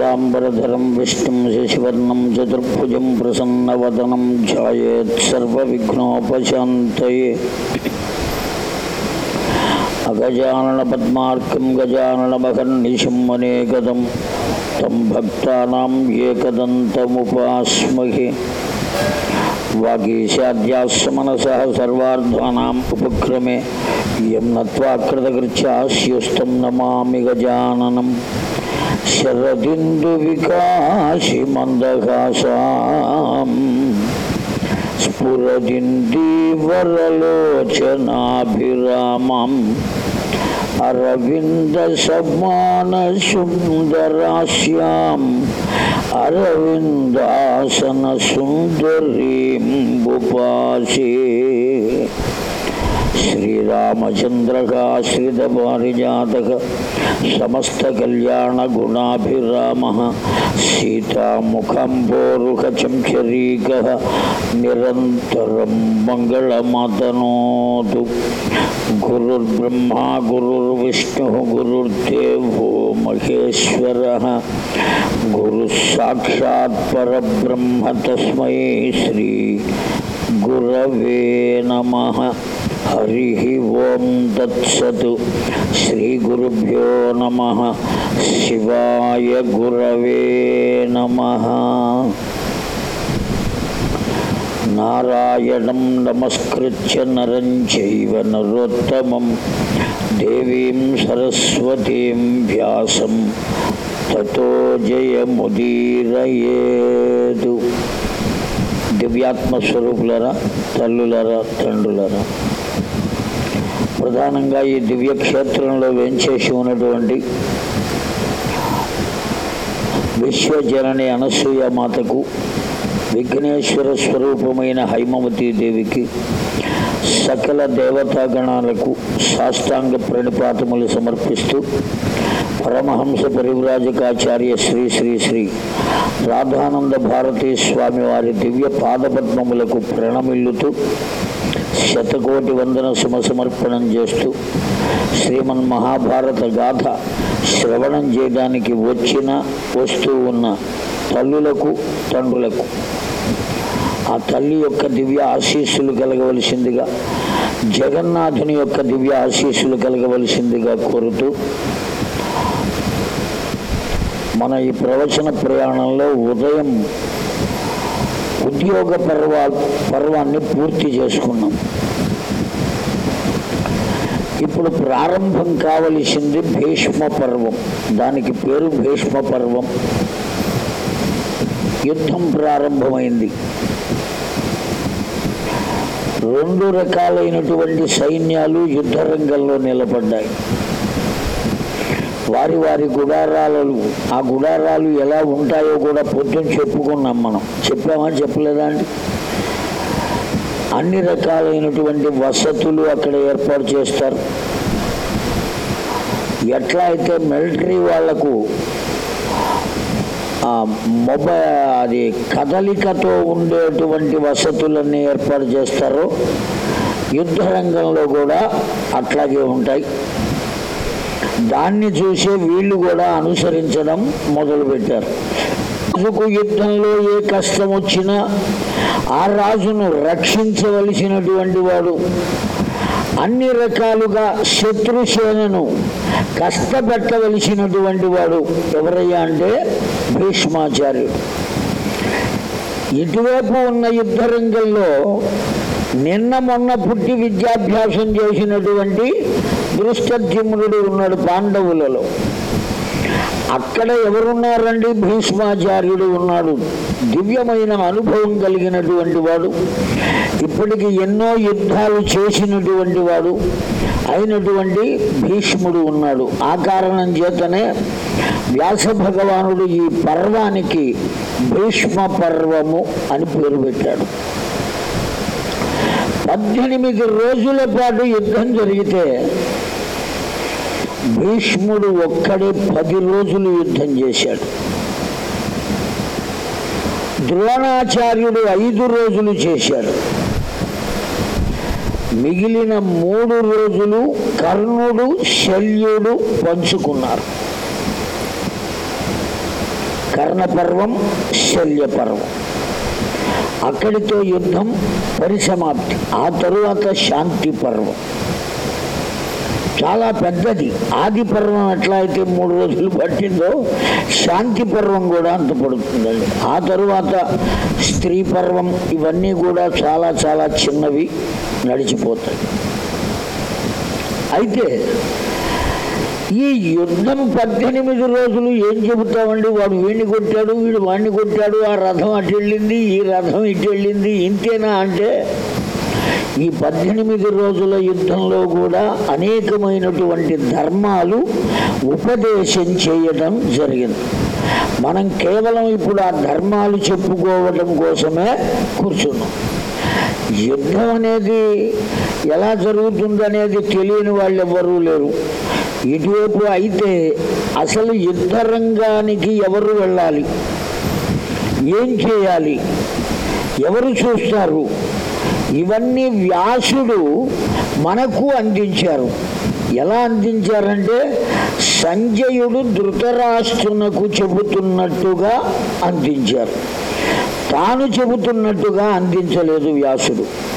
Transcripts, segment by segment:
శుక్లాంబరధరం విష్ణుం శశివర్ణం చతుర్భుజం ప్రసన్నవదనం ధ్యాయేత్ సర్వవిఘ్నోపశాంతయే. అగజానన పద్మార్కం గజాననమహర్నిశం అనేకదం తం భక్తానాం ఏకదంతముపాస్మహి వాగీశాద్యాస్మనస సర్వార్థానాం ఉపక్రమే యం నత్వా కృతకృత్యాస్యుస్తం నమామి గజాననం. శరదిందు వికాసి మందహాసాం. స్ఫురదిందీవరలోచనాభిరామం అరవింద సమాన సుందరాస్యాం అరవిందాసన సుందరీం బుపాసే श्रीरामचन्द्रकाश्रितपारिजातः समस्तकल्याणगुणाभिरामः सीतामुखम्भोरुखचञ्चरीकः निरन्तरं मङ्गलमतनोतु गुरुर्ब्रह्मा, गुरुर्विष्णुः, गुरुर्देवो महेश्वरः। गुरुः साक्षात् परब्रह्म तस्मै श्री गुरवे नमः। తస్మై శ్రీ గురవే నమ హరి ఓం తత్సతు శ్రీ నమ శివాయ గురవే నమ నారాయణం నమస్కృత్య నరం చైవ నరోత్తమం దేవీం సరస్వతీం వ్యాసం తతో జయముదీరయేదు దివ్యాత్మ తల్లులరా తండ్రులరా ప్రధానంగా ఈ దివ్య క్షేత్రంలో వేంచేసి ఉన్నటువంటి విశ్వజనని అనసూయ మాతకు విఘ్నేశ్వర స్వరూపమైన హైమవతీ దేవికి సకల దేవతాగణాలకు సాష్టాంగ ప్రణిపాతములు సమర్పిస్తూ పరమహంస పరివ్రాజకాచార్య శ్రీ శ్రీ శ్రీ రాధానంద భారతీ స్వామి వారి దివ్య పాదపద్మములకు ప్రణమిల్లుతూ శతకోటి వందన సుమ సమర్పణం చేస్తూ శ్రీమన్ మహాభారత గాథ శ్రవణం చేయడానికి వచ్చిన వస్తూ ఉన్న తల్లులకు తండ్రులకు. ఆ తల్లి యొక్క దివ్య ఆశీస్సులు కలగవలసిందిగా జగన్నాథుని యొక్క దివ్య ఆశీస్సులు కలగవలసిందిగా కోరుతూ మన ఈ ప్రవచన ప్రయాణంలో ఉదయం ఉద్యోగ పర్వా పర్వాన్ని పూర్తి చేసుకున్నాం. ఇప్పుడు ప్రారంభం కావలసింది భీష్మ పర్వం. దానికి పేరు భీష్మ పర్వం. యుద్ధం ప్రారంభమైంది. రెండు రకాలైనటువంటి సైన్యాలు యుద్ధ రంగంలో నిలబడ్డాయి. వారి వారి గుడారాలు ఆ గుడారాలు ఎలా ఉంటాయో కూడా పొద్దున్న చెప్పుకున్నాం మనం. చెప్పామా చెప్పలేదా అండి? అన్ని రకాలైనటువంటి వసతులు అక్కడ ఏర్పాటు చేస్తారు. ఎట్లా అయితే మిలిటరీ వాళ్ళకు మొబైల్ అది కదలికతో ఉండేటువంటి వసతులన్నీ ఏర్పాటు చేస్తారో యుద్ధ రంగంలో కూడా అట్లాగే ఉంటాయి. దాన్ని చూసే వీళ్ళు కూడా అనుసరించడం మొదలుపెట్టారు. రాజుకు యుద్ధంలో ఏ కష్టం వచ్చినా ఆ రాజును రక్షించవలసినటువంటి వాడు. అన్ని రకాలుగా శత్రుసేనను కష్టపెట్టవలసినటువంటి వాడు ఎవరయ్యా అంటే భీష్మాచార్యుడు. ఇటువైపు ఉన్న యుద్ధ రంగంలో నిన్న మొన్న పుట్టి విద్యాభ్యాసం చేసినటువంటి దృష్టద్యుమ్నుడు ఉన్నాడు పాండవులలో. అక్కడ ఎవరున్నారండి? భీష్మాచార్యుడు ఉన్నాడు. దివ్యమైన అనుభవం కలిగినటువంటి వాడు. ఇప్పటికి ఎన్నో యుద్ధాలు చేసినటువంటి వాడు. అయినటువంటి భీష్ముడు ఉన్నాడు. ఆ కారణం చేతనే వ్యాస భగవానుడు ఈ పర్వానికి భీష్మ పర్వము అని పేరు పెట్టాడు. పద్దెనిమిది రోజుల పాటు యుద్ధం జరిగితే భీష్ముడు ఒక్కడే పది రోజులు యుద్ధం చేశాడు. ద్రోణాచార్యుడు ఐదు రోజులు చేశాడు. మిగిలిన మూడు రోజులు కర్ణుడు శల్యుడు పంచుకున్నారు. కర్ణపర్వం శల్యపర్వం. అక్కడితో యుద్ధం పరిసమాప్తి. ఆ తరువాత శాంతి పర్వం. చాలా పెద్దది. ఆది పర్వం ఎట్లా అయితే మూడు రోజులు పట్టిందో శాంతి పర్వం కూడా అంత పడుతుందండి ఆ తరువాత స్త్రీ పర్వం ఇవన్నీ కూడా చాలా చాలా చిన్నవి నడిచిపోతాయి. అయితే ఈ యుద్ధం పద్దెనిమిది రోజులు ఏం చెబుతామండి? వాడు వీడిని కొట్టాడు వీడు వాడిని కొట్టాడు ఆ రథం అటు వెళ్ళింది ఈ రథం ఇటు వెళ్ళింది ఇంతేనా అంటే? ఈ పద్దెనిమిది రోజుల యుద్ధంలో కూడా అనేకమైనటువంటి ధర్మాలు ఉపదేశం చేయడం జరిగింది. మనం కేవలం ఇప్పుడు ఆ ధర్మాలు చెప్పుకోవడం కోసమే కూర్చున్నాం. యుద్ధం అనేది ఎలా జరుగుతుందనేది తెలియని వాళ్ళు ఎవ్వరూ లేరు. ఇటువైపు అయితే అసలు యుద్ధ రంగానికి ఎవరు వెళ్ళాలి? ఏం చేయాలి? ఎవరు చూస్తారు? ఇవన్నీ వ్యాసుడు మనకు అందించారు. ఎలా అందించారంటే సంజయుడు ధృతరాష్ట్రునకు చెబుతున్నట్టుగా అందించారు. తాను చెబుతున్నట్టుగా అందించలేదు వ్యాసుడు.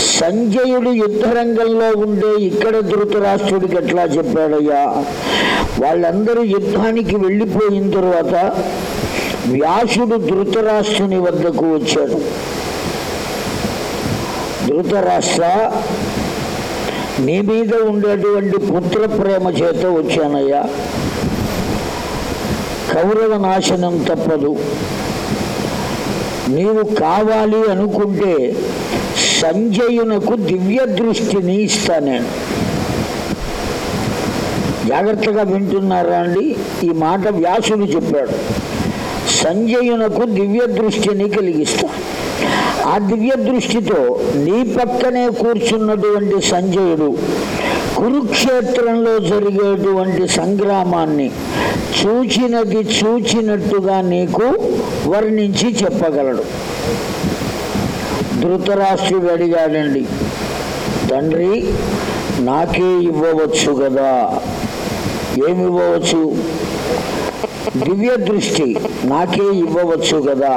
సంజయుడు యుద్ధరంగంలో ఉండే ఇక్కడ ధృతరాష్ట్రుడికి ఎట్లా చెప్పాడయ్యా? వాళ్ళందరూ యుద్ధానికి వెళ్ళిపోయిన తర్వాత వ్యాసుడు ధృతరాష్ట్రుని వద్దకు వచ్చాడు. ధృతరాష్ట్ర నీ మీద ఉండేటువంటి పుత్ర ప్రేమ చేత వచ్చానయ్యా. కౌరవ నాశనం తప్పదు. నీవు కావాలి అనుకుంటే సంజయునకు దివ్య దృష్టిని ఇస్తా నేను. జాగ్రత్తగా వింటున్నారా అండి? ఈ మాట వ్యాసుడు చెప్పాడు. సంజయునకు దివ్య దృష్టిని కలిగిస్తా. ఆ దివ్య దృష్టితో నీ పక్కనే కూర్చున్నటువంటి సంజయుడు కురుక్షేత్రంలో జరిగేటువంటి సంగ్రామాన్ని చూచినది చూచినట్టుగా నీకు వర్ణించి చెప్పగలడు. ధృతరాష్ట్రుడు అడిగాడండి తండ్రి నాకే ఇవ్వవచ్చు కదా? ఏమి ఇవ్వవచ్చు? దివ్య దృష్టి నాకే ఇవ్వవచ్చు కదా?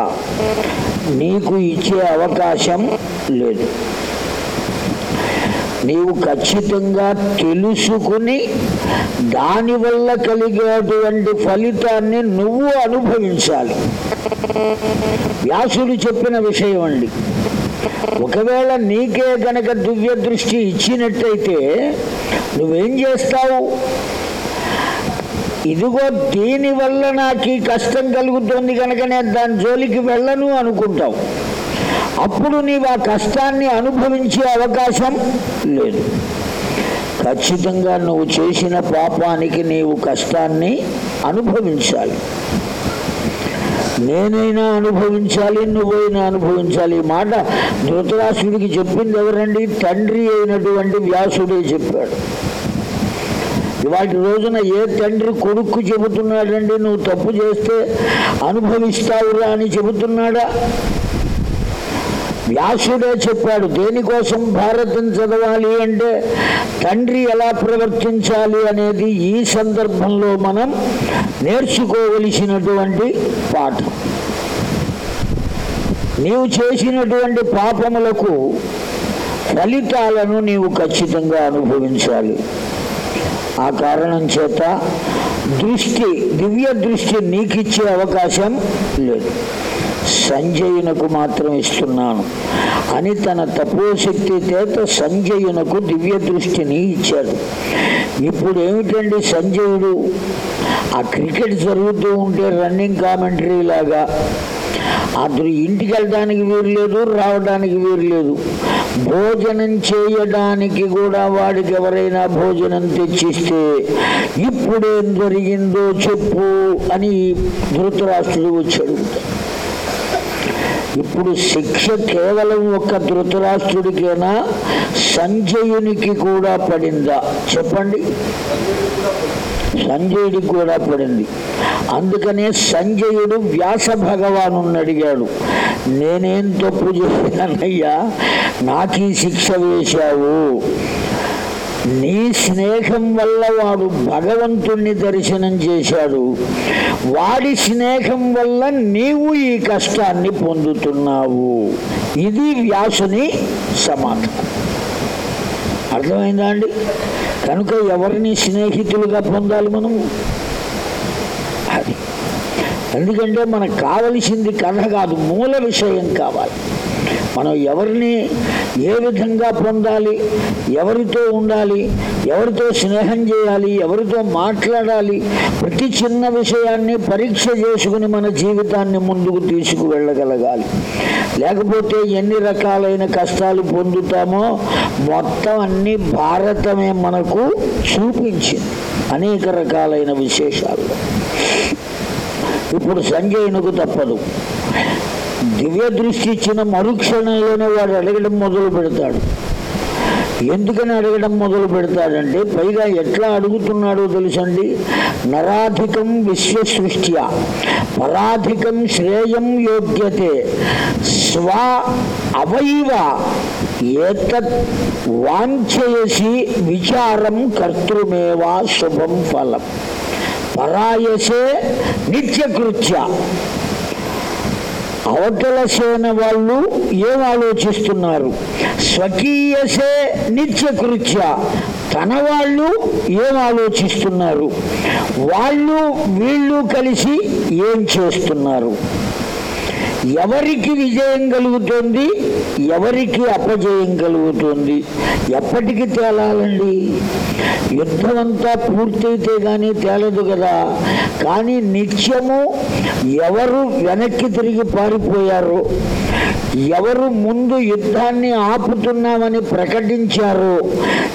నీకు ఇచ్చే అవకాశం లేదు. నీవు ఖచ్చితంగా తెలుసుకుని దానివల్ల కలిగేటువంటి ఫలితాన్ని నువ్వు అనుభవించాలి. వ్యాసుడు చెప్పిన విషయం అండి. ఒకవేళ నీకే గనక దివ్య దృష్టి ఇచ్చినట్టయితే నువ్వేం చేస్తావు? ఇదిగో దీనివల్ల నాకు ఈ కష్టం కలుగుతుంది కనుక నేను దాని జోలికి వెళ్ళను అనుకుంటావు. అప్పుడు నీవు ఆ కష్టాన్ని అనుభవించే అవకాశం లేదు. ఖచ్చితంగా నువ్వు చేసిన పాపానికి నీవు కష్టాన్ని అనుభవించాలి. నేనైనా అనుభవించాలి నువ్వైనా అనుభవించాలి. ఈ మాట ధృతరాష్ట్రుడికి చెప్పింది ఎవరండి? తండ్రి అయినటువంటి వ్యాసుడే చెప్పాడు. ఇవాటి రోజున ఏ తండ్రి కొడుకు చెబుతున్నాడండి? నువ్వు తప్పు చేస్తే అనుభవిస్తావురా అని చెబుతున్నాడా? వ్యాసుడే చెప్పాడు దేనికోసం భారతం చదవాలి అంటే తండ్రి ఎలా ప్రవర్తించాలి అనేది ఈ సందర్భంలో మనం నేర్చుకోవలసినటువంటి పాఠం. నీవు చేసినటువంటి పాపములకు ఫలితాలను నీవు ఖచ్చితంగా అనుభవించాలి. ఆ కారణం చేత దృష్టి దివ్య దృష్టి నీకిచ్చే అవకాశం లేదు. సంజయునకు మాత్రం ఇస్తున్నాను. అని తన తపోశక్తి చేత సంజయునకు దివ్య దృష్టిని ఇచ్చాడు. ఇప్పుడు ఏమిటండి సంజయుడు? ఆ క్రికెట్ జరుగుతూ ఉంటే రన్నింగ్ కామెంటరీ లాగా. అతడు ఇంటికి వెళ్ళడానికి వీలు లేదు రావడానికి వీరు లేదు భోజనం చేయడానికి కూడా వాడికి ఎవరైనా భోజనం తెచ్చిస్తే ఇప్పుడేం జరిగిందో చెప్పు అని ధృతరాష్ట్రుడు వచ్చి అడుగుతాడు. ఇప్పుడు శిక్ష కేవలం ఒక ధృతరాష్ట్రుడికేనా? సంజయునికి కూడా పడిందా? చెప్పండి. సంజయుడికి కూడా పడింది. అందుకనే సంజయుడు వ్యాస భగవాను అడిగాడు. నేనేం తప్పు చేశానయ్యా నాకు ఈ శిక్ష వేశావు. నీ స్నేహం వల్ల వాడు భగవంతుణ్ణి దర్శనం చేశాడు. వాడి స్నేహం వల్ల నీవు ఈ కష్టాన్ని పొందుతున్నావు. ఇది వ్యాసుని సమాధానం అర్థమైందా అండి? కనుక ఎవరిని స్నేహితులుగా పొందాలి మనము? అది. ఎందుకంటే మనకు కావలసింది కథ కాదు మూల విషయం కావాలి. మనం ఎవరిని ఏ విధంగా పొందాలి ఎవరితో ఉండాలి ఎవరితో స్నేహం చేయాలి ఎవరితో మాట్లాడాలి ప్రతి చిన్న విషయాన్ని పరీక్ష చేసుకుని మన జీవితాన్ని ముందుకు తీసుకువెళ్ళగలగాలి. లేకపోతే ఎన్ని రకాలైన కష్టాలు పొందుతామో మొత్తం అన్ని భారతమే మనకు చూపించింది అనేక రకాలైన విశేషాలు. ఇప్పుడు సంజయునకు తప్పదు. దివ్య దృష్టి ఇచ్చిన మరుక్షణంలోనే వాడు అడగడం మొదలు పెడతాడు. ఎందుకని అడగడం మొదలు పెడతాడంటే పైగా ఎట్లా అడుగుతున్నాడో తెలుసండి? నరాధికం విశ్వసృష్ట్యా పరాధికం శ్రేయం యోగ్యతే స్వ అవైవ ఏతత్ వాంఛయసి విచారం కర్తృమేవా శుభం ఫలం. పరాయసే నిత్యకృత్య. అవతల సేన వాళ్ళు ఏం ఆలోచిస్తున్నారు? స్వకీయసే నిత్యకృత్య తన వాళ్ళు ఏం ఆలోచిస్తున్నారు? వాళ్ళు వీళ్ళు కలిసి ఏం చేస్తున్నారు? ఎవరికి విజయం కలుగుతుంది ఎవరికి అపజయం కలుగుతుంది? ఎప్పటికి తేలాలండి? యుద్ధం అంతా పూర్తయితే కానీ తేలదు కదా. కానీ నిత్యము ఎవరు వెనక్కి తిరిగి పారిపోయారు? ఎవరు ముందు యుద్ధాన్ని ఆపుతున్నామని ప్రకటించారో?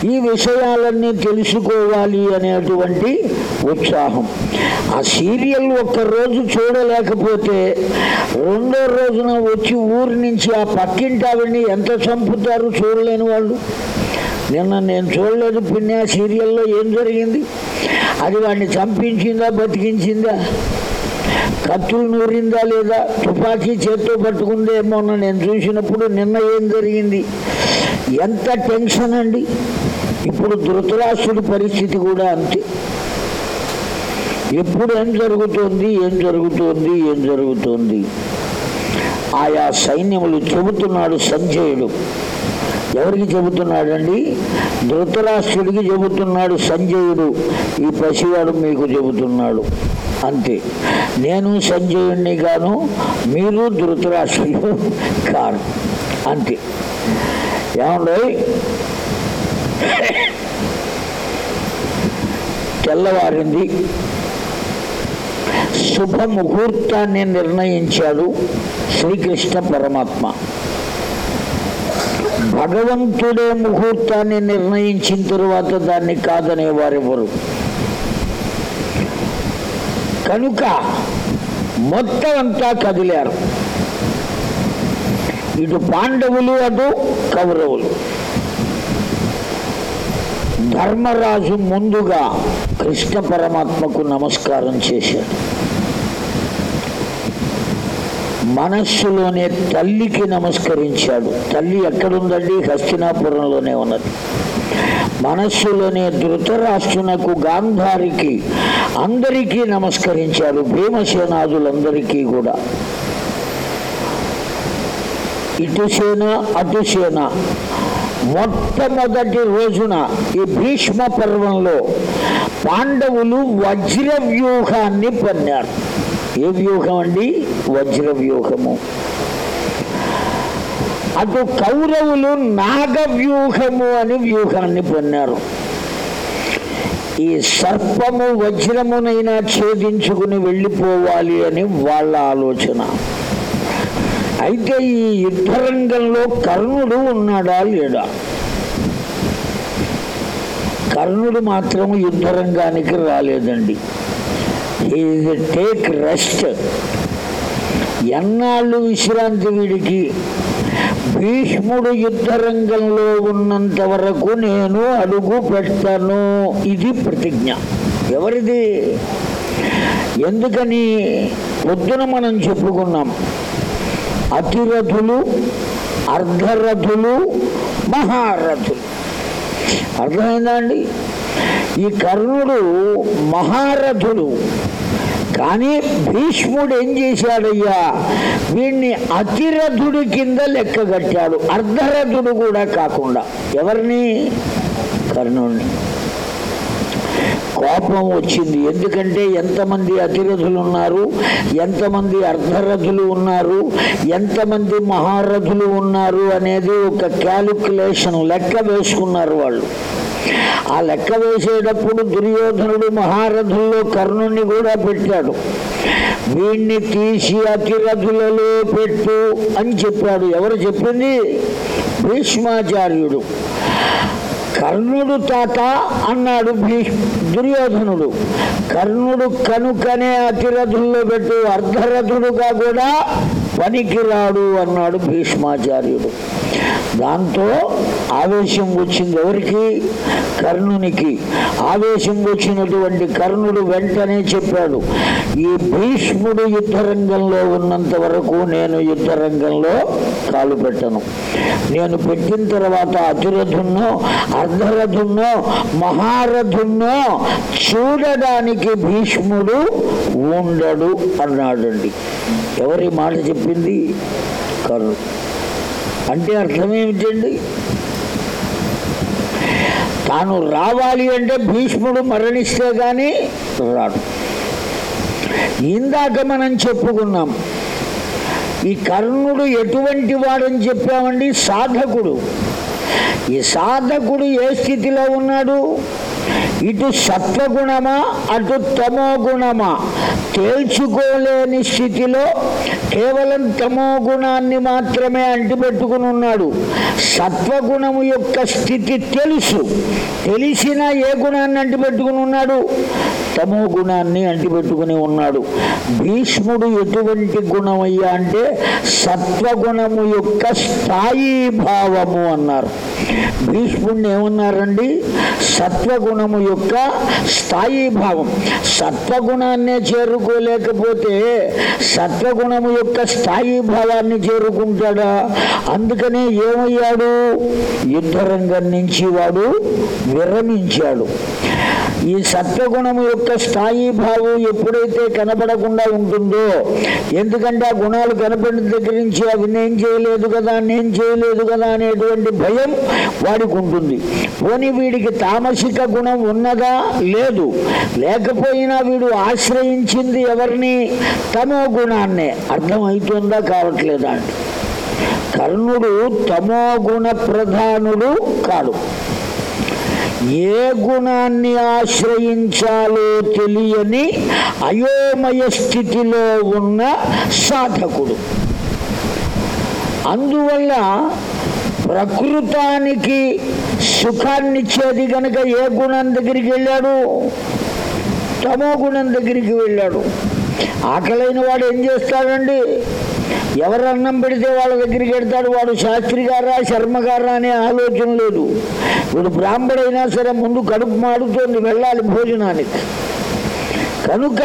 ఈ విషయాలన్నీ తెలుసుకోవాలి అనేటువంటి ఉత్సాహం. ఆ సీరియల్ ఒక్కరోజు చూడలేకపోతే రెండు రోజున వచ్చి ఊరి నుంచి ఆ పక్కింటి ఎంత చంపుతారు చూడలేని వాళ్ళు. నిన్న నేను చూడలేదు పిన్ని సీరియల్లో ఏం జరిగింది? అది వాడిని చంపించిందా బతికించిందా? కత్తులు నూరిందా లేదా? తుపాకీ చేత్తో పట్టుకుందే మొన్న నేను చూసినప్పుడు నిన్న ఏం జరిగింది? ఎంత టెన్షన్ అండి. ఇప్పుడు ధృతరాష్ట్రుడి పరిస్థితి కూడా అంతే. ఎప్పుడు ఏం జరుగుతోంది ఏం జరుగుతోంది ఏం జరుగుతోంది? ఆయా సైన్యములు చెబుతున్నాడు సంజయుడు ఎవరికి చెబుతున్నాడండి? ధృతరాష్ట్రుడికి చెబుతున్నాడు సంజయుడు ఈ పసివాడు మీకు చెబుతున్నాడు. అంతే. నేను సంజయుణ్ణి గాను మీరు ధృతరాష్ట్రుడు కాను. అంతే. ఏమండి? తెల్లవారింది. శుభ ముహూర్తాన్ని నిర్ణయించాడు శ్రీకృష్ణ పరమాత్మ. భగవంతుడే ముహూర్తాన్ని నిర్ణయించిన తరువాత దాన్ని కాదనే వారెవరు కనుక మొత్తం అంతా కదిలారు. ఇటు పాండవులు అటు కౌరవులు. ధర్మరాజు ముందుగా కృష్ణ పరమాత్మకు నమస్కారం చేశాడు. మనస్సులోనే తల్లికి నమస్కరించాడు. తల్లి ఎక్కడుందండి? హస్తినాపురంలోనే ఉన్నది. మనస్సులోనే ధృతరాష్ట్రునకు గాంధారికి అందరికీ నమస్కరించాడు. భీమసేనాదులందరికీ కూడా. ఇటుసేన అటుసేన మొట్టమొదటి రోజున ఈ భీష్మ పర్వంలో పాండవులు వజ్ర వ్యూహాన్ని పన్నారు ఏ వ్యూహం అండి? వజ్ర వ్యూహము అటు కౌరవులు నాగ వ్యూహము అని వ్యూహాన్ని పొన్నారు ఈ సర్పము వజ్రమునైనా ఛేదించుకుని వెళ్ళిపోవాలి అని వాళ్ళ ఆలోచన. అయితే ఈ యుద్ధరంగంలో కర్ణుడు ఉన్నాడా లేడా? కర్ణుడు మాత్రం యుద్ధరంగానికి రాలేదండి. ఈజ్ టేక్ రెస్ట్ ఎన్నాళ్ళు విశ్రాంతి వీడికి? భీష్ముడు యుద్ధరంగంలో ఉన్నంత వరకు నేను అడుగు పెడతాను. ఇది ప్రతిజ్ఞ. ఎవరిది? ఎందుకని? పొద్దున మనం చెప్పుకున్నాం. అతిరథులు అర్ధరథులు మహారథులు. అర్థమైందా అండి? ఈ కర్ణుడు మహారథుడు కానీ భీష్ముడు ఏం చేశాడయ్యా? వీణ్ణి అతిరథుడి కింద లెక్కగట్టాడు అర్ధరథుడు కూడా కాకుండా. ఎవరిని? కర్ణుడిని కోపం వచ్చింది. ఎందుకంటే ఎంతమంది అతిరథులు ఉన్నారు? ఎంతమంది అర్ధరథులు ఉన్నారు? ఎంతమంది మహారథులు ఉన్నారు? అనేది ఒక క్యాలిక్యులేషన్ లెక్క వేసుకున్నారు వాళ్ళు. ఆ లెక్క వేసేటప్పుడు దుర్యోధనుడు మహారథుల్లో కర్ణుణ్ణి కూడా పెట్టాడు. వీణ్ణి తీసి అతిరథులలో పెట్టు అని చెప్పాడు. ఎవరు చెప్పింది? భీష్మాచార్యుడు. కర్ణుడు తాత అన్నాడు భీష్ దుర్యోధనుడు. కర్ణుడు కనుకనే అతిరథుల్లో పెట్టు అర్ధరథుడుగా కూడా పనికిరాడు అన్నాడు భీష్మాచార్యుడు. దాంతో ఆవేశం వచ్చింది ఎవరికి? కర్ణునికి. ఆవేశం వచ్చినటువంటి కర్ణుడు వెంటనే చెప్పాడు ఈ భీష్ముడు యుద్ధరంగంలో ఉన్నంత వరకు నేను యుద్ధరంగంలో కాలు పెట్టను. నేను పెట్టిన తర్వాత అతిరథున్నో అర్ధరథున్నో మహారథున్నో చూడడానికి భీష్ముడు ఉండడు అన్నాడండి. ఎవరి మాట చెప్పింది కర్ణుడు అంటే అర్థం ఏమిటండి? తాను రావాలి అంటే భీష్ముడు మరణిస్తే కానీ రాడు. ఇందాక మనం చెప్పుకున్నాం ఈ కర్ణుడు ఎటువంటి వాడని చెప్పామండి? సాధకుడు. ఈ సాధకుడు ఏ స్థితిలో ఉన్నాడు? ఇటు సత్వగుణమా అటు తమో గుణమా తేల్చుకోలేని స్థితిలో కేవలం తమో గుణాన్ని మాత్రమే అంటిపెట్టుకుని ఉన్నాడు. సత్వగుణము యొక్క స్థితి తెలుసు. తెలిసిన ఏ గుణాన్ని అంటిపెట్టుకుని ఉన్నాడు? తమో గుణాన్ని అంటిపెట్టుకుని ఉన్నాడు. భీష్ముడు ఎటువంటి గుణమయ్యా అంటే సత్వగుణము యొక్క స్థాయి భావము అన్నారు. భీష్ముడిని ఏమన్నారండి? సత్వగుణము యొక్క స్థాయి భావం. సత్వగుణాన్నే చేరుకోలేకపోతే సత్వగుణము యొక్క స్థాయి భావాన్ని చేరుకుంటాడా? అందుకనే ఏమయ్యాడు? యుద్ధరంగం నుంచి వాడు విరమించాడు. ఈ సత్వగుణము యొక్క స్థాయి భావం ఎప్పుడైతే కనపడకుండా ఉంటుందో ఎందుకంటే ఆ గుణాలు కనపడిన దగ్గర నుంచి అవి నేను చేయలేదు కదా నేను చేయలేదు కదా అనేటువంటి భయం వాడికి ఉంటుంది. పోనీ వీడికి తామసిక గుణం ఉన్నదా? లేదు. లేకపోయినా వీడు ఆశ్రయించింది ఎవరిని? తమో గుణాన్నే. అర్థమవుతుందా కావట్లేదా అండి. కర్ణుడు తమో గుణ ప్రధానుడు కాడు. ఏ గుణాన్ని ఆశ్రయించాలో తెలియని అయోమయ స్థితిలో ఉన్న సాధకుడు. అందువల్ల ప్రకృతానికి సుఖాన్నిచ్చేది గనక ఏ గుణం దగ్గరికి వెళ్ళాడు? తమో గుణం దగ్గరికి వెళ్ళాడు. ఆకలైన వాడు ఏం చేస్తాడండి? ఎవరు అన్నం పెడితే వాళ్ళ దగ్గరికి వెళ్తాడు? వాడు శాస్త్రి గారా శర్మ గారా అనే ఆలోచన లేదు. వీడు బ్రాహ్మడైనా సరే ముందు కడుపు మాడుతోంది వెళ్ళాలి భోజనానికి. కనుక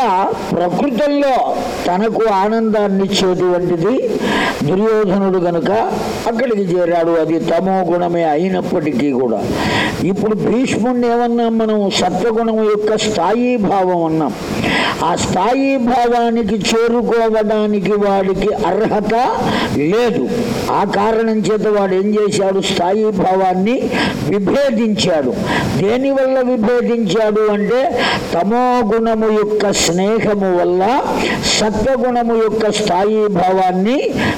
ప్రకృతంలో తనకు ఆనందాన్ని ఇచ్చేటువంటిది దుర్యోధనుడు కనుక అక్కడికి చేరాడు అది తమో గుణమే అయినప్పటికీ కూడా. ఇప్పుడు భీష్ముడిని ఏమన్నాం మనం? సత్వగుణం యొక్క స్థాయి భావం అన్నాం. ఆ స్థాయి భావానికి చేరుకోవడానికి వాడికి అర్హత లేదు. ఆ కారణం చేత వాడు ఏం చేశాడు? స్థాయి భావాన్ని విభేదించాడు. దేనివల్ల విభేదించాడు అంటే తమో గుణము యొక్క స్నేహము వల్ల సత్వగుణము యొక్క స్థాయి భావాన్ని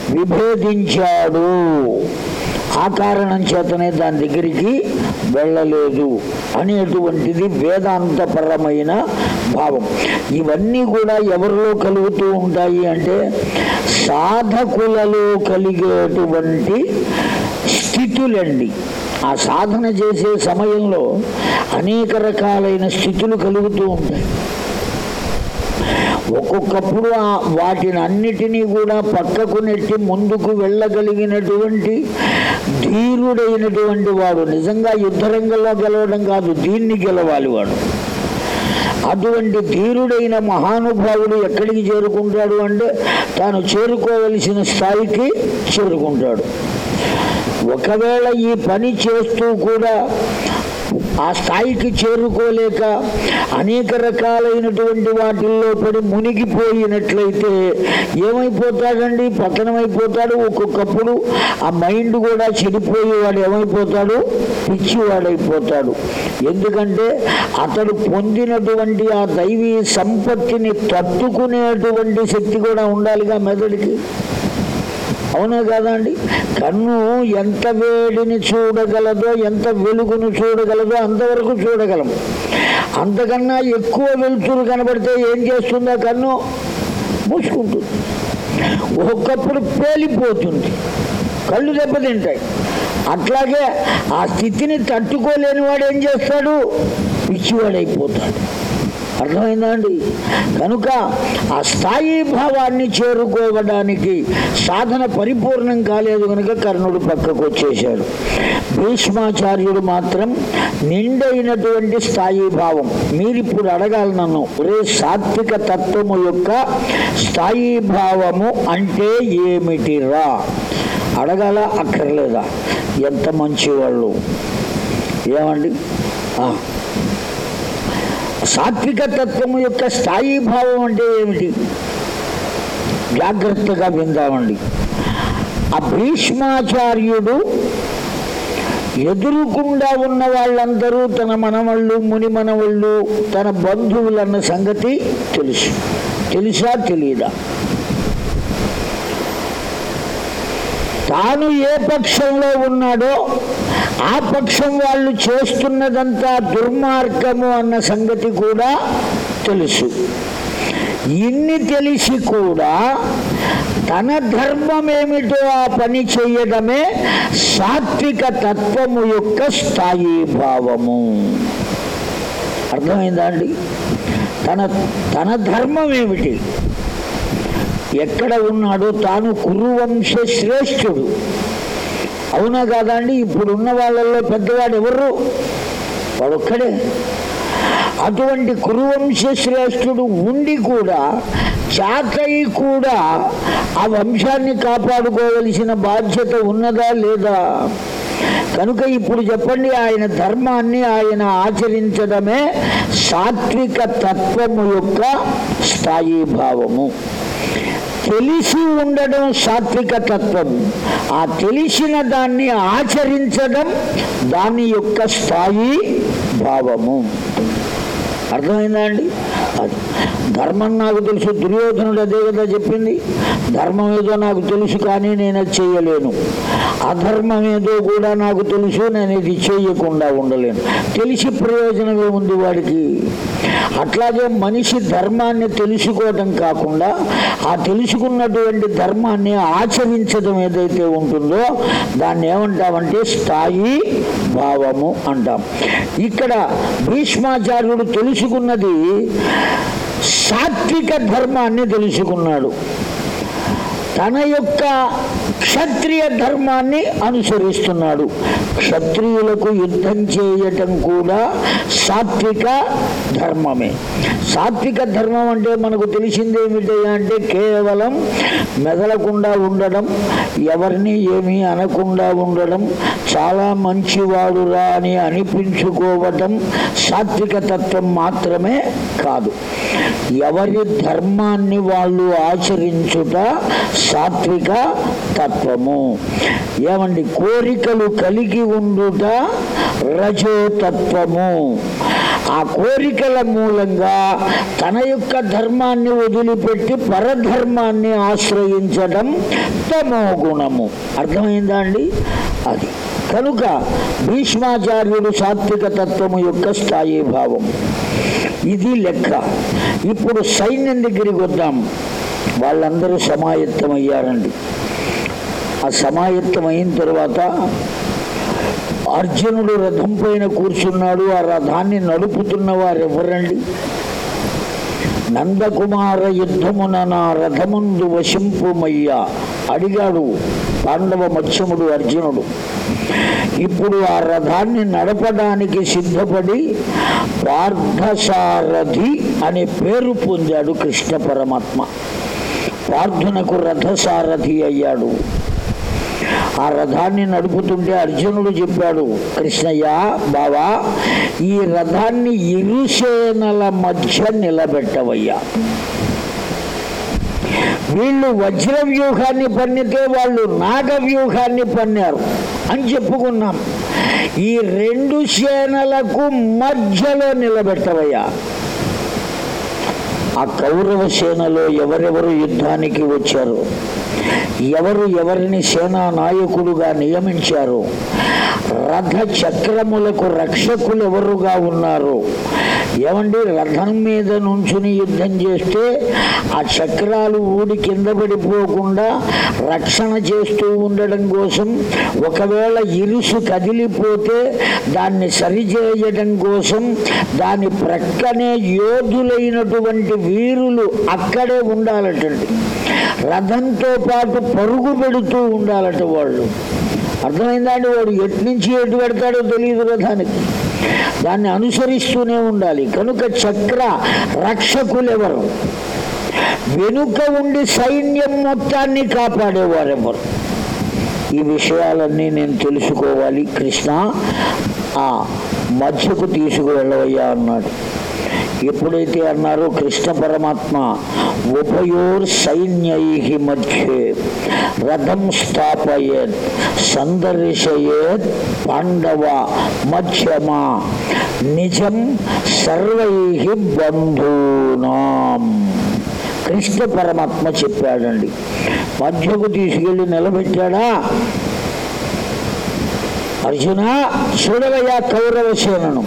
విభేదించాడు. ఆ కారణం చేతనే దాని దగ్గరికి వెళ్ళలేదు అనేటువంటిది వేదాంతపరమైన భావం. ఇవన్నీ కూడా ఎవరిలో కలుగుతూ ఉంటాయి అంటే సాధకులలో కలిగేటువంటి స్థితులండి. ఆ సాధన చేసే సమయంలో అనేక రకాలైన స్థితులు కలుగుతూ ఉంటాయి. ఒక్కొక్కప్పుడు వాటిని అన్నిటినీ కూడా పక్కకు నెట్టి ముందుకు వెళ్ళగలిగినటువంటి ధీరుడైనటువంటి వాడు. నిజంగా యుద్ధరంగంలో గెలవడం కాదు దీన్ని గెలవాలి వాడు. అటువంటి ధీరుడైన మహానుభావుడు ఎక్కడికి చేరుకుంటాడు అంటే తాను చేరుకోవలసిన స్థాయికి చేరుకుంటాడు. ఒకవేళ ఈ పని చేస్తూ కూడా ఆ స్థాయికి చేరుకోలేక అనేక రకాలైనటువంటి వాటిల్లో పడి మునిగిపోయినట్లయితే ఏమైపోతాడండి? పతనమైపోతాడు. ఒక్కొక్కప్పుడు ఆ మైండ్ కూడా చెడిపోయి వాడు ఏమైపోతాడు? పిచ్చివాడైపోతాడు. ఎందుకంటే అతడు పొందినటువంటి ఆ దైవీ సంపత్తిని తట్టుకునేటువంటి శక్తి కూడా ఉండాలిగా మెదడికి. అవునా కాదండి? అండి కన్ను ఎంత వేడిని చూడగలదో ఎంత వెలుగును చూడగలదో అంతవరకు చూడగలము. అంతకన్నా ఎక్కువ వెలుతురు కనబడితే ఏం చేస్తుందా కన్ను? మూసుకుంటుంది. ఒక్కప్పుడు పేలిపోతుంది. కళ్ళు దెబ్బతింటాయి. అట్లాగే ఆ స్థితిని తట్టుకోలేని వాడు ఏం చేస్తాడు? పిచ్చివాడైపోతాడు. అర్థమైందా అండి కనుక ఆ స్థాయి భావాన్ని చేరుకోవడానికి సాధన పరిపూర్ణం కాలేదు కనుక కర్ణుడు పక్కకు వచ్చేశాడు. భీష్మాచార్యుడు మాత్రం నిండైనటువంటి స్థాయి భావం. మీరిప్పుడు అడగాలి నన్ను ఒరే సాత్విక తత్వము యొక్క స్థాయి భావము అంటే ఏమిటిరా? అడగాల? అక్కర్లేదా? ఎంత మంచివాళ్ళు. ఏమండి? ఆ. సాత్విక తత్వము యొక్క స్థాయి భావం అంటే ఏమిటి? జాగ్రత్తగా విందామండి. ఆ భీష్మాచార్యుడు ఎదురుకుండా ఉన్న వాళ్ళందరూ తన మనవళ్ళు ముని మనవళ్ళు తన బంధువులన్న సంగతి తెలుసు. తెలుసా తెలియదా తాను ఏ పక్షంలో ఉన్నాడో ఆ పక్షం వాళ్ళు చేస్తున్నదంతా దుర్మార్గము అన్న సంగతి కూడా తెలుసు. ఇన్ని తెలిసి కూడా తన ధర్మం ఏమిటో ఆ పని చేయడమే సాత్విక తత్వము యొక్క స్థాయి భావము. అర్థమైందా అండి? తన తన ధర్మం ఏమిటి ఎక్కడ ఉన్నాడో తాను కురువంశ శ్రేష్ఠుడు. అవునా కాదా అండి? ఇప్పుడు ఉన్న వాళ్ళల్లో పెద్దవాడు ఎవరు? వాడొక్కడే. అటువంటి కురువంశ శ్రేష్ఠుడు ఉండి కూడా చాకయి కూడా ఆ వంశాన్ని కాపాడుకోవలసిన బాధ్యత ఉన్నదా లేదా? కనుక ఇప్పుడు చెప్పండి ఆయన ధర్మాన్ని ఆయన ఆచరించడమే సాత్విక తత్వము యొక్క స్థాయి భావము తెలిసి ఉండడం సాత్విక తత్వం ఆ తెలిసిన దాన్ని ఆచరించడం దాని యొక్క స్థాయి భావము. అర్థమైందా అండి? అది ధర్మం నాకు తెలుసు దుర్యోధనుడు అదే కదా చెప్పింది. ధర్మం ఏదో నాకు తెలుసు కానీ నేను అది చేయలేను. అధర్మం ఏదో కూడా నాకు తెలుసు నేను ఇది చేయకుండా ఉండలేను. తెలిసి ప్రయోజనం ఏముంది వాడికి. అట్లాగే మనిషి ధర్మాన్ని తెలుసుకోవటం కాకుండా ఆ తెలుసుకున్నటువంటి ధర్మాన్ని ఆచరించడం ఏదైతే ఉంటుందో దాన్ని ఏమంటామంటే స్థాయి భావము అంటాం. ఇక్కడ భీష్మాచార్యుడు తెలుసుకున్నది సాత్విక ధర్మాన్ని తెలుసుకున్నాడు. తన యొక్క క్షత్రియ ధర్మాన్ని అనుసరిస్తున్నాడు. క్షత్రియులకు యుద్ధం చేయటం కూడా సాత్విక ధర్మమే. సాత్విక ధర్మం అంటే మనకు తెలిసింది ఏమిటి అంటే కేవలం మెదలకుండా ఉండడం ఎవరిని ఏమీ అనకుండా ఉండడం చాలా మంచివాడురా అని అనిపించుకోవటం సాత్విక తత్వం మాత్రమే కాదు. ఎవరి ధర్మాన్ని వాళ్ళు ఆచరించుట సాత్విక తత్వము ఏమండి? కోరికలు కలిగి ఉండుట రజోతత్వము. ఆ కోరికల మూలంగా తన యొక్క ధర్మాన్ని వదిలిపెట్టి పరధర్మాన్ని ఆశ్రయించడం తమో గుణము. అర్థమైందా అండి? అది. కనుక భీష్మాచార్యుడు సాత్విక తత్వము యొక్క స్థాయి భావం. ఇది లెక్క. ఇప్పుడు సైన్యం దగ్గరికి వద్దాం. వాళ్ళందరూ సమాయత్తమయ్యారండి. ఆ సమాయత్తం అయిన తర్వాత అర్జునుడు రథం పైన కూర్చున్నాడు. ఆ రథాన్ని నడుపుతున్న వారు ఎవరండి నందకుమార యుద్ధమున నా రథముందు వశింపుమయ్యా అడిగాడు పాండవ మత్స్యముడు అర్జునుడు. ఇప్పుడు ఆ రథాన్ని నడపడానికి సిద్ధపడి పార్థసారథి అనే పేరు పొందాడు కృష్ణ పరమాత్మ. పార్థునకు రథసారథి అయ్యాడు. ఆ రథాన్ని నడుపుతుంటే అర్జునుడు చెప్పాడు కృష్ణయ్య బావా ఈ రథాన్ని ఇరుసేనల మధ్య నిలబెట్టవయ్యా. వీళ్ళు వజ్ర వ్యూహాన్ని పన్నితే వాళ్ళు నాగ వ్యూహాన్ని పన్నారు అని చెప్పుకున్నాం. ఈ రెండు సేనలకు మధ్యలో నిలబెట్టవయ్యా. ఆ కౌరవ సేనలో ఎవరెవరు యుద్ధానికి వచ్చారు? ఎవరు ఎవరిని సేనా నాయకుడుగా నియమించారు? రథ చక్రములకు రక్షకులు ఎవరుగా ఉన్నారు? ఏమండి రథం మీద నుంచుని యుద్ధం చేస్తే ఆ చక్రాలు ఊడి కింద పడిపోకుండా రక్షణ చేస్తూ ఉండడం కోసం ఒకవేళ ఇరుసు కదిలిపోతే దాన్ని సరిచేయడం కోసం దాని ప్రక్కనే యోధులైనటువంటి వీరులు అక్కడే ఉండాలటండి. రథంతో పాటు పరుగు పెడుతూ ఉండాలట వాళ్ళు. అర్థమైందా అండి వాడు ఎటు నుంచి ఎటు పెడతాడో తెలియదు రథానికి. దాన్ని అనుసరిస్తూనే ఉండాలి. కనుక చక్ర రక్షకులెవరు? వెనుక ఉండి సైన్యం మొత్తాన్ని కాపాడేవారెవరు? ఈ విషయాలన్నీ నేను తెలుసుకోవాలి. కృష్ణ ఆ మధ్యకు తీసుకువెళ్ళవయ్యా అన్నాడు. ఎప్పుడైతే అన్నారో కృష్ణ పరమాత్మ ఉభయోర్ సైన్యై మధ్యే రథం స్థాపయేత్ సందర్శయేత్ పాండవ మధ్యమా నిజం సర్వై బంధూనాం. కృష్ణ పరమాత్మ చెప్పాడండి. మధ్యకు తీసుకెళ్ళి నిలబెట్టాడా? అర్జున చూడవయ్యా కౌరవసేనను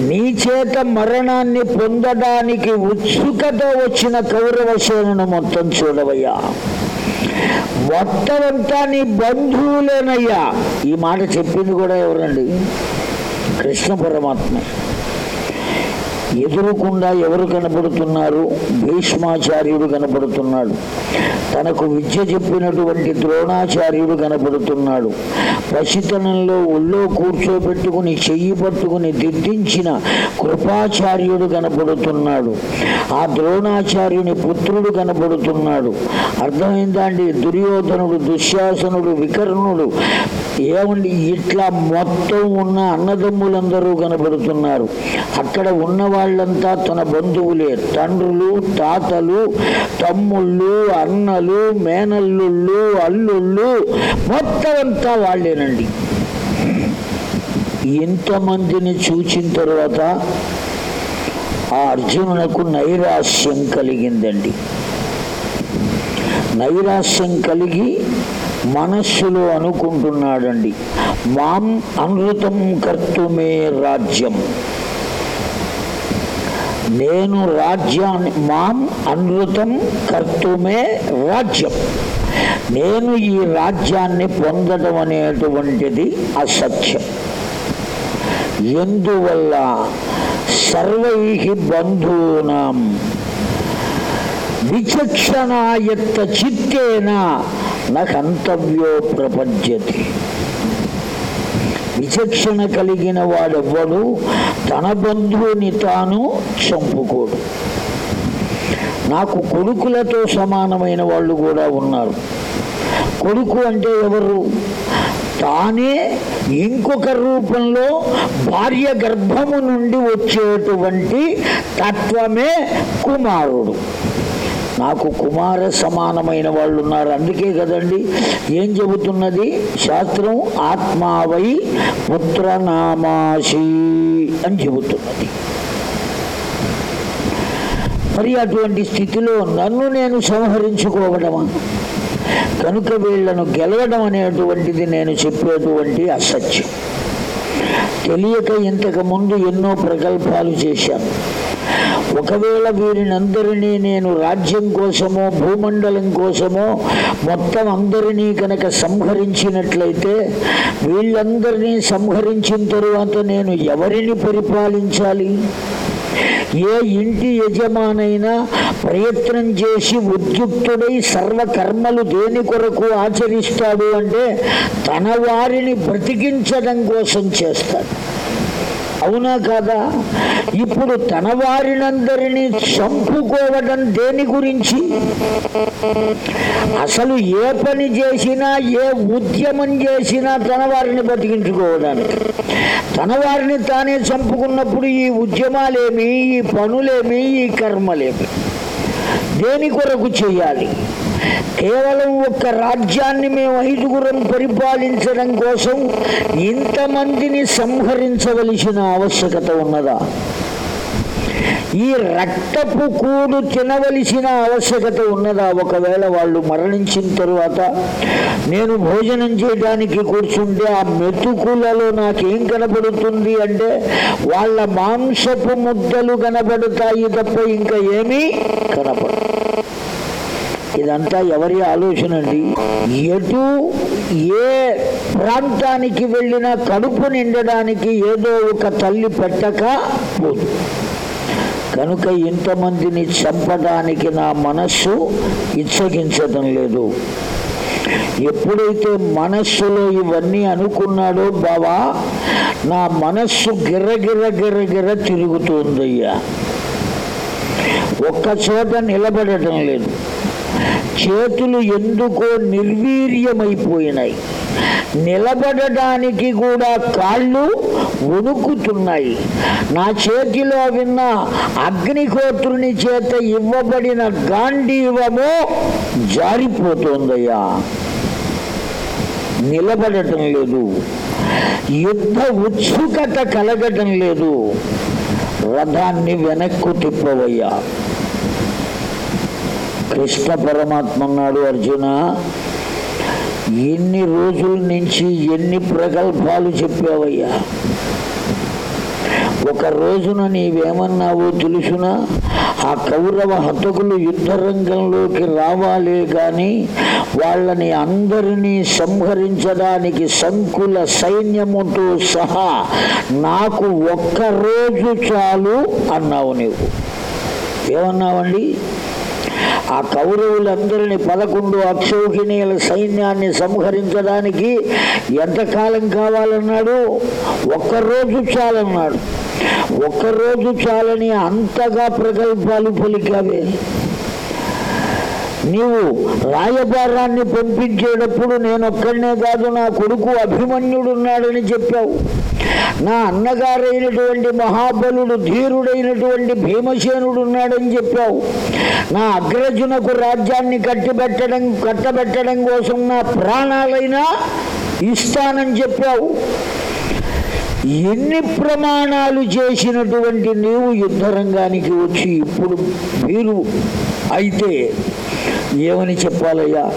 నీ చేత మరణాన్ని పొందడానికి ఉత్సుకతో వచ్చిన కౌరవసేనను మొత్తం చూడవయ్యా. మొత్తమంతా నీ బంధువులేనయ్యా. ఈ మాట చెప్పింది కూడా ఎవరండి? కృష్ణ పరమాత్మ. ఎదురుకుండా ఎవరు కనపడుతున్నారు భీష్మాచార్యుడు కనపడుతున్నాడు తనకు విద్య చెప్పినటువంటి ద్రోణాచార్యుడు కనపడుతున్నాడు పసితనంలో ఒళ్ళో కూర్చోబెట్టుకుని చెయ్యి పట్టుకుని దిద్దించిన కృపాచార్యుడు కనపడుతున్నాడు ఆ ద్రోణాచార్యుని పుత్రుడు కనపడుతున్నాడు అర్థమైందా అండి దుర్యోధనుడు దుశ్శాసనుడు వికర్ణుడు ఏమండి? ఇట్లా మొత్తం ఉన్న అన్నదమ్ములందరూ కనపడుతున్నారు అక్కడ ఉన్నవారు వాళ్ళంతా తన బంధువులే. తండ్రులు తాతలు తమ్ముళ్ళు అన్నలు మేనల్లుళ్ళు అల్లుళ్ళు మొత్తం అంతా వాళ్ళేనండి. ఇంతమందిని చూచిన తర్వాత ఆ అర్జునులకు నైరాశ్యం కలిగిందండి. నైరాశ్యం కలిగి మనస్సులో అనుకుంటున్నాడండి. మాం అనృతం కర్తుమే రాజ్యం. నేను రాజ్యాన్ని మాం అనృతం కర్తుమే రాజ్యం. నేను ఈ రాజ్యాన్ని పొందడం అనేటువంటిది అసత్యం. ఎందువల్ల? సర్వై బంధూనాం విచక్షణాయత్త చిత్తేన నకంతవ్యో ప్రపంచతి విచక్షణ కలిగిన వాడెవ్వడు? తన బంధువుని తాను చంపుకోడు. నాకు కొడుకులతో సమానమైన వాళ్ళు కూడా ఉన్నారు. కొడుకు అంటే ఎవరు? తానే ఇంకొక రూపంలో భార్య గర్భము నుండి వచ్చేటువంటి తత్వమే కుమారుడు. నాకు కుమార సమానమైన వాళ్ళు ఉన్నారు. అందుకే కదండి ఏం చెబుతున్నది? శాస్త్రం ఆత్మావై పుత్రనామాసి అని చెబుతున్నది. మరి అటువంటి స్థితిలో నన్ను నేను సంహరించుకోవడమా? కనుక వీళ్ళను గెలవడం అనేటువంటిది నేను చెప్పేటువంటి అసత్యం. తెలియక ఇంతకు ముందు ఎన్నో ప్రకల్పాలు చేశాను. ఒకవేళ వీరినందరినీ నేను రాజ్యం కోసమో భూమండలం కోసమో మొత్తం అందరినీ కనుక సంహరించినట్లయితే వీళ్ళందరినీ సంహరించిన తరువాత నేను ఎవరిని పరిపాలించాలి? ఏ ఇంటి యజమానైనా ప్రయత్నం చేసి ఉద్యుక్తుడై సర్వకర్మలు దేని కొరకు ఆచరిస్తాడు అంటే తన వారిని బ్రతికించడం కోసం చేస్తాడు. అవునా కాదా? ఇప్పుడు తన వారినందరినీ చంపుకోవడం దేని గురించి? అసలు ఏ పని చేసినా ఏ ఉద్యమం చేసినా తన వారిని బతికించుకోవడానికి. తన వారిని తానే చంపుకున్నప్పుడు ఈ ఉద్యమాలేమి ఈ పనులేమి ఈ కర్మలేమి? దేని కొరకు చేయాలి? కేవలం ఒక్క రాజ్యాన్ని మేము ఐదుగురం పరిపాలించడం కోసం ఇంతమందిని సంహరించవలసిన ఆవశ్యకత ఉన్నదా? ఈ రక్తపు కూడు తినవలసిన ఆవశ్యకత ఉన్నదా? ఒకవేళ వాళ్ళు మరణించిన తరువాత నేను భోజనం చేయడానికి కూర్చుంటే ఆ మెతుకులలో నాకేం కనబడుతుంది అంటే వాళ్ళ మాంసపు ముద్దలు కనబడతాయి తప్ప ఇంకా ఏమీ కనపడదు ఇదంతా ఎవరి ఆలోచన అండి? ఎటు ఏ ప్రాంతానికి వెళ్ళినా కడుపు నిండడానికి ఏదో ఒక తల్లి పెట్టక పోదు. కనుక ఇంతమందిని చంపడానికి నా మనస్సు ఇచ్చగించడం లేదు. ఎప్పుడైతే మనస్సులో ఇవన్నీ అనుకున్నాడో బావా నా మనస్సు గిర్రగిర్ర గిర్రగిర్ర తిరుగుతుందయ్యా. ఒక్క చోట నిలబడటం లేదు. చేతులు ఎందుకో నిర్వీర్యమైపోయినాయి. నిలబడడానికి కూడా కాళ్ళు వణుకుతున్నాయి. నా చేతిలో విన్న అగ్నిహోత్రుని చేత ఇవ్వబడిన గాంధీవము జారిపోతుందయ్యా. నిలబడటం లేదు. యుద్ధ ఉత్సుకత కలగటం లేదు. రథాన్ని వెనక్కు తిప్పవయ్యా. కృష్ణ పరమాత్మ అన్నాడు అర్జున ఎన్ని రోజుల నుంచి ఎన్ని ప్రగల్భాలు చెప్పావయ్యా? ఒక రోజున నీవేమన్నావో తెలుసునా? ఆ కౌరవ హతకులు యుద్ధ రంగంలోకి రావాలే గాని వాళ్ళని అందరినీ సంహరించడానికి సంకుల సైన్యముతో సహా నాకు ఒక్క రోజు చాలు అన్నావు నీవు. ఏమన్నావండి? ఆ కౌరవులందరినీ పదకొండు అక్షౌహిణీయుల సైన్యాన్ని సంహరించడానికి ఎంతకాలం కావాలన్నాడు? ఒక్కరోజు చాలన్నాడు. ఒక్కరోజు చాలని అంతగా ప్రగల్భాలు పలికావే. నీవు రాయబారాన్ని పంపించేటప్పుడు నేనొక్కడనే కాదు నా కొడుకు అభిమన్యుడున్నాడని చెప్పావు. నా అన్నగారైనటువంటి మహాబలుడు ధీరుడైనటువంటి భీమసేనుడు ఉన్నాడని చెప్పావు. నా అగ్రజునకు రాజ్యాన్ని కట్టిబెట్టడం కట్టబెట్టడం కోసం నా ప్రాణాలైనా ఇస్తానని చెప్పావు. ఎన్ని ప్రమాణాలు చేసినటువంటి నీవు యుద్ధరంగానికి వచ్చి ఇప్పుడు మీరు అయితే ఏమని చెప్పాలయ్యా?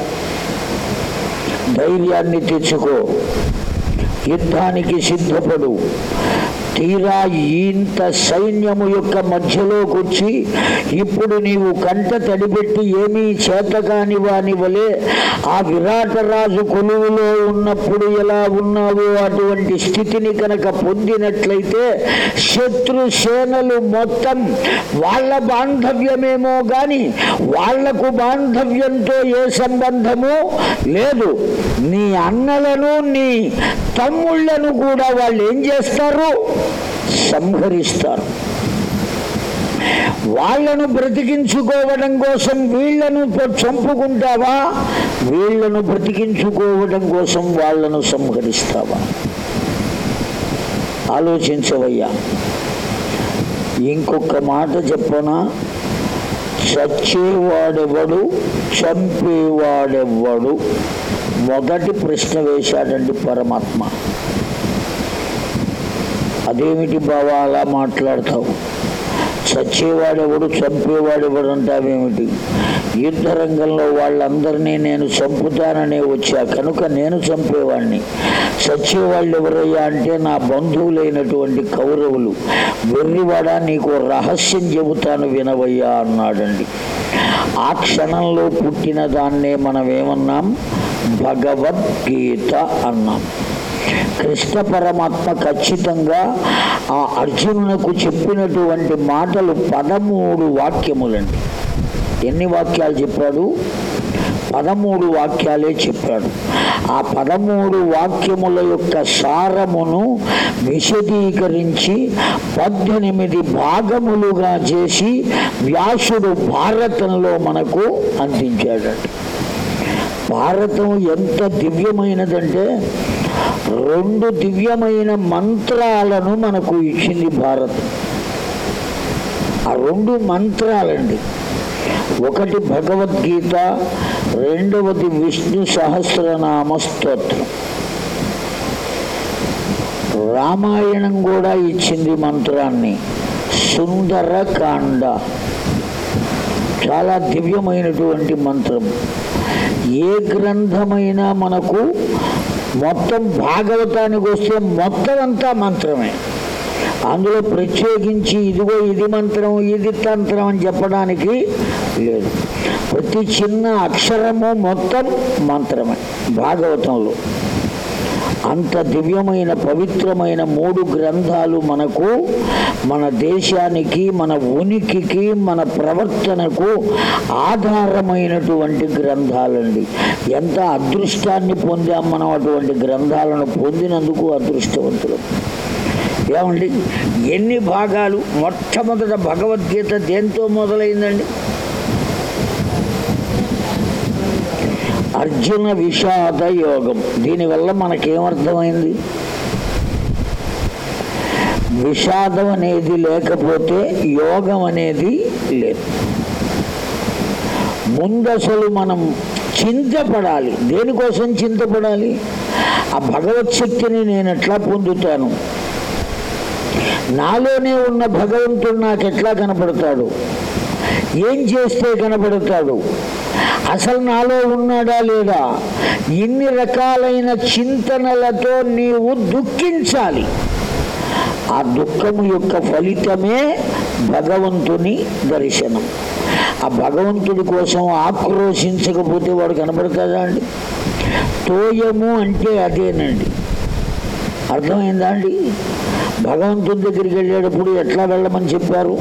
ధైర్యాన్ని తెచ్చుకో. యుద్ధానికి సిద్ధపడు. తీరా ఇంత సైన్యము యొక్క మధ్యలోకి వచ్చి ఇప్పుడు నీవు కంట తడిపెట్టి ఏమీ చేతకాని వాని వలె ఆ విరాటరాజు కొలువులో ఉన్నప్పుడు ఎలా ఉన్నావో అటువంటి స్థితిని కనుక పొందినట్లయితే శత్రు సేనలు మొత్తం వాళ్ళ బాంధవ్యమేమో గాని వాళ్ళకు బాంధవ్యంతో ఏ సంబంధము లేదు. నీ అన్నలను నీ తమ్ముళ్ళను కూడా వాళ్ళు ఏం చేస్తారు? సంహరిస్తారు. వాళ్ళను బ్రతికించుకోవడం కోసం వీళ్ళను చంపుకుంటావా? వీళ్ళను బ్రతికించుకోవడం కోసం వాళ్ళను సంహరిస్తావా? ఆలోచించవయ్యా. ఇంకొక మాట చెప్పనా? చచ్చేవాడెవడు? చంపేవాడెవ్వడు? మొదటి ప్రశ్న వేశాడండి పరమాత్మ. అదేమిటి బావా అలా మాట్లాడతావు? చచ్చేవాడెవడు చంపేవాడెవడు అంటావేమిటి యుద్ధ రంగంలో వాళ్ళందరినీ నేను చంపుతాననే వచ్చా. కనుక నేను చంపేవాడిని చచ్చేవాళ్ళు ఎవరయ్యా అంటే నా బంధువులైనటువంటి కౌరవులు. వెర్రివాడ నీకు రహస్యం చెబుతాను వినవయ్యా అన్నాడండి. ఆ క్షణంలో పుట్టిన దాన్నే మనం ఏమన్నాం భగవద్గీత అన్నాం. కృష్ణ పరమాత్మ ఖచ్చితంగా ఆ అర్జునునకు చెప్పినటువంటి మాటలు పదమూడు వాక్యములండి. ఎన్ని వాక్యాలు చెప్పాడు? పదమూడు వాక్యాలే చెప్పాడు. ఆ పదమూడు వాక్యముల యొక్క సారమును విశదీకరించి పద్దెనిమిది భాగములుగా చేసి వ్యాసుడు భారతంలో మనకు అందించాడట. భారతం ఎంత దివ్యమైనదంటే రెండు దివ్యమైన మంత్రాలను మనకు ఇచ్చింది భారత్. ఆ రెండు మంత్రాలండి. ఒకటి భగవద్గీత రెండవది విష్ణు సహస్రనామ స్తోత్రం. రామాయణం కూడా ఇచ్చింది మంత్రాన్ని. సుందరకాండ. చాలా దివ్యమైనటువంటి మంత్రం. ఏ గ్రంథమైనా మనకు మొత్తం భాగవతానికి వస్తే మొత్తం అంతా మంత్రమే. అందులో ప్రత్యేకించి ఇదిగో ఇది మంత్రం ఇది తంత్రం అని చెప్పడానికి లేదు. ప్రతి చిన్న అక్షరము మొత్తం మంత్రమే భాగవతంలో. అంత దివ్యమైన పవిత్రమైన మూడు గ్రంథాలు మనకు మన దేశానికి మన ఉనికికి మన ప్రవర్తనకు ఆధారమైనటువంటి గ్రంథాలండి. ఎంత అదృష్టాన్ని పొందాం మనం అటువంటి గ్రంథాలను పొందినందుకు అదృష్టవంతులు. ఏమండి? ఎన్ని భాగాలు? మొట్టమొదట భగవద్గీత దేంతో మొదలైందండి? అర్జున విషాద యోగం. దీనివల్ల మనకేమర్థమైంది విషాదం అనేది లేకపోతే యోగం అనేది లేదు. ముందసలు మనం చింతపడాలి. దేనికోసం చింతపడాలి? ఆ భగవత్ శక్తిని నేను ఎట్లా పొందుతాను? నాలోనే ఉన్న భగవంతుడు నాకు ఎట్లా కనపడతాడు? ఏం చేస్తే కనపడతాడు? అసలు నాలో ఉన్నాడా లేదా ఇన్ని రకాలైన చింతనలతో నీవు దుఃఖించాలి. ఆ దుఃఖము యొక్క ఫలితమే భగవంతుని దర్శనం. ఆ భగవంతుడి కోసం ఆక్రోశించకపోతే వాడు కనబడతాడా అండి? తోయము అంటే అదేనండి. అర్థమైందా అండి? భగవంతుడి దగ్గరికి వెళ్ళేటప్పుడు ఎట్లా వెళ్ళమని చెప్పారు?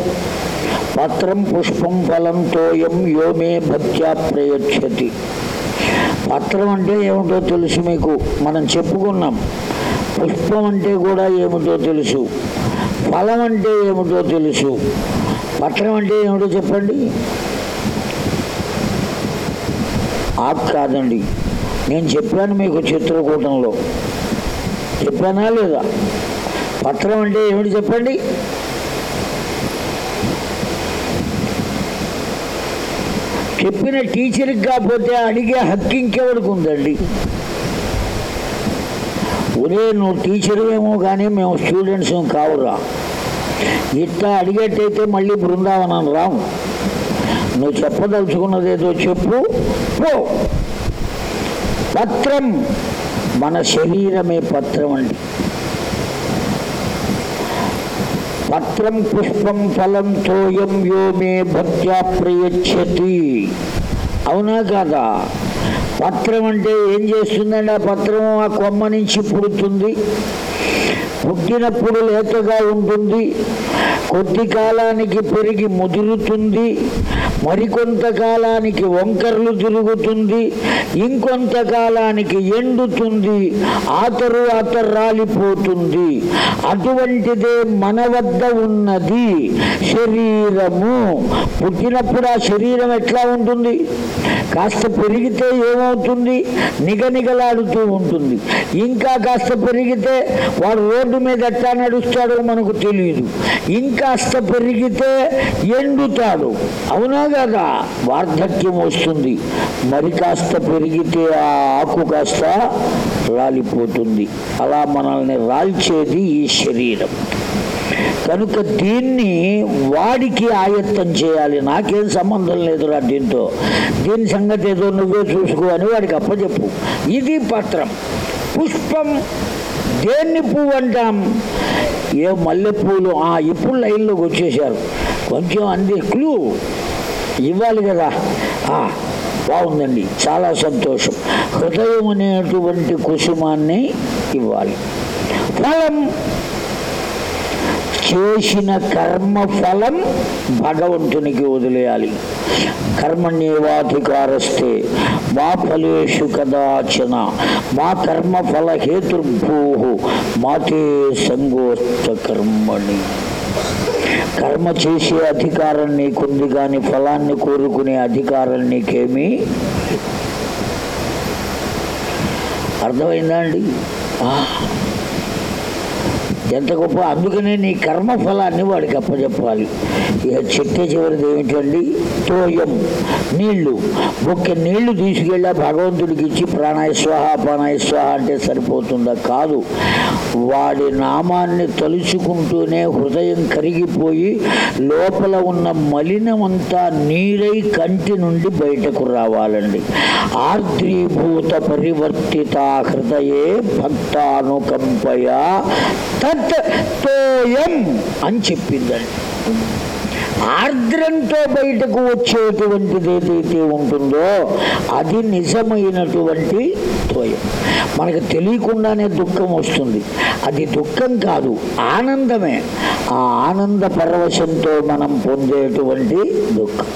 పత్రం పుష్పం ఫలంతో తోయం యోమే భక్త్యా ప్రయచ్చతి పత్రం అంటే ఏమిటో తెలుసు మీకు? మనం చెప్పుకున్నాం. పుష్పం అంటే కూడా ఏమిటో తెలుసు. ఫలం అంటే ఏమిటో తెలుసు. పత్రం అంటే ఏమిటో చెప్పండి. ఆకు కాదండి. నేను చెప్పాను మీకు చిత్రకూటంలో. చెప్పానా లేదా? పత్రం అంటే ఏమిటి చెప్పండి? చెప్పిన టీచర్కి కాకపోతే అడిగే హక్కు ఇంకెవరికి ఉందండి? ఒరే నువ్వు టీచర్ ఏమో కానీ మేము స్టూడెంట్స్ కావురా. ఇట్లా అడిగేట్టయితే మళ్ళీ బృందావనం రాము నువ్వు చెప్పదలుచుకున్నది ఏదో చెప్పు పో. పత్రం మన శరీరమే పత్రం అండి. పత్రం పుష్పం ఫలం తోయం యో మే భక్త్యా ప్రయచ్చతి. అవునా కాదా? పత్రం అంటే ఏం చేస్తుందండి ఆ పత్రం? ఆ కొమ్మ నుంచి పుడుతుంది. పుట్టినప్పుడు లేతగా ఉంటుంది. కొద్ది కాలానికి పెరిగి ముదురుతుంది. మరికొంతకాలానికి వంకర్లు తిరుగుతుంది ఇంకొంతకాలానికి ఎండుతుంది ఆ తరువాత రాలిపోతుంది అటువంటిదే మన వద్ద ఉన్నది శరీరము. పుట్టినప్పుడు ఆ శరీరం ఎట్లా ఉంటుంది? కాస్త పెరిగితే ఏమవుతుంది? నిగనిగలాడుతూ ఉంటుంది. ఇంకా కాస్త పెరిగితే వాడు రోడ్డు మీద ఎట్లా నడుస్తాడో మనకు తెలియదు ఇంకాస్త పెరిగితే ఎండుతాడు. అవునా? కదా. వార్ధక్యం వస్తుంది. మరి కాస్త పెరిగితే ఆ ఆకు కాస్త రాలిపోతుంది. అలా మనల్ని రాల్చేది ఈ శరీరం. కనుక దీన్ని వాడికి ఆయత్తం చేయాలి. నాకేం సంబంధం లేదురా దీంతో. దీని సంగతి ఏదో నువ్వే చూసుకో అని వాడికి అప్పచెప్పు ఇది పత్రం. పుష్పం దేన్ని పువ్వు అంటాం? ఏ మల్లెపూలు? ఆ ఇప్పుడు లైన్లోకి వచ్చేసారు కొంచెం అంది క్లూ ఇవ్వాలి కదా. ఆ, బాగుందండి. చాలా సంతోషం. హృదయం అనేటువంటి కుసుమాన్ని ఇవ్వాలి. ఫలం. చేసిన కర్మ ఫలం భగవంతునికి వదిలేయాలి. కర్మణ్యేవాధికారస్తే మా ఫలేషు కదాచన మా కర్మ ఫల హేతుర్భూ మాతే సంగోస్త కర్మణి కర్మ చేసే అధికారం నీకుంది కానీ ఫలాన్ని కోరుకునే అధికారం నీకేమీ? అర్థమైందా అండి? ఎంత గొప్ప అందుకనే నీ కర్మ ఫలాన్ని వాడికి అప్పచెప్పాలి ఇక చెట్టే చివరిది ఏమిటండి? తోయం నీళ్ళు. ఒక్క నీళ్ళు తీసుకెళ్ళి భగవంతుడికి ఇచ్చి ప్రాణాయస్వాహ స్వాహ అంటే సరిపోతుందా? కాదు. వాడి నామాన్ని తలుచుకుంటూనే హృదయం కరిగిపోయి లోపల ఉన్న మలినమంతా నీరై కంటి నుండి బయటకు రావాలండి. ఆర్ద్రీభూత పరివర్తిత హృదయే భక్తానుకంపయ తత్ తోయం అని చెప్పిందండి. ఆర్ద్రంతో బయటకు వచ్చేటువంటిది ఏదైతే ఉంటుందో అది నిజమైనటువంటి తోయం మనకు తెలియకుండానే దుఃఖం వస్తుంది. అది దుఃఖం కాదు ఆనందమే. ఆ ఆనంద పరవశంతో మనం పొందేటువంటి దుఃఖం.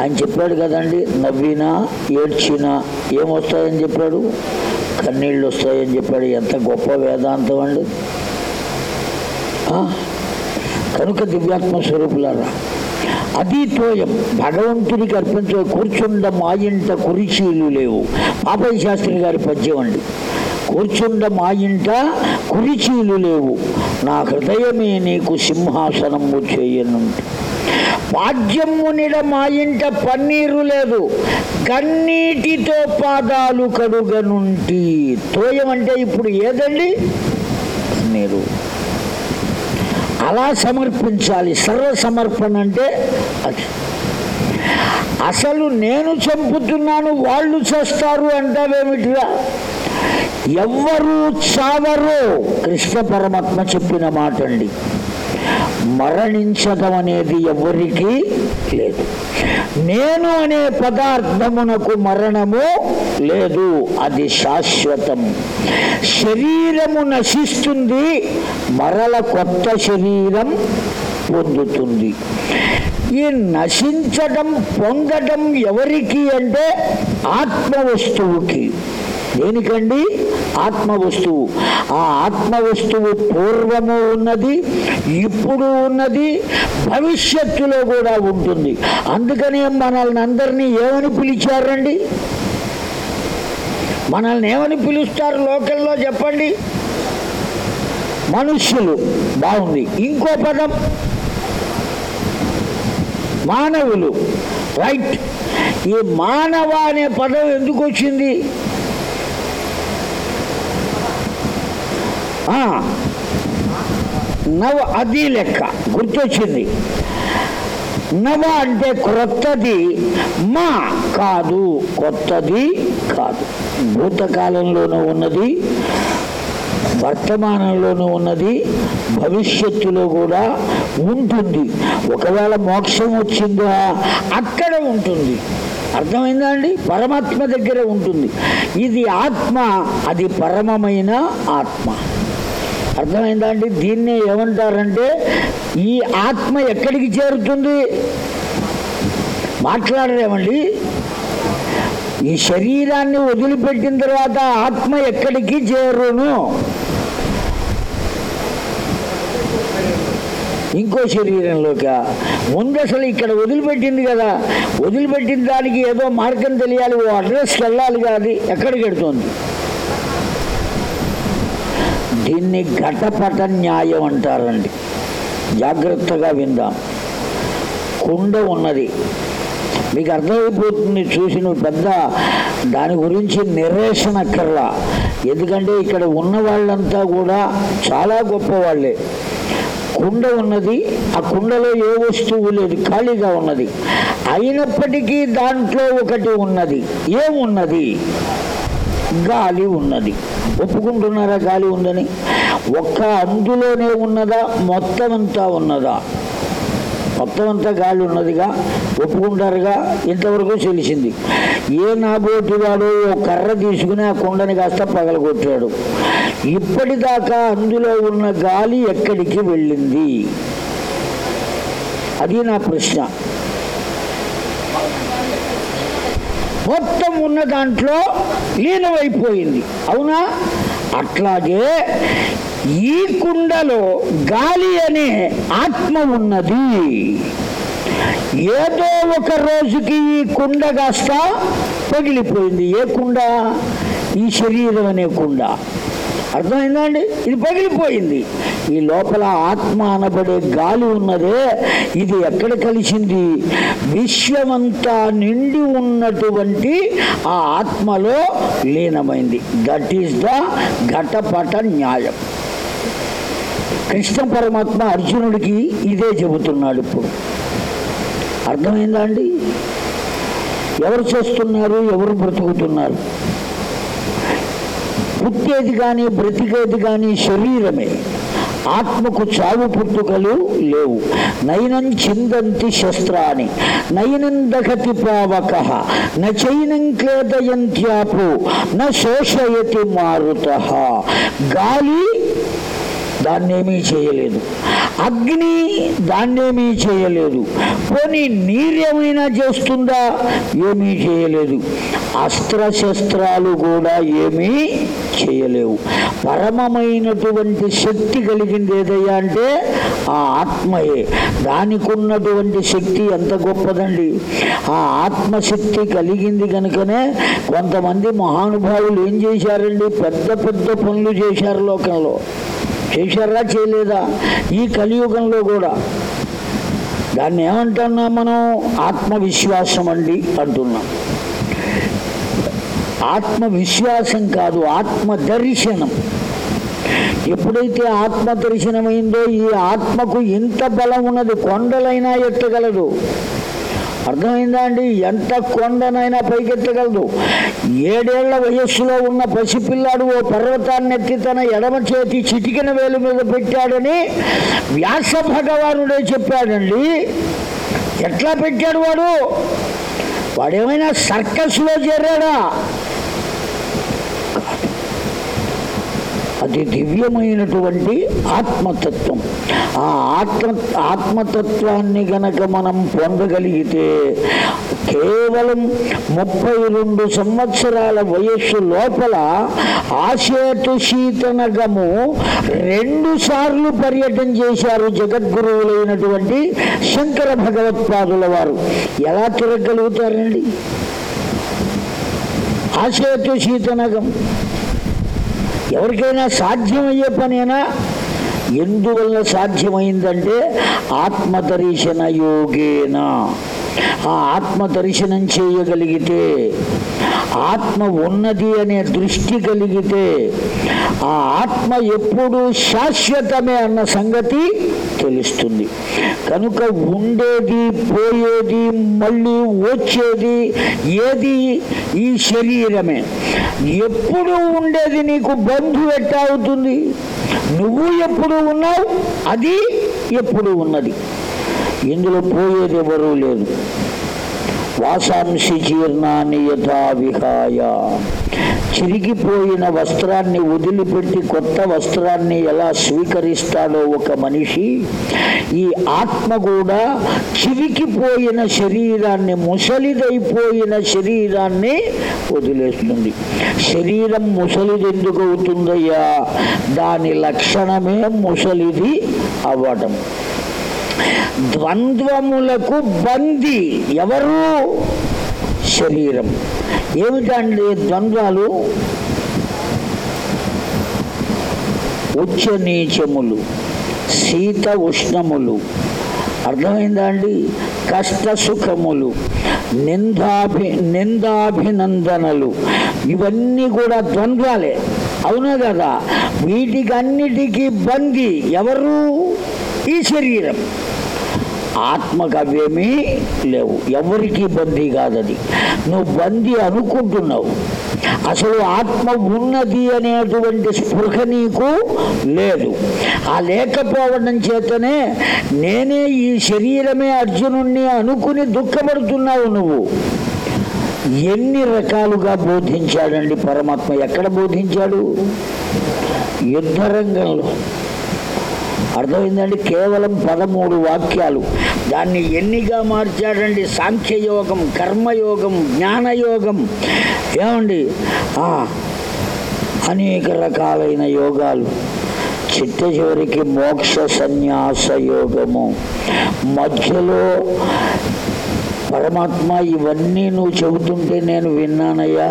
ఆయన చెప్పాడు కదండి నవ్వినా ఏడ్చినా ఏమొస్తాయని చెప్పాడు? కన్నీళ్ళు వస్తాయని చెప్పాడు. ఎంత గొప్ప వేదాంతం అండి. కనుక దివ్యాత్మ స్వరూపులారా అది తోయం భగవంతునికి అర్పించే కూర్చుండ మాయింట కురిచీలు లేవు. పాపయ్య శాస్త్రి గారి పద్యం అండి. కూర్చుండ మాయింట కురిచీలు లేవు. నా హృదయమే నీకు సింహాసనము చేయనుంది పాద్యము మాయింట మా ఇంట పన్నీరు లేదు. కన్నీటితో పాదాలు కడుగనుంటి. తోయం అంటే ఇప్పుడు ఏదండి? పన్నీరు. అలా సమర్పించాలి. సర్వ సమర్పణ అంటే అది. అసలు నేను చంపుతున్నాను వాళ్ళు చేస్తారు అంటావేమిటిరా? ఎవ్వరు చావరు. కృష్ణ పరమాత్మ చెప్పిన మాట అండి మరణించడం అనేది ఎవరికి లేదు. నేను అనే పదార్థమునకు మరణము లేదు అది శాశ్వతం. శరీరము నశిస్తుంది మరల కొత్త శరీరం పొందుతుంది. ఈ నశించడం పొందడం ఎవరికి అంటే ఆత్మ వస్తువుకి దేనికండి? ఆత్మ వస్తువు ఆ ఆత్మ వస్తువు పూర్వము ఉన్నది ఇప్పుడు ఉన్నది భవిష్యత్తులో కూడా ఉంటుంది. అందుకనే మనల్ని అందరినీ ఏమని పిలిచారండి? మనల్ని ఏమని పిలుస్తారు లోకల్లో చెప్పండి? మనుష్యులు. బాగుంది. ఇంకో పదం. మానవులు. రైట్. ఈ మానవ అనే పదం ఎందుకు వచ్చింది? నవ అది లెక్క. గుర్తొచ్చింది. నవ అంటే క్రొత్తది మా కాదు. కొత్తది కాదు. భూతకాలంలోనూ ఉన్నది వర్తమానంలోనూ ఉన్నది భవిష్యత్తులో కూడా ఉంటుంది. ఒకవేళ మోక్షం వచ్చిందా అక్కడ ఉంటుంది. అర్థమైందా అండి? పరమాత్మ దగ్గర ఉంటుంది. ఇది ఆత్మ అది పరమమైన ఆత్మ. అర్థమైందా అండి దీన్ని ఏమంటారంటే ఈ ఆత్మ ఎక్కడికి చేరుతుంది? మాట్లాడరేమండి? ఈ శరీరాన్ని వదిలిపెట్టిన తర్వాత ఆత్మ ఎక్కడికి చేరును? ఇంకో శరీరంలోక? ముందు అసలు ఇక్కడ వదిలిపెట్టింది కదా. వదిలిపెట్టిన దానికి ఏదో మార్గం తెలియాలి ఓ అడ్రస్కి వెళ్ళాలి కాదు ఎక్కడికి వెడుతుంది దీన్ని ఘటపట న్యాయం అంటారండి? జాగ్రత్తగా విందాం. కుండ ఉన్నది. మీకు అర్థమైపోతుంది చూసిన పెద్ద దాని గురించి నిరేషణ అక్కర్లా. ఎందుకంటే ఇక్కడ ఉన్న వాళ్ళంతా కూడా చాలా గొప్ప వాళ్ళే. కుండ ఉన్నది ఆ కుండలో ఏ వస్తువు లేదు ఖాళీగా ఉన్నది. అయినప్పటికీ దాంట్లో ఒకటి ఉన్నది. ఏమున్నది? గాలి ఉన్నది. ఒప్పుకుంటున్నారా గాలి ఉందని? ఒక్క అందులోనే ఉన్నదా? మొత్తం అంతా ఉన్నదా? మొత్తం అంతా గాలి ఉన్నదిగా? ఒప్పుకుంటారుగా? ఇంతవరకు తెలిసింది. ఏ నాబోటి వాడు ఓ కర్ర తీసుకుని ఆ కుండని కాస్త పగలగొట్టాడు. ఇప్పటిదాకా అందులో ఉన్న గాలి ఎక్కడికి వెళ్ళింది? అది నా ప్రశ్న. మొత్తం ఉన్న దాంట్లో లీనమైపోయింది. అవునా? అట్లాగే ఈ కుండలో గాలి అనే ఆత్మ ఉన్నది. ఏదో ఒక రోజుకి ఈ కుండ కాస్త పగిలిపోయింది. ఏ కుండ? ఈ శరీరం అనే కుండ. అర్థమైందా అండి ఇది పగిలిపోయింది. ఈ లోపల ఆత్మ అనబడే గాలి ఉన్నదే ఇది ఎక్కడ కలిసింది? విశ్వమంతా నిండి ఉన్నటువంటి ఆ ఆత్మలో లీనమైంది. దట్ ఈస్ ద ఘటపట న్యాయం. కృష్ణ పరమాత్మ అర్జునుడికి ఇదే చెబుతున్నాడు ఇప్పుడు. అర్థమైందా అండి? ఎవరు చేస్తున్నారు? ఎవరు బ్రతుకుతున్నారు? పుట్టేది కానీ బ్రతికేది కానీ శరీరమే. ఆత్మకు చావు పుట్టుకలు లేవు. నయనం చిందంతి శస్త్రాన్ని నయనం దగతి పావక నైనం క్లేదయంత్యాపు నోషయతి మారుత. గాలి దాన్నేమీ చేయలేదు. అగ్ని దాన్నేమీ చేయలేదు. పోనీ నీరేమైనా చేస్తుందా? ఏమీ చేయలేదు. అస్త్రశస్త్రాలు కూడా ఏమీ చేయలేవు. పరమమైనటువంటి శక్తి కలిగింది ఏదయ్యా అంటే ఆ ఆత్మయే. దానికి ఉన్నటువంటి శక్తి ఎంత గొప్పదండి? ఆ ఆత్మశక్తి కలిగింది కనుకనే కొంతమంది మహానుభావులు ఏం చేశారండి? పెద్ద పెద్ద పనులు చేశారు లోకంలో. చేశారా చేయలేదా? ఈ కలియుగంలో కూడా. దాన్ని ఏమంటున్నాం మనం? ఆత్మవిశ్వాసం అండి అంటున్నాం. ఆత్మవిశ్వాసం కాదు ఆత్మ దర్శనం ఎప్పుడైతే ఆత్మ దర్శనమైందో ఈ ఆత్మకు ఇంత బలం ఉన్నది కొండలైనా ఎట్టగలదు అర్థమైందా అండి ఎంత కొండనైనా పైకెత్తగలదు. ఏడేళ్ళ వయస్సులో ఉన్న పసిపిల్లాడు ఓ పర్వతాన్ని ఎత్తి తన ఎడమ చేతి చిటికిన వేలు మీద పెట్టాడని వ్యాస భగవానుడే చెప్పాడండి. ఎట్లా పెట్టాడు వాడు? వాడేమైనా సర్కస్లో చేరాడా? అది దివ్యమైనటువంటి ఆత్మతత్వం. ఆ ఆత్మ ఆత్మతత్వాన్ని గనక మనం పొందగలిగితే కేవలం ముప్పై రెండు సంవత్సరాల వయస్సు లోపల ఆశేతు శీతనగము రెండు సార్లు పర్యటన చేశారు జగద్గురువులైనటువంటి శంకర భగవత్పాదుల వారు. ఎలా తిరగలుగుతారండి ఆశేతు శీతనగం ఎవరికైనా సాధ్యమయ్యే పనేనా? ఎందువల్ల సాధ్యమైందంటే ఆత్మదర్శన యోగేన. ఆ ఆత్మ దర్శనం చేయగలిగితే ఆత్మ ఉన్నది అనే దృష్టి కలిగితే ఆ ఆత్మ ఎప్పుడు శాశ్వతమే అన్న సంగతి తెలుస్తుంది. కనుక ఉండేది పోయేది మళ్ళీ వచ్చేది ఏది? ఈ శరీరమే. ఎప్పుడు ఉండేది నీకు బంధు ఎట్టా అవుతుంది? నువ్వు ఎప్పుడు ఉన్నావు? అది ఎప్పుడు ఉన్నది. ఇందులో పోయేది ఎవరూ లేదు వాసాంసి జీర్ణాన్ని యథా విహాయ. చిరిగిపోయిన వస్త్రాన్ని వదిలిపెట్టి కొత్త వస్త్రాన్ని ఎలా స్వీకరిస్తాడో ఒక మనిషి ఈ ఆత్మ కూడా చిరికిపోయిన శరీరాన్ని ముసలిదైపోయిన శరీరాన్ని వదిలేస్తుంది. శరీరం ముసలిది ఎందుకు అవుతుందయ్యా? దాని లక్షణమే ముసలిది అవ్వడం ద్వంద్వములకు బంది. ఎవరు? శరీరం. ఏమిటండి ద్వంద్వాలు? ఉచ్చ నీచములు శీత ఉష్ణములు. అర్థమైందా అండి? కష్ట సుఖములు నిందాభి నిందాభినందనలు. ఇవన్నీ కూడా ద్వంద్వాలే. అవునా కదా? వీటికన్నిటికీ బందీ ఎవరు? ఈ శరీరం. ఆత్మకు అవేమీ లేవు. ఎవరికి బందీ కాదది. నువ్వు బందీ అనుకుంటున్నావు. అసలు ఆత్మ ఉన్నది అనేటువంటి స్పృహ నీకు లేదు. ఆ లేకపోవడం చేతనే నేనే ఈ శరీరమే అర్జునుణ్ణి అనుకుని దుఃఖపడుతున్నావు నువ్వు. ఎన్ని రకాలుగా బోధించాడండి పరమాత్మ? ఎక్కడ బోధించాడు? యుద్ధరంగంలో. అర్థమైందండి? కేవలం పదమూడు వాక్యాలు. దాన్ని ఎన్నిగా మార్చాడండి? సాంఖ్యయోగం కర్మయోగం జ్ఞానయోగం. ఏమండి? అనేక రకాలైన యోగాలు. చిట్ట చివరికి మోక్ష సన్యాస యోగము. మధ్యలో పరమాత్మ ఇవన్నీ నువ్వు చెబుతుంటే నేను విన్నానయ్యా.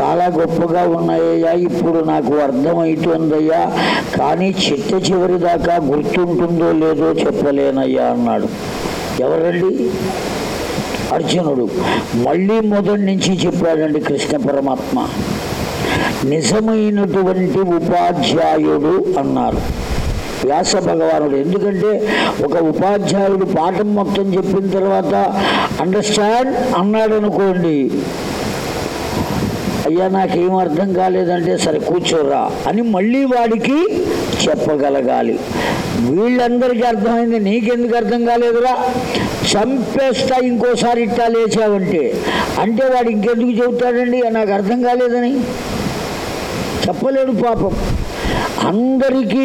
చాలా గొప్పగా ఉన్నాయ్యా. ఇప్పుడు నాకు అర్థమవుతుందయ్యా కానీ చిట్ట చివరి దాకా గుర్తుంటుందో లేదో చెప్పలేనయ్యా అన్నాడు. ఎవరండి? అర్జునుడు. మళ్ళీ మొదటి నుంచి చెప్పాడండి కృష్ణ పరమాత్మ. నిజమైనటువంటి ఉపాధ్యాయుడు అన్నారు. వ్యాస భగవానుడు. ఎందుకంటే ఒక ఉపాధ్యాయుడు పాఠం మొత్తం చెప్పిన తర్వాత అండర్స్టాండ్ అన్నాడు అనుకోండి అయ్యా నాకేం అర్థం కాలేదంటే సరే కూర్చోరా అని మళ్ళీ వాడికి చెప్పగలగాలి. వీళ్ళందరికీ అర్థమైంది నీకెందుకు అర్థం కాలేదురా? చంపేస్తా ఇంకోసారి ఇట్టా లేచావంటే. అంటే వాడు ఇంకెందుకు చెబుతాడండి? నాకు అర్థం కాలేదని. చెప్పలేడు పాపం. అందరికీ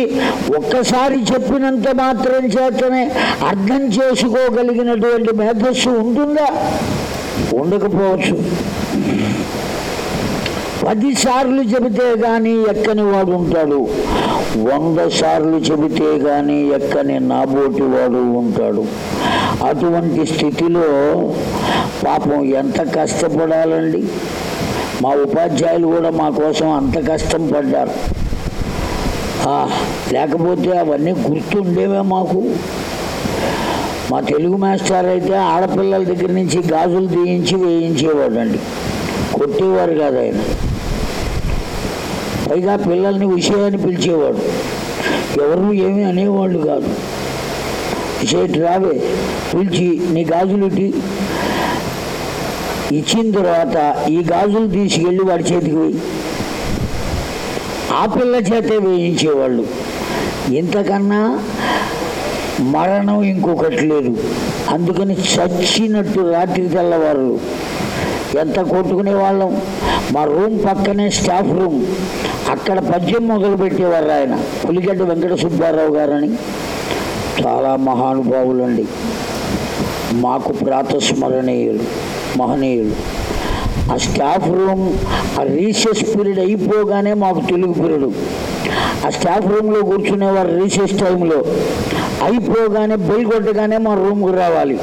ఒక్కసారి చెప్పినంత మాత్రం చేతనే అర్థం చేసుకోగలిగినటువంటి మేధస్సు ఉంటుందా? ఉండకపోవచ్చు. పది సార్లు చెబితే కానీ ఎక్కని వాడు ఉంటాడు. వంద సార్లు చెబితే కానీ ఎక్కని నాబోటి వాడు ఉంటాడు. అటువంటి స్థితిలో పాపం ఎంత కష్టపడాలండి? మా ఉపాధ్యాయులు కూడా మా కోసం అంత కష్టం పడ్డారు. లేకపోతే అవన్నీ గుర్తుండేవే మాకు. మా తెలుగు మాస్టర్ అయితే ఆడపిల్లల దగ్గర నుంచి గాజులు తీయించి వేయించేవాడండి. కొట్టేవారు కాదు ఆయన. పైగా పిల్లల్ని విషయాన్ని పిలిచేవాడు. ఎవరు ఏమీ అనేవాళ్ళు కాదు. విషయటి రావే. పిలిచి నీ గాజులు ఇట్టి ఇచ్చిన తర్వాత ఈ గాజులు తీసుకెళ్ళి వాడి చేతికి పోయి ఆ పిల్ల చేతే వేయించేవాళ్ళు. ఇంతకన్నా మరణం ఇంకొకటి లేదు. అందుకని చచ్చినట్టు రాత్రి తెల్లవారు ఎంత కొట్టుకునే వాళ్ళం మా రూమ్ పక్కనే స్టాఫ్ రూమ్. అక్కడ పద్యం మొదలు పెట్టేవారు ఆయన పులిగడ్డ వెంకట సుబ్బారావు గారని. చాలా మహానుభావులండి. మాకు ప్రాతస్మరణీయులు మహనీయులు. ఆ స్టాఫ్ రూమ్ ఆ రీసెస్ పీరియడ్ అయిపోగానే మాకు తెలుగు పీరియడ్. ఆ స్టాఫ్ రూమ్లో కూర్చునేవారు రీసెస్ టైంలో. అయిపోగానే బెల్ కొట్టగానే మా రూమ్కి రావాలి.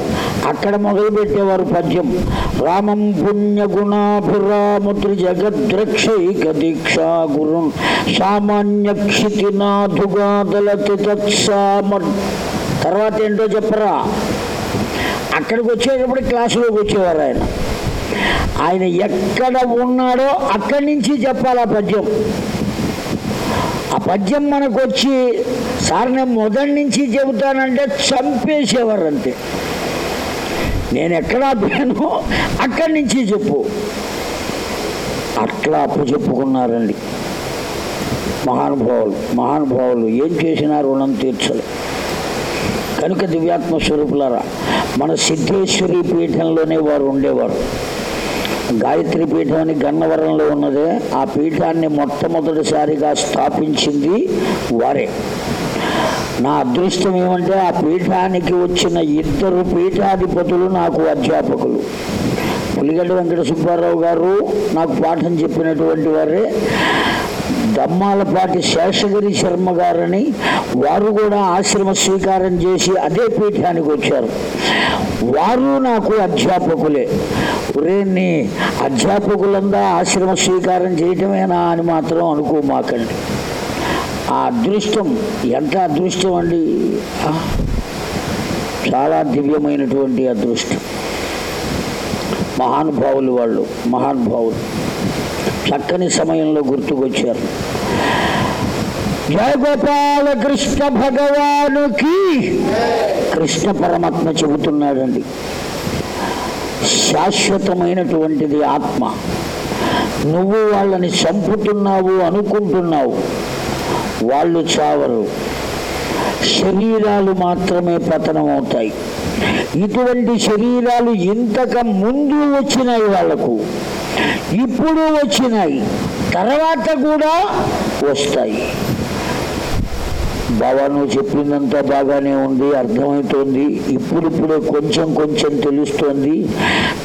అక్కడ మొదలు పెట్టేవారు పద్యం. రామం పుణ్య గుణాభిరాముద్రి జగద్రక్షైక దీక్షా గురు సామాన్య క్షితినాథుగాదలతి తత్సామర్ తర్వాత ఏంటో చెప్పరా? అక్కడికి వచ్చేటప్పుడు క్లాసులోకి వచ్చేవారు ఆయన. ఆయన ఎక్కడ ఉన్నాడో అక్కడి నుంచి చెప్పాలి ఆ పద్యం. పద్యం మనకు వచ్చి సార్ నేను మొదటి నుంచి చెబుతానంటే చంపేసేవారు అంతే నేను ఎక్కడ ఆపాను అక్కడి నుంచి చెప్పు. అట్లా అప్పు చెప్పుకున్నారండి. మహానుభావులు మహానుభావులు ఏం చేసినా రుణం తీర్చలే. కనుక దివ్యాత్మ స్వరూపులారా మన సిద్ధేశ్వరి పీఠంలోనే వారు ఉండేవారు. గాయత్రి పీఠం అని గన్నవరంలో ఉన్నదే ఆ పీఠాన్ని మొట్టమొదటిసారిగా స్థాపించింది వారే. నా అదృష్టం ఏమంటే ఆ పీఠానికి వచ్చిన ఇద్దరు పీఠాధిపతులు నాకు అధ్యాపకులు. పులిగడ్డ వెంకట సుబ్బారావు గారు నాకు పాఠం చెప్పినటువంటి వారే. దమ్మాలపాటి శేషగిరి శర్మ గారని వారు కూడా ఆశ్రమ స్వీకారం చేసి అదే పీఠానికి వచ్చారు. వారు నాకు అధ్యాపకులే. ఒరే నీ అధ్యాపకులందా ఆశ్రమ స్వీకారం చేయటమేనా అని మాత్రం అనుకోమాకండి ఆ అదృష్టం ఎంత అదృష్టం అండి? చాలా దివ్యమైనటువంటి అదృష్టం. మహానుభావులు వాళ్ళు మహానుభావులు. చక్కని సమయంలో గుర్తుకొచ్చారు. జయగోపాల కృష్ణ భగవానుకి కృష్ణ పరమాత్మ చెబుతున్నాడండి. శాశ్వతమైనటువంటిది ఆత్మ. నువ్వు వాళ్ళని చంపుతున్నావు అనుకుంటున్నావు. వాళ్ళు చావరు. శరీరాలు మాత్రమే పతనం అవుతాయి ఇటువంటి శరీరాలు ఇంతక ముందు వచ్చినాయి వాళ్ళకు ఇప్పుడు వచ్చినాయి. తర్వాత కూడా వస్తాయి. బాబా నువ్వు చెప్పిందంతా బాగానే ఉంది అర్థమవుతోంది ఇప్పుడిప్పుడే కొంచెం కొంచెం తెలుస్తోంది.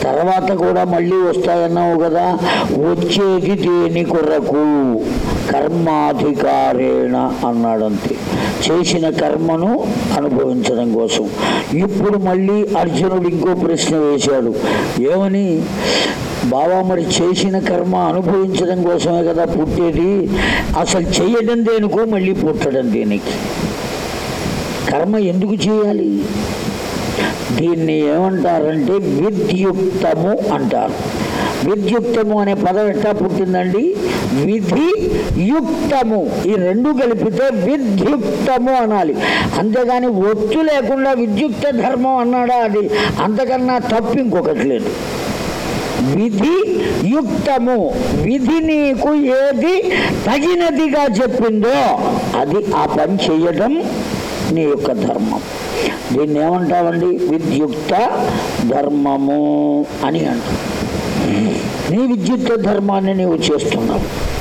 తర్వాత కూడా మళ్ళీ వస్తాయన్నావు కదా వచ్చేది దేని కొరకు కర్మాధికారేణ అన్నాడంతే. చేసిన కర్మను అనుభవించడం కోసం. ఇప్పుడు మళ్ళీ అర్జునుడు ఇంకో ప్రశ్న వేశాడు. ఏమని? బావా మరి చేసిన కర్మ అనుభవించడం కోసమే కదా పుట్టేది? అసలు చేయడం దేనికో మళ్ళీ పుట్టడం దేనికి? కర్మ ఎందుకు చేయాలి? దీన్ని ఏమంటారంటే విద్యుక్తము అంటారు. విద్యుక్తము అనే పదం ఎట్లా పుట్టిందండి? విధి యుక్తము. ఈ రెండు కలిపితే విద్యుక్తము అనాలి. అంతేగాని ఒత్తు లేకుండా విద్యుక్త ధర్మం అన్నాడా అది? అంతకన్నా తప్పు ఇంకొకటి లేదు. విధి యుక్తము. విధి నీకు ఏది తగినదిగా చెప్పిందో అది ఆ పని చేయడం నీ యొక్క ధర్మం. దీన్ని ఏమంటావండి విద్యుక్త ధర్మము అని అంటాం నీ విద్యుత్ ధర్మాన్ని నీవు చేస్తున్నావు.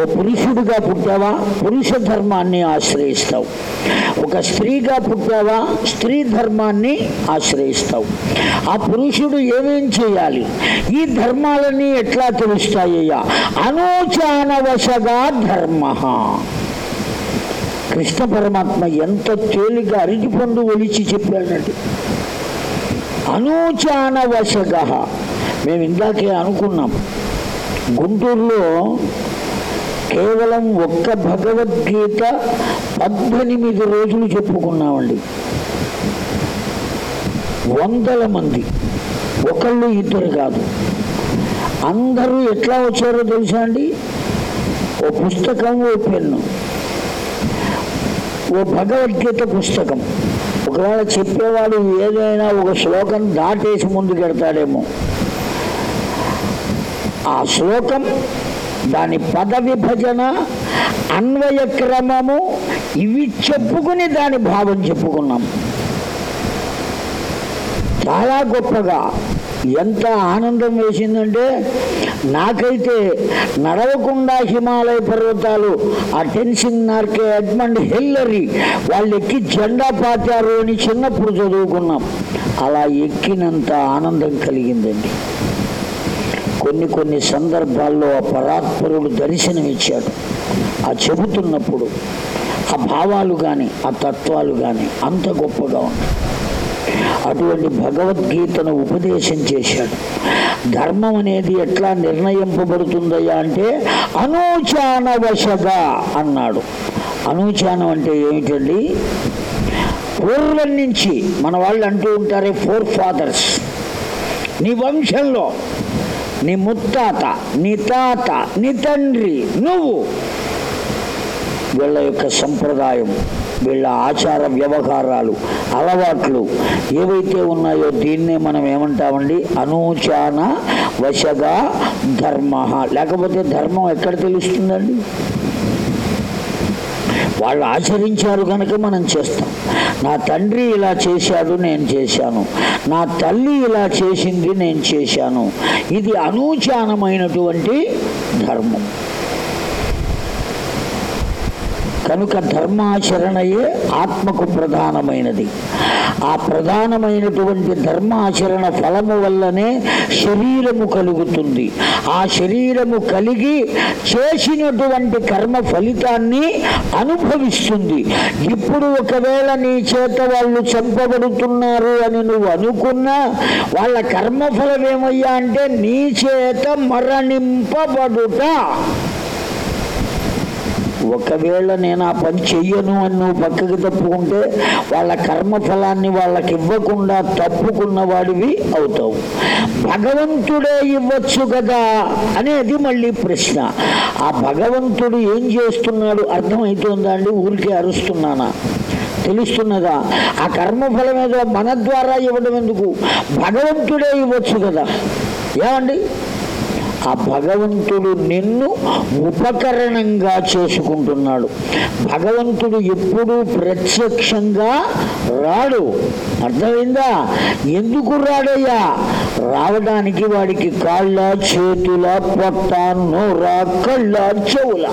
ఓ పురుషుడిగా పుట్టావా? పురుష ధర్మాన్ని ఆశ్రయిస్తావు. ఒక స్త్రీగా పుట్టావా? స్త్రీ ధర్మాన్ని ఆశ్రయిస్తావు. ఆ పురుషుడు ఏమేం చేయాలి? ఈ ధర్మాలన్నీ ఎట్లా తెలుస్తాయ్యా? అనూచానవశగా ధర్మ. కృష్ణ పరమాత్మ ఎంత తేలిగా అరటి పండు ఒలిచి చెప్పాడంటే అనూచానవశగా మేము ఇందాకే అనుకున్నాం. గుంటూరులో కేవలం ఒక్క భగవద్గీత పద్దెనిమిది రోజులు చెప్పుకున్నామండి. వందల మంది. ఒకళ్ళు ఇద్దరు కాదు. అందరూ ఎట్లా వచ్చారో తెలుసా అండి? ఓ పుస్తకం ఓ పెన్ను. ఓ భగవద్గీత పుస్తకం. ఒకవేళ చెప్పేవాడు ఏదైనా ఒక శ్లోకం దాటేసి ముందుకెడతాడేమో. ఆ శ్లోకం దాని పద విభజన అన్వయ క్రమము ఇవి చెప్పుకుని దాని భావం చెప్పుకున్నాం. చాలా గొప్పగా ఎంత ఆనందం వేసిందంటే నాకైతే నడవకుండా హిమాలయ పర్వతాలు ఆ టెన్సింగ్ నార్కే ఎడ్మండ్ హెల్లరీ వాళ్ళు ఎక్కి జెండా పాతారు అని చిన్నప్పుడు చదువుకున్నాం. అలా ఎక్కినంత ఆనందం కలిగిందండి. కొన్ని కొన్ని సందర్భాల్లో ఆ పరాత్పరుడు దర్శనమిచ్చాడు. ఆ చెబుతున్నప్పుడు ఆ భావాలు కానీ ఆ తత్వాలు కానీ అంత గొప్పగా ఉన్నాయి. అటువంటి భగవద్గీతను ఉపదేశం చేశాడు. ధర్మం అనేది ఎట్లా నిర్ణయింపబడుతుందయ్యా అంటే అనూచానవశగా అన్నాడు. అనూచానం అంటే ఏమిటండి? పూర్వం నుంచి మన వాళ్ళు అంటూ ఉంటారే ఫోర్ ఫాదర్స్ నీ వంశంలో నీ ముత్తాత నీ తాత నీ తండ్రి నువ్వు. వీళ్ళ యొక్క సంప్రదాయం వీళ్ళ ఆచార వ్యవహారాలు అలవాట్లు ఏవైతే ఉన్నాయో దీన్నే మనం ఏమంటామండి? అనూచాన వశగా ధర్మ. లేకపోతే ధర్మం ఎక్కడ తెలుస్తుందండి? వాళ్ళు ఆచరించారు కనుక మనం చేస్తాం. నా తండ్రి ఇలా చేశాడు నేను చేశాను. నా తల్లి ఇలా చేసింది నేను చేశాను. ఇది అనూచానమైనటువంటి ధర్మం. కనుక ధర్మాచరణయే ఆత్మకు ప్రధానమైనది. ఆ ప్రధానమైనటువంటి ధర్మాచరణ ఫలము వల్లనే శరీరము కలుగుతుంది. ఆ శరీరము కలిగి చేసినటువంటి కర్మ ఫలితాన్ని అనుభవిస్తుంది. ఇప్పుడు ఒకవేళ నీ చేత వాళ్ళు చంపబడుతున్నారు అని నువ్వు అనుకున్నా వాళ్ళ కర్మఫలం ఏమయ్యా అంటే నీ చేత మరణింపబడుట. ఒకవేళ నేను ఆ పని చెయ్యను అని నువ్వు పక్కకి తప్పుకుంటే వాళ్ళ కర్మఫలాన్ని వాళ్ళకి ఇవ్వకుండా తప్పుకున్న వాడివి అవుతావు. భగవంతుడే ఇవ్వచ్చు కదా అనేది మళ్ళీ ప్రశ్న. ఆ భగవంతుడు ఏం చేస్తున్నాడు అర్థమవుతుందా అండి? ఊరికే అరుస్తున్నానా? తెలుస్తున్నదా? ఆ కర్మఫలం ఏదో మన ద్వారా ఇవ్వడం ఎందుకు? భగవంతుడే ఇవ్వచ్చు కదా. ఏమండి? ఆ భగవంతుడు నిన్ను ఉపకరణంగా చేసుకుంటున్నాడు. భగవంతుడు ఎప్పుడూ ప్రత్యక్షంగా రాడు. అర్థమైందా? ఎందుకు రాడయ్యా? రావడానికి వాడికి కాళ్ళ చేతుల పొట్ట నోర కళ్ళ చెవుల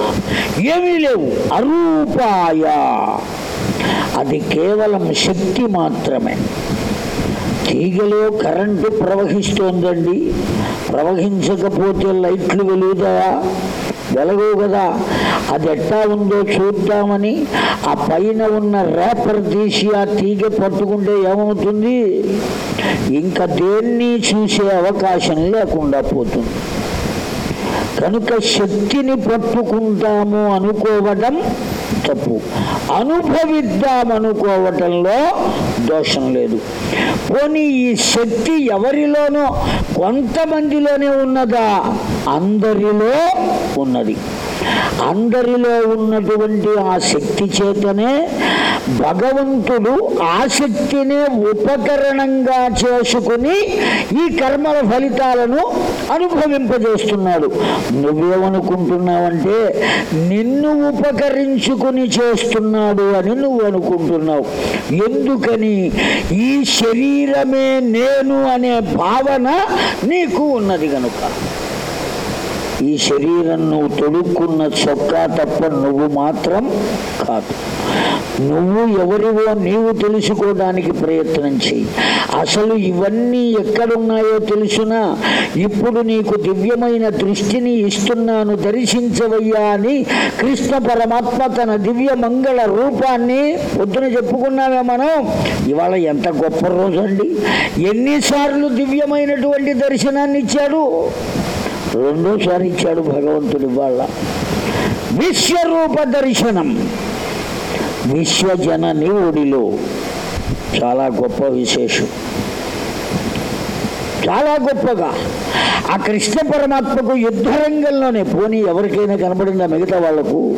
ఏమీ లేవు. అరూపాయ. అది కేవలం శక్తి మాత్రమే. తీగలో కరెంటు ప్రవహిస్తోందండి. ప్రవహించకపోతే లైట్లు వెలుగుతాయా? వెలగవు కదా. అది ఎట్టా ఉందో చూద్దామని ఆ పైన ఉన్న రేపర్ తీసి ఆ తీగ పట్టుకుంటే ఏమవుతుంది? ఇంకా దేన్ని చూసే అవకాశం లేకుండా పోతుంది. కనుక శక్తిని పట్టుకుంటాము అనుకోవటం తప్పు. అనుభవిద్దామనుకోవటంలో దోషం లేదు. పోనీ ఈ శక్తి ఎవరిలోనో కొంతమందిలోనే ఉన్నదా? అందరిలో ఉన్నది. అందరిలో ఉన్నటువంటి ఆ శక్తి చేతనే భగవంతుడు ఆ ఉపకరణంగా చేసుకుని ఈ కర్మల ఫలితాలను అనుభవింపజేస్తున్నాడు. నువ్వేమనుకుంటున్నావంటే నిన్ను ఉపకరించుకుని చేస్తున్నాడు అని నువ్వు అనుకుంటున్నావు. ఎందుకని? ఈ శరీరమే నేను అనే భావన నీకు ఉన్నది కనుక ఈ శరీరం నువ్వు తొడుక్కున్న చొక్కా తప్ప నువ్వు మాత్రం కాదు. నువ్వు ఎవరివో నీవు తెలుసుకోవడానికి ప్రయత్నం చెయ్యి. అసలు ఇవన్నీ ఎక్కడున్నాయో తెలుసునా? ఇప్పుడు నీకు దివ్యమైన దృష్టిని ఇస్తున్నాను దర్శించవయ్యా అని కృష్ణ పరమాత్మ తన దివ్య మంగళ రూపాన్ని పొద్దున చెప్పుకున్నామే మనం. ఇవాళ ఎంత గొప్ప రోజు అండి. ఎన్నిసార్లు దివ్యమైనటువంటి దర్శనాన్ని ఇచ్చాడు రెండోసారి ఇచ్చాడు భగవంతుడి వాళ్ళ విశ్వరూప దర్శనం విశ్వజనని ఒడిలో. చాలా గొప్ప విశేషం. చాలా గొప్పగా. ఆ కృష్ణ పరమాత్మకు యుద్ధరంగంలోనే పోనీ ఎవరికైనా కనబడిందా మిగతా వాళ్ళకు?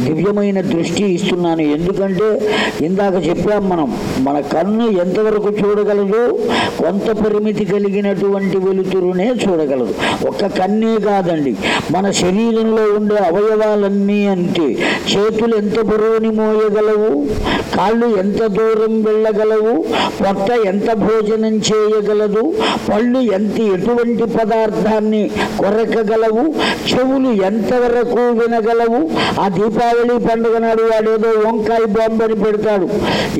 దివ్యమైన దృష్టి ఇస్తున్నాను. ఎందుకంటే ఇందాక చెప్పాం మనం మన కన్ను ఎంతవరకు చూడగలదు కొంత పరిమితి కలిగినటువంటి వెలుతురునే చూడగలదు. ఒక్క కన్నే కాదండి మన శరీరంలో ఉండే అవయవాలన్నీ అంటే చేతులు ఎంత బరువుని మోయగలవు? కాళ్ళు ఎంత దూరం వెళ్ళగలవు? పొట్ట ఎంత భోజనం చేయగలదు? పళ్ళు ఎంత ఎటువంటి పదార్థాన్ని కొరకగలవు? చెవులు ఎంతవరకు వినగలవు? ఆ దీపావళి పండుగ నాడు వాడేదో వంకాయ బొమ్మని పెడతాడు.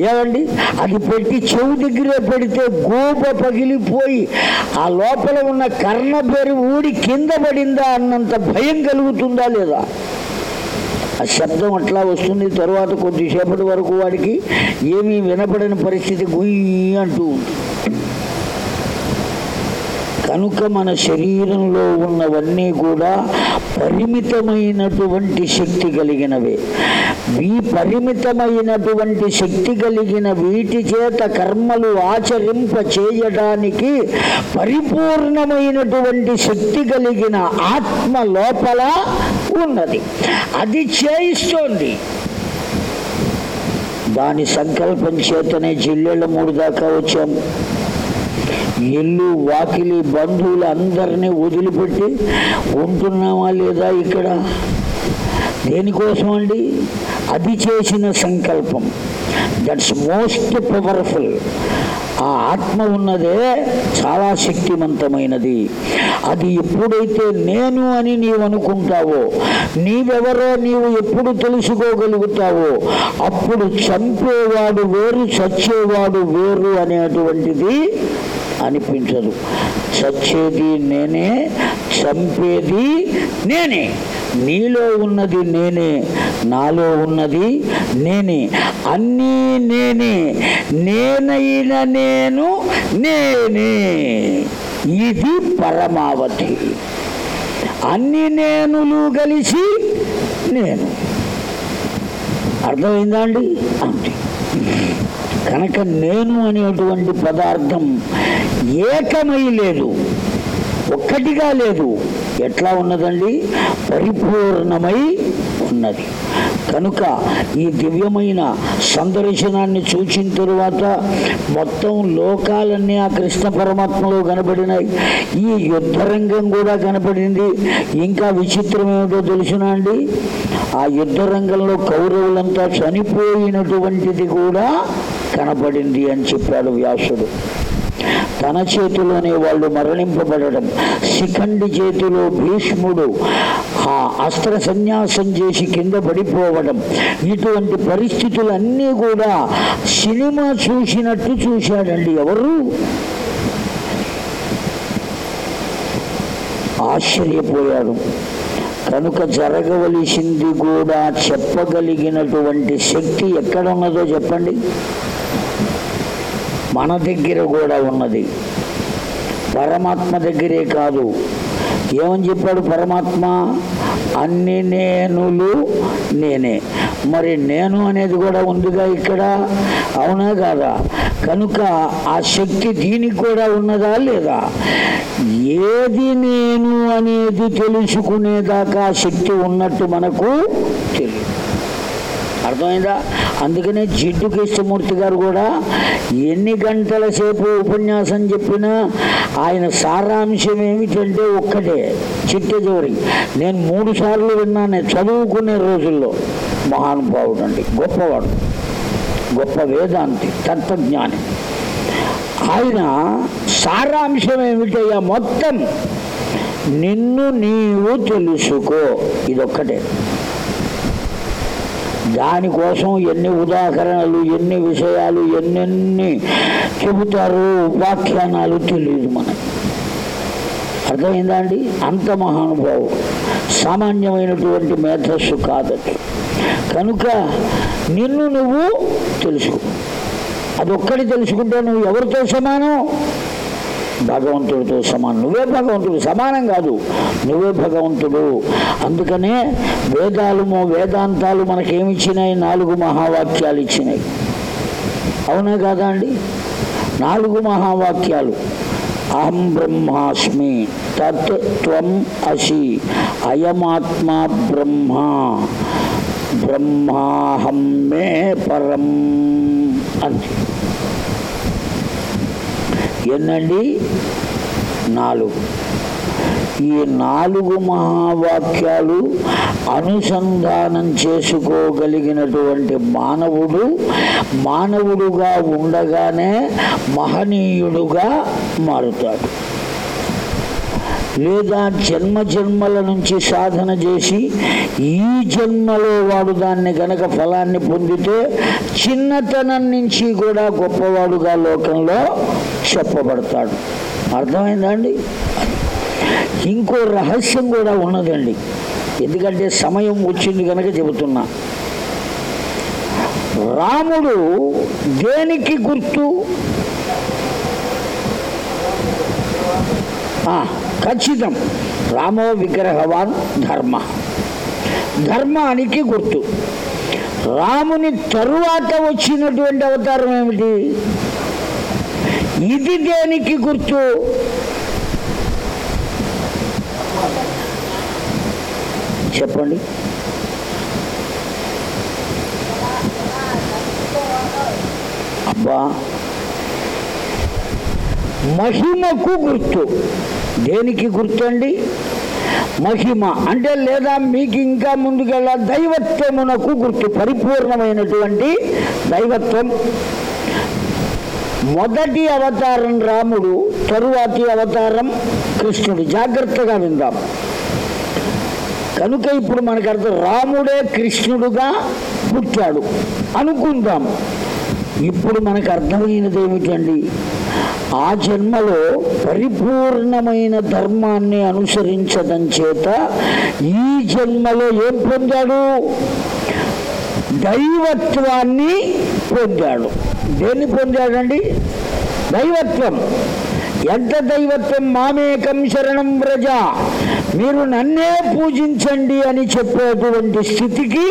ఏమండి? అది పెట్టి చెవు దగ్గరే పెడితే గోప పగిలిపోయి ఆ లోపల ఉన్న కర్ణ పేరు ఊడి కింద పడిందా అన్నంత భయం కలుగుతుందా లేదా? ఆ శబ్దం అట్లా వస్తుంది తర్వాత కొద్దిసేపటి వరకు వాడికి ఏమీ వినపడని పరిస్థితి గుయ్యి అంటూ ఉంటుంది. కనుక మన శరీరంలో ఉన్నవన్నీ కూడా పరిమితమైనటువంటి శక్తి కలిగినవే. ఈ పరిమితమైనటువంటి శక్తి కలిగిన వీటి చేత కర్మలు ఆచరింప చేయడానికి పరిపూర్ణమైనటువంటి శక్తి కలిగిన ఆత్మ లోపల ఉన్నది. అది చేయిస్తోంది. దాని సంకల్పం చేతనే జిల్లెళ్ళ మూడు దాకా వచ్చాము ఇల్లు వాకిలి బంధువులు అందరినీ వదిలిపెట్టి ఉంటున్నామా లేదా ఇక్కడ? దేనికోసం అండి? అది చేసిన సంకల్పం. దట్స్ మోస్ట్ పవర్ఫుల్ ఆ ఆత్మ ఉన్నదే చాలా శక్తివంతమైనది. అది ఎప్పుడైతే నేను అని నీవు అనుకుంటావో నీవెవరో నీవు ఎప్పుడు తెలుసుకోగలుగుతావో అప్పుడు చంపేవాడు వేరు చచ్చేవాడు వేరు అనేటువంటిది అనిపించదు. చచ్చేది నేనే చంపేది నేనే. నీలో ఉన్నది నేనే నాలో ఉన్నది నేనే. అన్నీ నేనే నేనైన నేను నేనే. ఇది పరమావధి. అన్ని నేనులు కలిసి నేను. అర్థమైందా అండి? అంతే. కనుక నేను అనేటువంటి పదార్థం ఏకమై లేదు ఒక్కటిగా లేదు ఎట్లా ఉన్నదండి? పరిపూర్ణమై ఉన్నది. కనుక ఈ దివ్యమైన సందర్శనాన్ని చూచిన తరువాత మొత్తం లోకాలన్నీ ఆ కృష్ణ పరమాత్మలో కనబడినాయి. ఈ యుద్ధరంగం కూడా కనబడింది. ఇంకా విచిత్రం ఏమిటో తెలుసునా అండి? ఆ యుద్ధ రంగంలో కౌరవులంతా చనిపోయినటువంటిది కూడా కనబడింది అని చెప్పాడు వ్యాసుడు. తన చేతిలోనే వాళ్ళు మరణింపబడడం. శిఖండి చేతిలో భీష్ముడు ఆ అస్త్ర సన్యాసం చేసి కింద పడిపోవడం. ఇటువంటి పరిస్థితులన్నీ కూడా సినిమా చూసినట్టు చూశాడండి ఎవరు? ఆశ్చర్యపోయాడు. కనుక జరగవలసింది కూడా చెప్పగలిగినటువంటి శక్తి ఎక్కడ ఉన్నదో చెప్పండి. మన దగ్గర కూడా ఉన్నది. పరమాత్మ దగ్గరే కాదు. ఏమని చెప్పాడు పరమాత్మ? అన్ని నేనులు నేనే. మరి నేను అనేది కూడా ఉందిగా ఇక్కడ? అవునా కాదా? కనుక ఆ శక్తి దీనికి కూడా ఉన్నదా లేదా? ఏది నేను అనేది తెలుసుకునేదాకా శక్తి ఉన్నట్టు మనకు తెలియదు. అర్థమైందా? అందుకనే జిడ్డు కృష్ణమూర్తి గారు కూడా ఎన్ని గంటల సేపు ఉపన్యాసం చెప్పినా ఆయన సారాంశం ఏమిటంటే ఒక్కటే చిట్ట చివరి. నేను మూడు సార్లు విన్నాను చదువుకునే రోజుల్లో. మహానుభావుడు అండి గొప్పవాడు. గొప్ప వేదాంతి తత్వజ్ఞాని. ఆయన సారాంశం ఏమిటయ్యా మొత్తం? నిన్ను నీవు తెలుసుకో. ఇదొక్కటే. దానికోసం ఎన్ని ఉదాహరణలు ఎన్ని విషయాలు ఎన్నెన్ని చెబుతారు ఉపాఖ్యానాలు తెలియదు మనకి. అర్థమైందా అండి? అంత మహానుభావం సామాన్యమైనటువంటి మేధస్సు కాదట కనుక నిన్ను నువ్వు తెలుసుకో. అదొక్కటి తెలుసుకుంటే నువ్వు ఎవరితో సమానం? భగవంతుడితో సమానం. నువ్వే భగవంతుడు సమానం కాదు. నువ్వే భగవంతుడు. అందుకనే వేదాలు వేదాంతాలు మనకేమిచ్చినాయి? నాలుగు మహావాక్యాలు ఇచ్చినాయి. అవునా కాదా అండి? నాలుగు మహావాక్యాలు. అహం బ్రహ్మాస్మి తత్ త్వం అసి అయమాత్మా బ్రహ్మ బ్రహ్మాహం మే పరం అంతే ఎన్నండి? నాలుగు. ఈ నాలుగు మహావాక్యాలు అనుసంధానం చేసుకోగలిగినటువంటి మానవుడు మానవుడుగా ఉండగానే మహనీయుడుగా మారుతాడు. లేదా జన్మ జన్మల నుంచి సాధన చేసి ఈ జన్మలో వాడు దాన్ని గనక ఫలాన్ని పొందితే చిన్నతనం నుంచి కూడా గొప్పవాడుగా లోకంలో చెప్పబడతాడు. అర్థమైందా అండి? ఇంకో రహస్యం కూడా ఉన్నదండి. ఎందుకంటే సమయం వచ్చింది కనుక చెబుతున్నా. రాముడు దేనికి గుర్తు? ఖచ్చితం. రామో విగ్రహవాన్ ధర్మ. ధర్మానికి గుర్తు. రాముని తరువాత వచ్చినటువంటి అవతారం ఏమిటి? ఇది దేనికి గుర్తు? చెప్పండి. అబ్బా. మహిమకు గుర్తు. దేనికి గుర్తండి? మహిమ. అంటే లేదా మీకు ఇంకా ముందుకెళ్ళ దైవత్వమునకు గుర్తు పరిపూర్ణమైనటువంటి దైవత్వం. మొదటి అవతారం రాముడు తరువాతి అవతారం కృష్ణుడు. జాగ్రత్తగా విందాం. కనుక ఇప్పుడు మనకు అర్థం రాముడే కృష్ణుడుగా పుట్టాడు. అనుకుందాం. ఇప్పుడు మనకు అర్థమైనది ఏమిటండి? ఆ జన్మలో పరిపూర్ణమైన ధర్మాన్ని అనుసరించడం చేత ఈ జన్మలో ఏం పొందాడు? దైవత్వాన్ని పొందాడు. దేన్ని పొందాడండి? దైవత్వం. దైవత్వం మామేకం శరణం వ్రజ. మీరు నన్నే పూజించండి అని చెప్పేటువంటి స్థితికి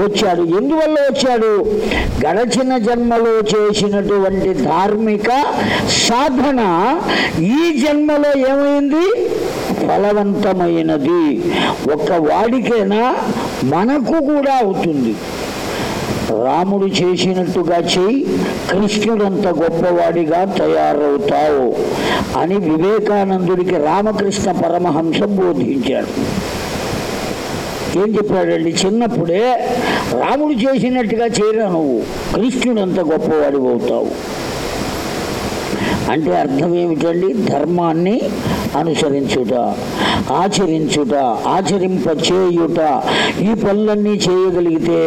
వచ్చాడు. ఎందువల్ల వచ్చాడు? గడచిన జన్మలో చేసినటువంటి ధార్మిక సాధన ఈ జన్మలో ఏమైంది? ఫలవంతమైనది. ఒక్క వాడికైనా? మనకు కూడా అవుతుంది. రాముడు చేసినట్టుగా చేయి కృష్ణుడంత గొప్పవాడిగా తయారవుతావు అని వివేకానందుడికి రామకృష్ణ పరమహంస బోధించాడు. ఏం చెప్పాడండి? చిన్నప్పుడే రాముడు చేసినట్టుగా చేయరా నువ్వు. కృష్ణుడంత గొప్పవాడి అవుతావు అంటే అర్థం ఏమిటండి? ధర్మాన్ని అనుసరించుట ఆచరించుట ఆచరింప చేయుట ఈ పనులన్నీ చేయగలిగితే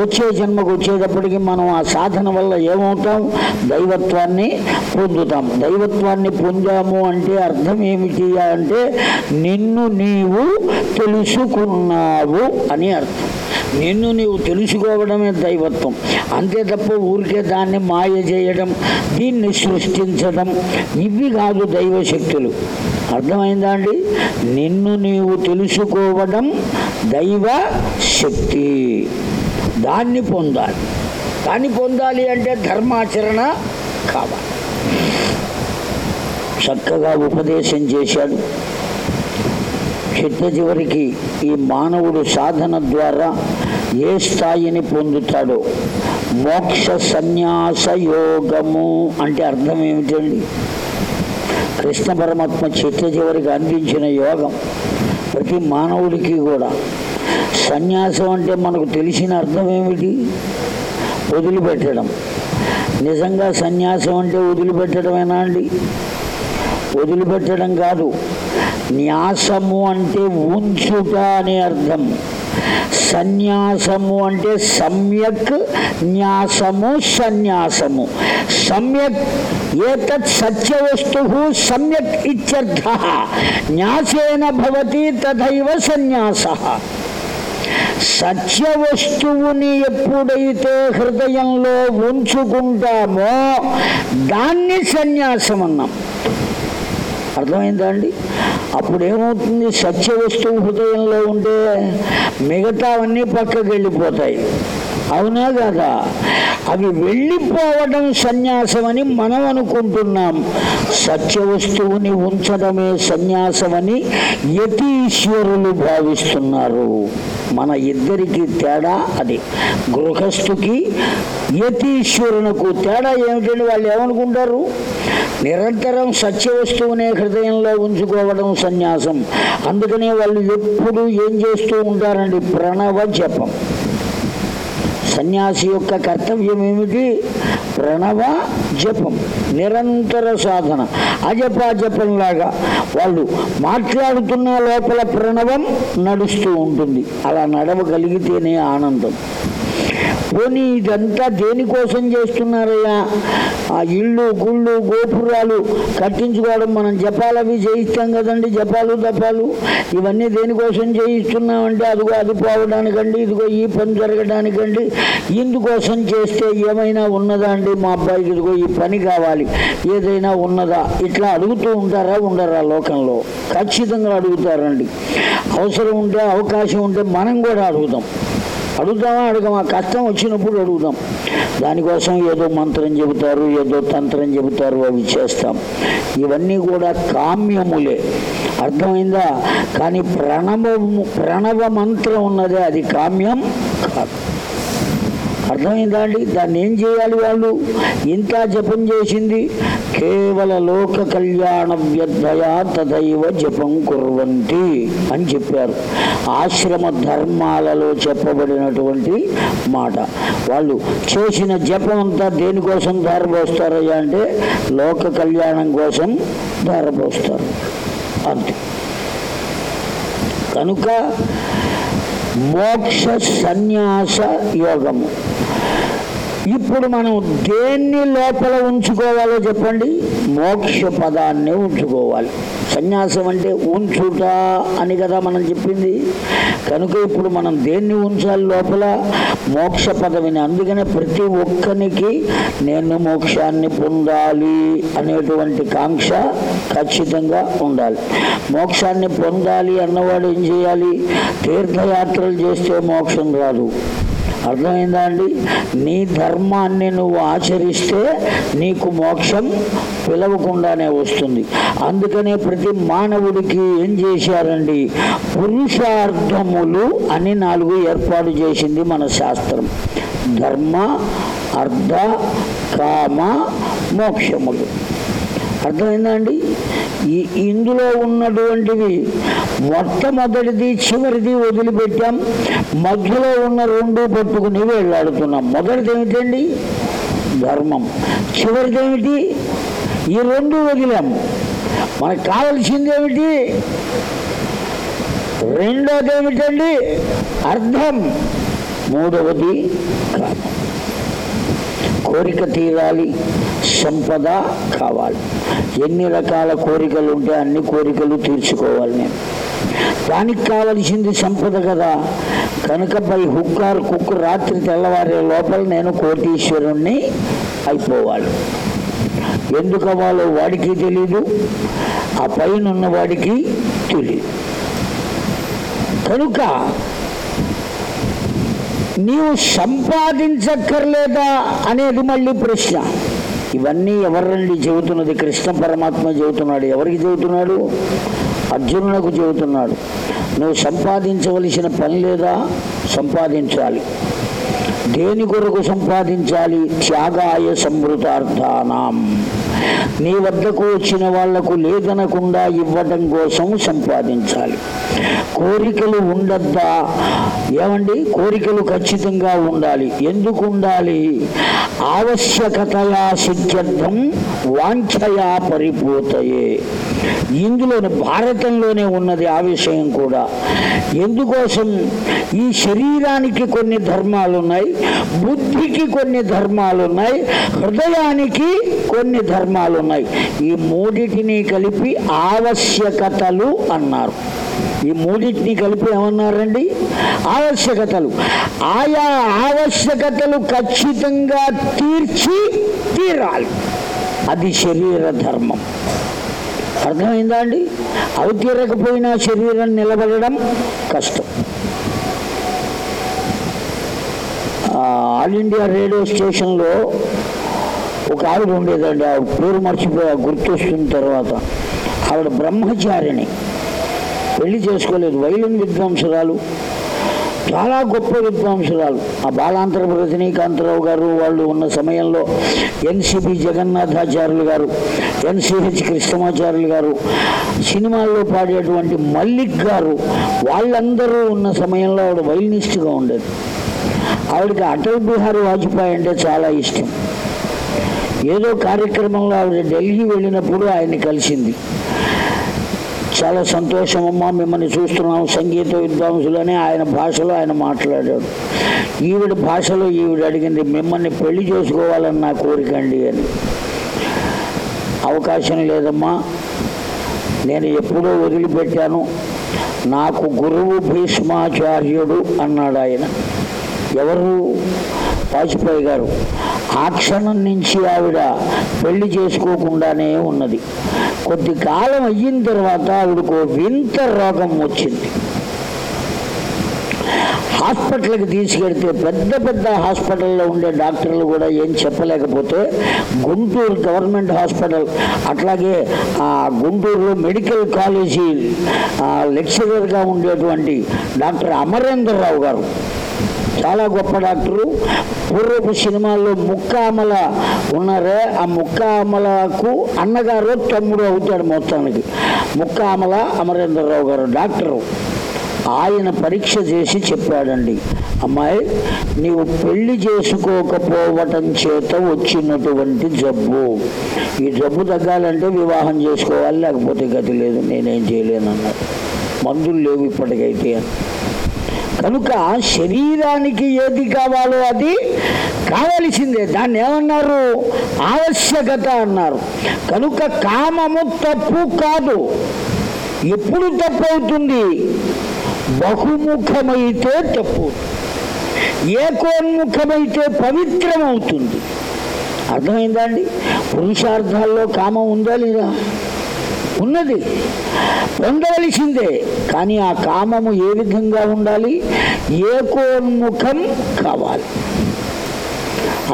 వచ్చే జన్మకు వచ్చేటప్పటికి మనం ఆ సాధన వల్ల ఏమవుతాం? దైవత్వాన్ని పొందుతాం. దైవత్వాన్ని పొందాము అంటే అర్థం ఏమిటి అంటే నిన్ను నీవు తెలుసుకున్నావు అని అర్థం. నిన్ను నీవు తెలుసుకోవడమే దైవత్వం. అంతే తప్ప ఊరికే దాన్ని మాయ చేయడం దీన్ని సృష్టించడం ఇవి కాదు దైవ శక్తులు అర్థమైందా అండి నిన్ను నీవు తెలుసుకోవడం దైవ శక్తి. దాన్ని పొందాలి. దాన్ని పొందాలి అంటే ధర్మాచరణ కావాలి. చక్కగా ఉపదేశం చేశాడు. చిట్ట చివరికి ఈ మానవుడు సాధన ద్వారా ఏ స్థాయిని పొందుతాడో? మోక్ష సన్యాస యోగము అంటే అర్థం ఏమిటండి? కృష్ణ పరమాత్మ చిట్ట చివరికి అందించిన యోగం ప్రతి మానవుడికి కూడా. సన్యాసం అంటే మనకు తెలిసిన అర్థం ఏమిటి? వదిలిపెట్టడం. నిజంగా సన్యాసం అంటే వదిలిపెట్టడమేనా అండి? వదిలిపెట్టడం కాదు. న్యాసము అంటే ఉంచుట అనే అర్థం. సన్యాసము అంటే సమ్యక్ న్యాసము సన్యాసము. సమ్యక్ ఏతత్ సత్యవస్తు సమ్యక్ ఇత్యర్థ. న్యాసేన భవతి తథైవ సన్యాస. సత్య వస్తువుని ఎప్పుడైతే హృదయంలో ఉంచుకుంటామో దాన్ని సన్యాసం అన్నాం అర్థమైందా అండి? అప్పుడు ఏమవుతుంది సత్య వస్తువు హృదయంలో ఉంటే మిగతావన్నీ పక్కకి వెళ్ళిపోతాయి అవునా కదా అవి వెళ్ళిపోవడం సన్యాసమని మనం అనుకుంటున్నాం. సత్య వస్తువుని ఉంచడమే సన్యాసమని యతీశ్వరులు భావిస్తున్నారు. మన ఇద్దరికి తేడా అది. గృహస్థుకి యతీశ్వరునకు తేడా ఏమిటని వాళ్ళు ఏమనుకుంటారు? నిరంతరం సత్య వస్తువునే హృదయంలో ఉంచుకోవడం సన్యాసం. అందుకనే వాళ్ళు ఎప్పుడు ఏం చేస్తూ ఉంటారండి? ప్రణవ జపం సన్యాసి యొక్క కర్తవ్యం ఏమిటి ప్రణవ జపం నిరంతర సాధన అజపాజపంలాగా. వాళ్ళు మాట్లాడుతున్న లోపల ప్రణవం నడుస్తూ ఉంటుంది. అలా నడవగలిగితేనే ఆనందం. పోనీ ఇదంతా దేనికోసం చేస్తున్నారయ్యా? ఆ ఇళ్ళు గుళ్ళు గోపురాలు కట్టించుకోవడం మనం జపాలు అవి చేయిస్తాం కదండి జపాలు తపాలు. ఇవన్నీ దేనికోసం చేయిస్తున్నామంటే అదిగో అది పోవడానికండి ఇదిగో ఈ పని జరగడానికండి. ఇందుకోసం చేస్తే ఏమైనా ఉన్నదా అండి మా అబ్బాయికి? ఇదిగో ఈ పని కావాలి. ఏదైనా ఉన్నదా? ఇట్లా అడుగుతూ ఉంటారా? ఉండరా లోకంలో? ఖచ్చితంగా అడుగుతారండి. అవసరం ఉంటే అవకాశం ఉంటే మనం కూడా అడుగుతాం. అడుగుతామా అడగమా కష్టం వచ్చినప్పుడు అడుగుదాం. దానికోసం ఏదో మంత్రం చెబుతారు ఏదో తంత్రం చెబుతారు అవి చేస్తాం. ఇవన్నీ కూడా కామ్యములే. అర్థమైందా? కానీ ప్రణవము ప్రణవ మంత్రం ఉన్నదే అది కామ్యం కాదు. అర్థమైందా అండి దాన్ని ఏం చేయాలి వాళ్ళు? ఇంత జపం చేసింది. కేవల లోక కళ్యాణ వ్యర్థయా తదైవ జపం కుర్వంతి అని చెప్పారు. ఆశ్రమ ధర్మాలలో చెప్పబడినటువంటి మాట. వాళ్ళు చేసిన జపం అంతా దేనికోసం ధారపోస్తారయ్యా అంటే లోక కళ్యాణం కోసం ధారపోస్తారు. అంతే. కనుక మోక్ష సన్యాస యోగము. ఇప్పుడు మనం దేన్ని లోపల ఉంచుకోవాలో చెప్పండి? మోక్ష పదాన్ని ఉంచుకోవాలి. సన్యాసం అంటే ఉంచుట అని కదా మనం చెప్పింది. కనుక ఇప్పుడు మనం దేన్ని ఉంచాలి లోపల? మోక్ష పదవిని. అందుకనే ప్రతి ఒక్కరికి నేను మోక్షాన్ని పొందాలి అనేటువంటి కాంక్ష ఖచ్చితంగా ఉండాలి. మోక్షాన్ని పొందాలి అన్నవాడు ఏం చేయాలి? తీర్థయాత్రలు చేస్తే మోక్షం రాదు. అర్థమైందా అండి నీ ధర్మాన్ని నువ్వు ఆచరిస్తే నీకు మోక్షం పిలవకుండానే వస్తుంది. అందుకనే ప్రతి మానవుడికి ఏం చేశారండి? పురుషార్థములు అని నాలుగు ఏర్పాటు చేసింది మన శాస్త్రం. ధర్మ అర్థ కామ మోక్షములు. అర్థమైందా అండి ఈ ఇందులో ఉన్నటువంటివి మొట్టమొదటిది చివరిది వదిలిపెట్టాం. మధ్యలో ఉన్న రెండు పట్టుకుని వెళ్ళాడుతున్నాం మొదటిది ఏమిటండి? ధర్మం. చివరిది ఏమిటి? ఈ రెండు వదిలాం. మనకు కావలసింది ఏమిటి? రెండోది ఏమిటండి? అర్థం. మూడవది కామం కోరిక తీరాలి సంపద కావాలి. ఎన్ని రకాల కోరికలు ఉంటే అన్ని కోరికలు తీర్చుకోవాలి నేను. దానికి కావలసింది సంపద కదా. కనుక బై హుక్కారు కుక్కు రాత్రి తెల్లవారే లోపల నేను కోటీశ్వరుణ్ణి అయిపోవాలి. ఎందుకు అవ్వాలో వాడికి తెలీదు ఆ పైన ఉన్న వాడికి తెలియదు కనుక నీవు సంపాదించక్కర్లేదా అనేది మళ్ళీ ప్రశ్న. ఇవన్నీ ఎవరండి చెబుతున్నది? కృష్ణ పరమాత్మ చెబుతున్నాడు. ఎవరికి చెబుతున్నాడు? అర్జునులకు చెబుతున్నాడు. నువ్వు సంపాదించవలసిన పని లేదా? సంపాదించాలి. దేని కొరకు సంపాదించాలి? త్యాగాయ సంవృతార్థానం నీ వద్దకు వచ్చిన వాళ్ళకు లేదనకుండా ఇవ్వటం కోసం సంపాదించాలి. కోరికలు ఉండద్దా? ఏమండి? కోరికలు ఖచ్చితంగా ఉండాలి. ఎందుకు ఉండాలి? ఆవశ్యకతయా సిద్ధ్యర్థం వాంఛయా పరిపోతయే. ఇందులోని భారతంలోనే ఉన్నది ఆ విషయం కూడా. ఎందుకోసం? ఈ శరీరానికి కొన్ని ధర్మాలు ఉన్నాయి బుద్ధికి కొన్ని ధర్మాలు ఉన్నాయి హృదయానికి కొన్ని ధర్మాలు ఉన్నాయి. ఈ మూడిటిని కలిపి ఆవశ్యకతలు అన్నారు. ఈ మూడింటిని కలిపి ఏమన్నారండి? ఆవశ్యకతలు. ఆయా ఆవశ్యకతలు ఖచ్చితంగా తీర్చి తీరాలి. అది శరీర ధర్మం. అర్థమైందా అండి? అవి తీరకపోయినా శరీరం నిలబడడం కష్టం. ఆల్ ఇండియా రేడియో స్టేషన్లో ఒక ఆవిడ ఉండేదండి. ఆవిడ పేరు మర్చిపోయా గుర్తొస్తున్న తర్వాత. ఆవిడ బ్రహ్మచారిణి. పెళ్ళి చేసుకోలేదు. వైలిన్ విద్వాంసురాలు. చాలా గొప్ప విద్వాంసురాలు. ఆ బాలాంతర రజనీకాంతరావు గారు వాళ్ళు ఉన్న సమయంలో ఎన్సిపి జగన్నాథాచార్యులు గారు ఎన్సిహెచ్ కృష్ణమాచార్యులు గారు సినిమాల్లో పాడేటువంటి మల్లిక్ గారు వాళ్ళందరూ ఉన్న సమయంలో ఆవిడ వైలినిస్ట్గా ఉండేది. ఆవిడకి అటల్ బిహారీ వాజ్పేయి అంటే చాలా ఇష్టం. ఏదో కార్యక్రమంలో ఆవిడ ఢిల్లీ వెళ్ళినప్పుడు ఆయన్ని కలిసింది. చాలా సంతోషం అమ్మా మిమ్మల్ని చూస్తున్నాం సంగీత విద్వాంసులని ఆయన భాషలో ఆయన మాట్లాడాడు. ఈవిడ భాషలో ఈవిడ అడిగింది మిమ్మల్ని పెళ్ళి చేసుకోవాలని నా కోరిక అండి అని. అవకాశం లేదమ్మా నేను ఎప్పుడో వదిలిపెట్టాను. నాకు గురువు భీష్మాచార్యుడు అన్నాడు ఆయన ఎవరు? వాజ్పేయి గారు. ఆ క్షణం నుంచి ఆవిడ పెళ్ళి చేసుకోకుండానే ఉన్నది. కొద్ది కాలం అయిన తర్వాత ఆవిడకు వింత రోగం వచ్చింది. హాస్పిటల్కి తీసుకెళ్తే పెద్ద పెద్ద హాస్పిటల్లో ఉండే డాక్టర్లు కూడా ఏం చెప్పలేకపోతే గుంటూరు గవర్నమెంట్ హాస్పిటల్ అట్లాగే ఆ గుంటూరులో మెడికల్ కాలేజీ లెక్చరర్గా ఉండేటువంటి డాక్టర్ అమరేంద్రరావు గారు చాలా గొప్ప డాక్టరు. పూర్వపు సినిమాల్లో ముక్కామల ఉన్నారే. ఆ ముక్కామలకు అన్నగారు తమ్ముడు అవుతాడు మొత్తానికి. ముక్కామల అమరేంద్రరావు గారు డాక్టరు. ఆయన పరీక్ష చేసి చెప్పాడండి అమ్మాయి నీవు పెళ్ళి చేసుకోకపోవటం చేత వచ్చినటువంటి జబ్బు. ఈ జబ్బు తగ్గాలంటే వివాహం చేసుకోవాలి లేకపోతే గతి లేదు నేనేం చేయలేనన్నారు మందులు లేవు ఇప్పటికైతే. అని కనుక శరీరానికి ఏది కావాలో అది కావలసిందే. దాన్ని ఏమన్నారు? ఆవశ్యకత అన్నారు. కనుక కామము తప్పు కాదు. ఎప్పుడు తప్పు అవుతుంది? బహుముఖమైతే తప్పు ఏకోన్ముఖమైతే పవిత్రమవుతుంది అర్థమైందా అండి? పురుషార్థాల్లో కామం ఉందా లేదా? ఉన్నది. పొందవలసిందే. కానీ ఆ కామము ఏ విధంగా ఉండాలి? ఏకోన్ముఖం కావాలి.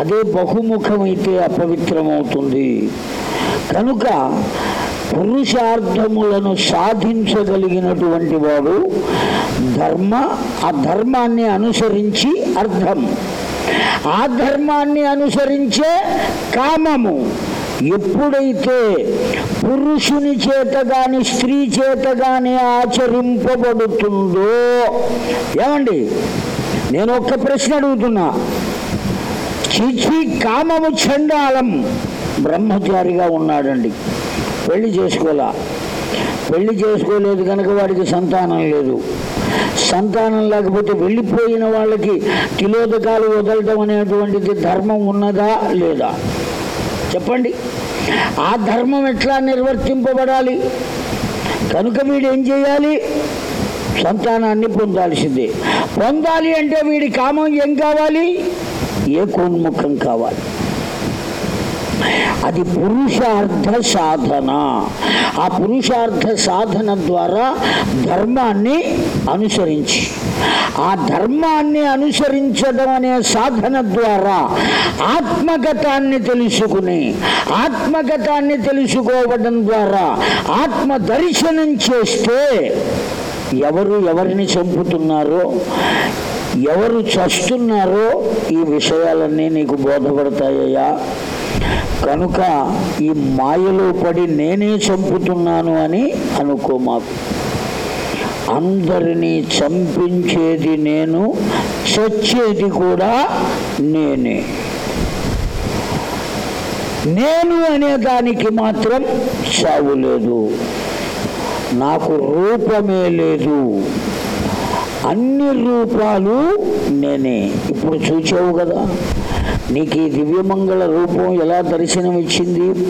అదే బహుముఖమైతే అపవిత్రమవుతుంది. కనుక పురుషార్థములను సాధించగలిగినటువంటి వాడు ధర్మ ఆ ధర్మాన్ని అనుసరించి అర్థం. ఆ ధర్మాన్ని అనుసరించే కామము. ఎప్పుడైతే పురుషుని చేత గాని స్త్రీ చేత గాని ఆచరింపబడుతుందో ఏమండి? నేను ఒక్క ప్రశ్న అడుగుతున్నా. చిచి కామము చండాలం బ్రహ్మచారిగా ఉన్నాడండి. పెళ్ళి చేసుకోలా పెళ్ళి చేసుకోలేదు కనుక వాడికి సంతానం లేదు. సంతానం లేకపోతే వెళ్ళిపోయిన వాళ్ళకి తిలోదకాలు వదలటం అనేటువంటిది ధర్మం ఉన్నదా లేదా? చెప్పండి. ఆ ధర్మం ఎట్లా నిర్వర్తింపబడాలి? కనుక వీడు ఏం చేయాలి? సంతానాన్ని పొందాల్సిందే. పొందాలి అంటే వీడి కామం ఏం కావాలి? ఏ కోన్ముఖం కావాలి. అది పురుషార్థ సాధన. ఆ పురుషార్థ సాధన ద్వారా ధర్మాన్ని అనుసరించి ఆ ధర్మాన్ని అనుసరించడం అనే సాధన ద్వారా ఆత్మగతాన్ని తెలుసుకుని ఆత్మగతాన్ని తెలుసుకోవడం ద్వారా ఆత్మ దర్శనం చేస్తే ఎవరు ఎవరిని చంపుతున్నారో ఎవరు చస్తున్నారో ఈ విషయాలన్నీ నీకు బోధపడతాయ్యా కనుక ఈ మాయలో పడి నేనే చంపుతున్నాను అని అనుకో మాకు. అందరినీ చంపించేది నేను చచ్చేది కూడా నేనే. నేను అనే దానికి మాత్రం చావు లేదు. నాకు రూపమే లేదు. అన్ని రూపాలు నేనే. ఇప్పుడు చూచావు కదా నీకు ఈ దివ్యమంగళ రూపం ఎలా దర్శనమిచ్చింది?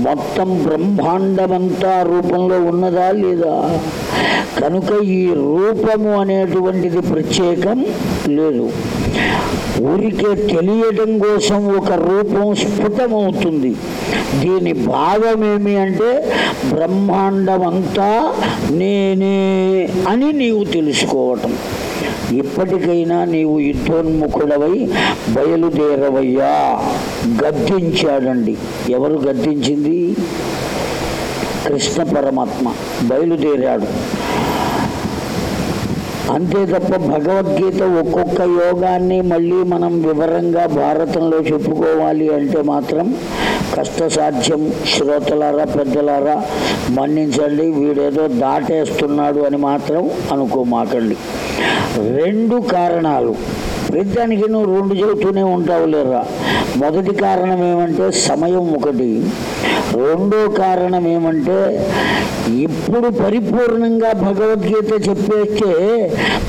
మొత్తం బ్రహ్మాండమంతా రూపంలో ఉన్నదా లేదా? కనుక ఈ రూపము అనేటువంటిది ప్రత్యేకం లేదు. ఊరికే తెలియడం కోసం ఒక రూపం స్ఫుటమవుతుంది. దీని భావమేమి అంటే బ్రహ్మాండమంతా నేనే అని నీవు తెలుసుకోవటం. ఇప్పటికైనా నీవు యుద్ధోన్ముఖుడవై బయలుదేరవయ్యా. గద్దించాడండి. ఎవరు గద్దించింది? కృష్ణ పరమాత్మ బయలుదేరాడు. అంతే తప్ప భగవద్గీత ఒక్కొక్క యోగాన్ని మళ్ళీ మనం వివరంగా భారతంలో చెప్పుకోవాలి అంటే మాత్రం కష్టసాధ్యం. శ్రోతలారా పెద్దలారా మన్నించండి. వీడేదో దాటేస్తున్నాడు అని మాత్రం అనుకోమాకండి. రెండు కారణాలు. ప్రతిదానికి నువ్వు రెండు చెబుతూనే ఉంటావు లేరా? మొదటి కారణం ఏమంటే సమయం ఒకటి. రెండో కారణం ఏమంటే ఇప్పుడు పరిపూర్ణంగా భగవద్గీత చెప్పేస్తే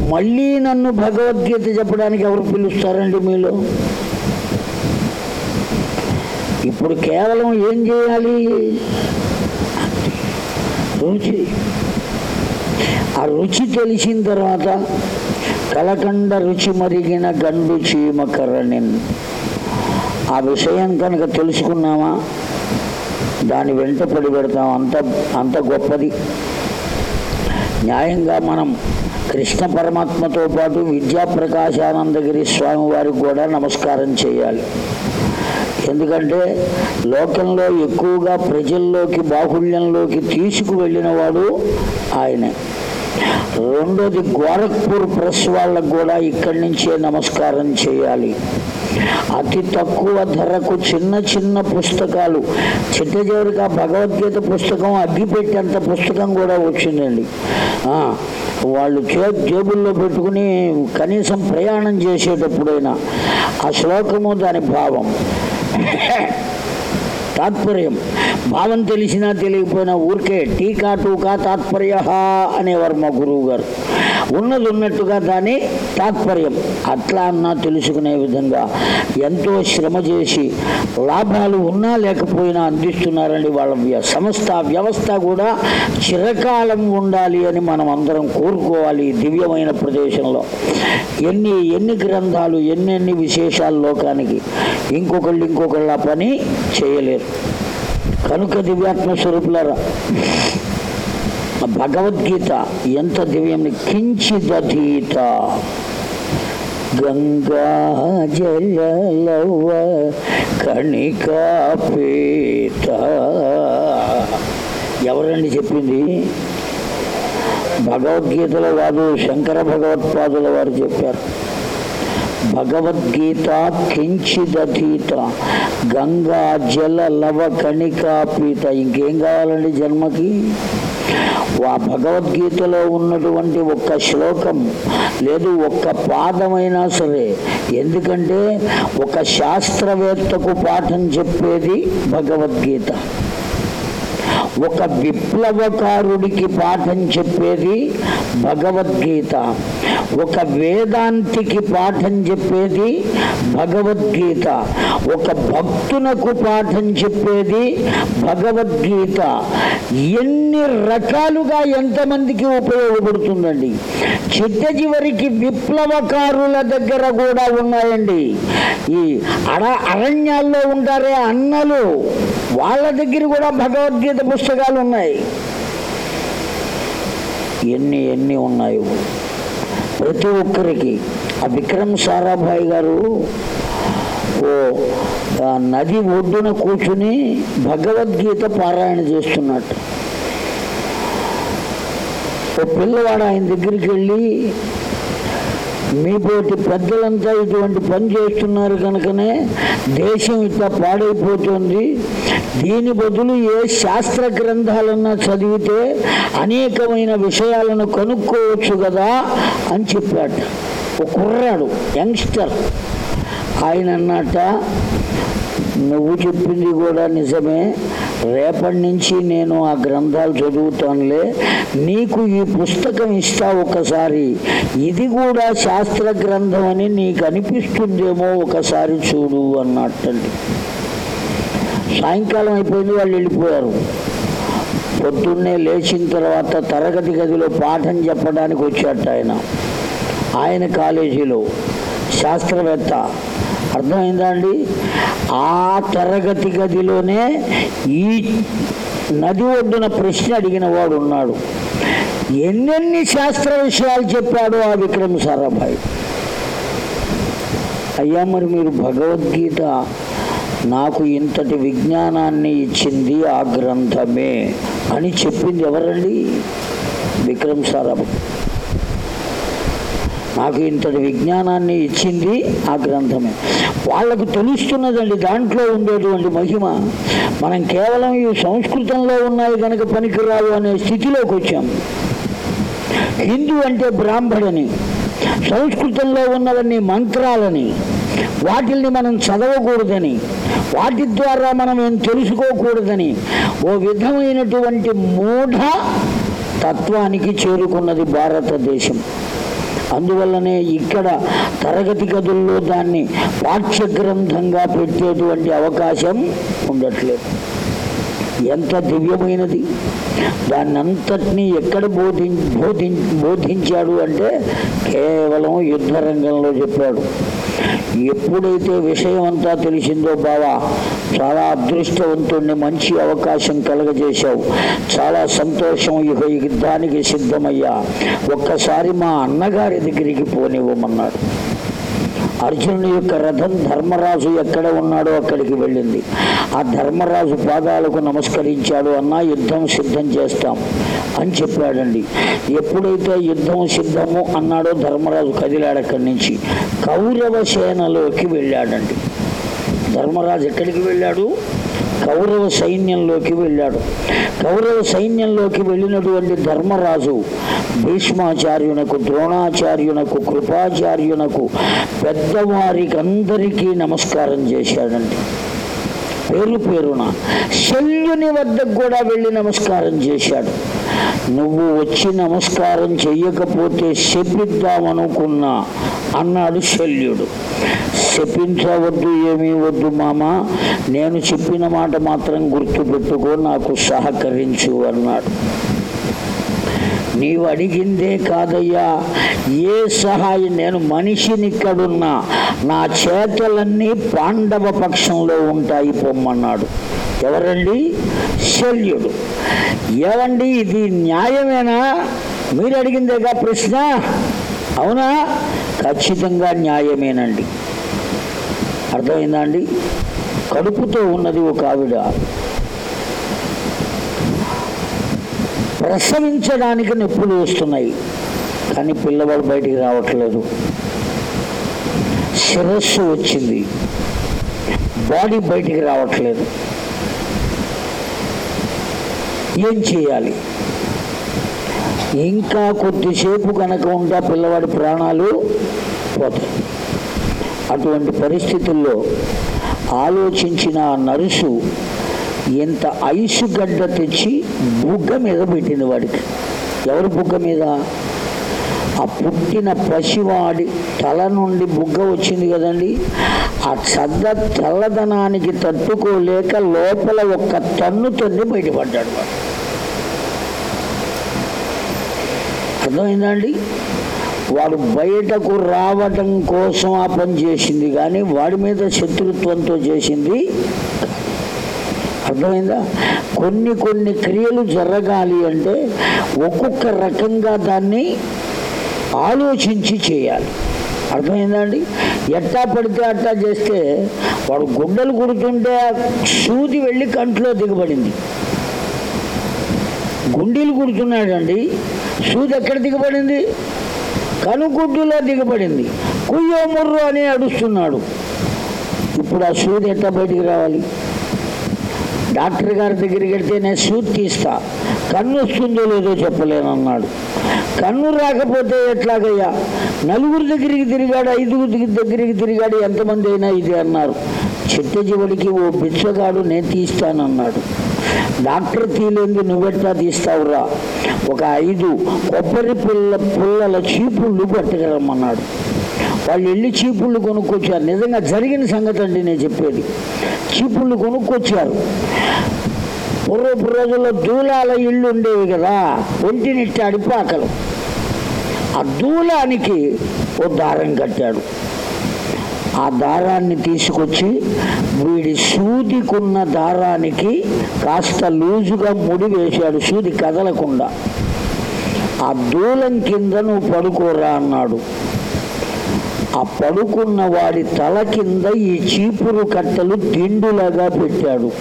మళ్ళీ నన్ను భగవద్గీత చెప్పడానికి ఎవరు పిలుస్తారండి మీలో? ఇప్పుడు కేవలం ఏం చేయాలి? రుచి. ఆ రుచి తెలిసిన తర్వాత కలకండ రుచి మరిగిన గండు చీమ కర్రనిన్ ఆ విషయం కనుక తెలుసుకున్నామా? దాని వెంట పడి పెడతాం. అంత అంత గొప్పది. న్యాయంగా మనం కృష్ణ పరమాత్మతో పాటు విద్యాప్రకాశానందగిరి స్వామి వారికి కూడా నమస్కారం చేయాలి. ఎందుకంటే లోకంలో ఎక్కువగా ప్రజల్లోకి బాహుళ్యంలోకి తీసుకువెళ్ళిన వాడు ఆయనే. రెండోది గోరఖ్పూర్ ప్రెస్ వాళ్ళకు కూడా ఇక్కడి నుంచే నమస్కారం చేయాలి. అతి తక్కువ ధరకు చిన్న చిన్న పుస్తకాలు. చిట్ట చివరికి ఆ భగవద్గీత పుస్తకం అగ్గిపెట్టేంత పుస్తకం కూడా వచ్చిందండి. వాళ్ళు చే జేబుల్లో పెట్టుకుని కనీసం ప్రయాణం చేసేటప్పుడైనా ఆ శ్లోకము దాని భావం. తాత్పర్యం. భావం తెలిసినా తెలియకపోయినా ఊరికే టీకా టూకా తాత్పర్య అనేవారు మా గురువు గారు ఉన్నది ఉన్నట్టుగా దాని తాత్పర్యం. అట్లా అన్నా తెలుసుకునే విధంగా ఎంతో శ్రమ చేసి లాభాలు ఉన్నా లేకపోయినా అందిస్తున్నారండి వాళ్ళ వ్య- సంస్థ వ్యవస్థ కూడా చిరకాలం ఉండాలి అని మనం అందరం కోరుకోవాలి దివ్యమైన ప్రదేశంలో. ఎన్ని ఎన్ని గ్రంథాలు ఎన్నెన్ని విశేషాలు లోకానికి ఇంకొకళ్ళు ఇంకొకళ్ళ పని చేయలేరు. కనుక దివ్యాత్మ స్వరూపులారా భగవద్గీత ఎంత దివ్యం కించిదధీత. గంగా జలలవ కణికాపేత ఎవరండి చెప్పింది? భగవద్గీతలో కాదు శంకర భగవత్పాదుల వారు చెప్పారు. భగవద్గీత కించిదధీత గంగా జల లవ కణికాపీత ఇంకేం కావాలండి జన్మకి? ఆ భగవద్గీతలో ఉన్నటువంటి ఒక్క శ్లోకం లేదు ఒక్క పాదమైనా సరే. ఎందుకంటే ఒక శాస్త్రవేత్తకు పాఠం చెప్పేది భగవద్గీత. ఒక విప్లవకారుడికి పాఠం చెప్పేది భగవద్గీత. ఒక వేదాంతికి పాఠం చెప్పేది భగవద్గీత. ఒక భక్తునకు పాఠం చెప్పేది భగవద్గీత. ఎన్ని రకాలుగా ఎంతమందికి ఉపయోగపడుతుందండి? చిట్ట చివరికి విప్లవకారుల దగ్గర కూడా ఉన్నాయండి. ఈ అడ అరణ్యాల్లో ఉంటారే అన్నలు వాళ్ళ దగ్గర కూడా భగవద్గీత పుస్తకం పుస్తకాలు ఉన్నాయి. ఎన్ని ఎన్ని ఉన్నాయో. ప్రతి ఒక్కరికి. ఆ విక్రమ్ సారాభాయ్ గారు ఓ నది ఒడ్డున కూర్చుని భగవద్గీత పారాయణ చేస్తున్నట్టు. ఓ పిల్లవాడు ఆయన దగ్గరికి వెళ్ళి మీపోటి పెద్దలంతా ఇటువంటి పని చేస్తున్నారు కనుకనే దేశం ఇట్లా పాడైపోతుంది. దీని బదులు ఏ శాస్త్ర గ్రంథాలన్నా చదివితే అనేకమైన విషయాలను కనుక్కోవచ్చు కదా అని చెప్పాట ఒక కుర్రాడు యంగ్స్టర్. ఆయన అన్నట నువ్వు చెప్పింది కూడా నిజమే. రేపటి నుంచి నేను ఆ గ్రంథాలు చదువుతానులే. నీకు ఈ పుస్తకం ఇస్తా ఒకసారి. ఇది కూడా శాస్త్ర గ్రంథం అని నీకు అనిపిస్తుందేమో ఒకసారి చూడు అన్నట్టండి. సాయంకాలం అయిపోయింది వాళ్ళు వెళ్ళిపోయారు. పొద్దున్నే లేచిన తర్వాత తరగతి గదిలో పాఠం చెప్పడానికి వచ్చాట ఆయన. ఆయన కాలేజీలో. శాస్త్రవేత్త. అర్థమైందా అండి? ఆ తరగతి గదిలోనే ఈ నది ఒడ్డున ప్రశ్న అడిగిన వాడు ఉన్నాడు. ఎన్నెన్ని శాస్త్ర విషయాలు చెప్పాడు ఆ విక్రమ్ సారాభాయ్. అయ్యా మరి మీరు భగవద్గీత నాకు ఇంతటి విజ్ఞానాన్ని ఇచ్చింది ఆ గ్రంథమే అని చెప్పింది ఎవరండి? విక్రమ్ సారాభాయ్. నాకు ఇంతటి విజ్ఞానాన్ని ఇచ్చింది ఆ గ్రంథమే. వాళ్ళకు తెలుస్తున్నదండి దాంట్లో ఉండేటువంటి మహిమ. మనం కేవలం ఈ సంస్కృతంలో ఉన్నాయి కనుక పనికిరాదు అనే స్థితిలోకి వచ్చాం. హిందూ అంటే బ్రాహ్మణని సంస్కృతంలో ఉన్నవన్నీ మంత్రాలని వాటిల్ని మనం చదవకూడదని వాటి ద్వారా మనం ఏం తెలుసుకోకూడదని ఓ విధమైనటువంటి మూఢ తత్వానికి చేరుకున్నది భారతదేశం. అందువల్లనే ఇక్కడ తరగతి గదుల్లో దాన్ని పాఠ్య గ్రంథంగా పెట్టేటువంటి అవకాశం ఉండట్లేదు. ఎంత దివ్యమైనది. దాన్ని అంతటినీ ఎక్కడ బోధి బోధి బోధించాడు అంటే కేవలం యుద్ధ రంగంలో చెప్పాడు. ఎప్పుడైతే విషయం అంతా తెలిసిందో బావా చాలా అదృష్టవంతుణ్ణి మంచి అవకాశం కలగజేశావు. చాలా సంతోషం ఇక యుద్ధానికి సిద్ధమయ్యా. ఒక్కసారి మా అన్నగారి దగ్గరికి పోనివ్వమన్నాడు అర్జునుడి యొక్క రథం ధర్మరాజు ఎక్కడ ఉన్నాడో అక్కడికి వెళ్ళింది. ఆ ధర్మరాజు పాదాలకు నమస్కరించాడు అన్నా యుద్ధం సిద్ధం చేస్తాం అని చెప్పాడండి. ఎప్పుడైతే యుద్ధం సిద్ధము అన్నాడో ధర్మరాజు కదిలాడు అక్కడి నుంచి. కౌరవ సేనలోకి వెళ్ళాడండి. ధర్మరాజు ఎక్కడికి వెళ్ళాడు? కౌరవ సైన్యంలోకి వెళ్ళాడు. కౌరవ సైన్యంలోకి వెళ్ళినటువంటి ధర్మరాజు భీష్మాచార్యునకు ద్రోణాచార్యునకు కృపాచార్యునకు పెద్దవారికి అందరికీ నమస్కారం చేశాడండి. పేరు పేరున. శల్యుని వద్దకు కూడా వెళ్ళి నమస్కారం చేశాడు. నువ్వు వచ్చి నమస్కారం చెయ్యకపోతే శపిద్దామనుకున్నా అన్నాడు శల్యుడు. శపించవద్దు ఏమీ వద్దు మామ. నేను చెప్పిన మాట మాత్రం గుర్తుపెట్టుకో నాకు సహకరించు అన్నాడు. నీవు అడిగిందే కాదయ్యా. ఏ సహాయం నేను మనిషిని ఇక్కడున్నా నా చేతలన్నీ పాండవ పక్షంలో ఉంటాయి పొమ్మన్నాడు. ఎవరండి? శల్యుడు. ఏమండి ఇది న్యాయమేనా? మీరు అడిగిందేగా ప్రశ్న? అవునా? ఖచ్చితంగా న్యాయమేనండి. అర్థమైందా అండి? కడుపుతో ఉన్నది ఒక ఆవిడ. ప్రసవించడానికి నొప్పులు వస్తున్నాయి. కానీ పిల్లవాడు బయటికి రావట్లేదు. శిరస్సు వచ్చింది. బాడీ బయటికి రావట్లేదు. ఏం చేయాలి? ఇంకా కొద్దిసేపు కనుక ఉంటే పిల్లవాడి ప్రాణాలు పోతాయి. అటువంటి పరిస్థితుల్లో ఆలోచించిన నర్సు నరుసు ఎంత ఐసు గడ్డ తెచ్చి బుగ్గ మీద పెట్టింది వాడికి. ఎవరు బుగ్గ మీద? ఆ పుట్టిన పసివాడి తల నుండి బుగ్గ వచ్చింది కదండి. ఆ చద్ద తెల్లదనానికి తట్టుకోలేక లోపల ఒక్క తన్ను బయటపడ్డాడు వాడు. అర్థమైందా అండి వాడు బయటకు రావటం కోసం ఆ పని చేసింది కానీ వాడి మీద శత్రుత్వంతో చేసింది అర్థమైందా? కొన్ని కొన్ని క్రియలు జరగాలి అంటే ఒక్కొక్క రకంగా దాన్ని ఆలోచించి చేయాలి. అర్థమైందా అండి? ఎట్టా పడితే అట్టా చేస్తే వాడు గుడ్డలు కుడుతుంటే సూది వెళ్ళి కంట్లో దిగబడింది. గుండీలు కుడుతున్నాడండి సూది ఎక్కడ దిగబడింది? కనుగుడ్డులో దిగబడింది. కుయ్యో ముర్రు అని అడుస్తున్నాడు. ఇప్పుడు ఆ సూది ఎట్లా బయటికి రావాలి? డాక్టర్ గారి దగ్గరికి వెళ్తే నేను సూట్ తీస్తా. కన్ను వస్తుందో లేదో చెప్పలేనన్నాడు. కన్ను రాకపోతే ఎట్లాగయ్యా? నలుగురు దగ్గరికి తిరిగాడు? ఐదుగురి దగ్గరికి తిరిగాడు? ఎంతమంది అయినా ఇది అన్నారు. చిత్తజీవుడికి చివరికి ఓ బిచ్చగాడు నేను తీస్తానన్నాడు. డాక్టర్ తీలేంది నువ్వెట్లా తీస్తావురా? ఒక ఐదు కొబ్బరి పుల్ల పుల్లల చీపుళ్ళు పట్టుకురమ్మన్నాడు. వాళ్ళు వెళ్ళి చీపుళ్ళు కొనుక్కొచ్చారు. నిజంగా జరిగిన సంగతి అండి నేను చెప్పేది. చీపుళ్ళు కొనుక్కొచ్చారు. పూర్వపు రోజుల్లో దూలాల ఇళ్ళు ఉండేవి కదా ఒంటినిట్టి అడిపాకలు. ఆ దూలానికి ఓ దారం కట్టాడు. ఆ దారాన్ని తీసుకొచ్చి వీడి సూదికున్న దారానికి కాస్త లూజుగా ముడి వేశాడు సూది కదలకుండా. ఆ దూలం కింద నువ్వు పడుకోరా అన్నాడు. ఆ పడుకున్న వాడి తల కింద ఈ చీపురు కట్టలు దిండులాగా పెట్టాడు.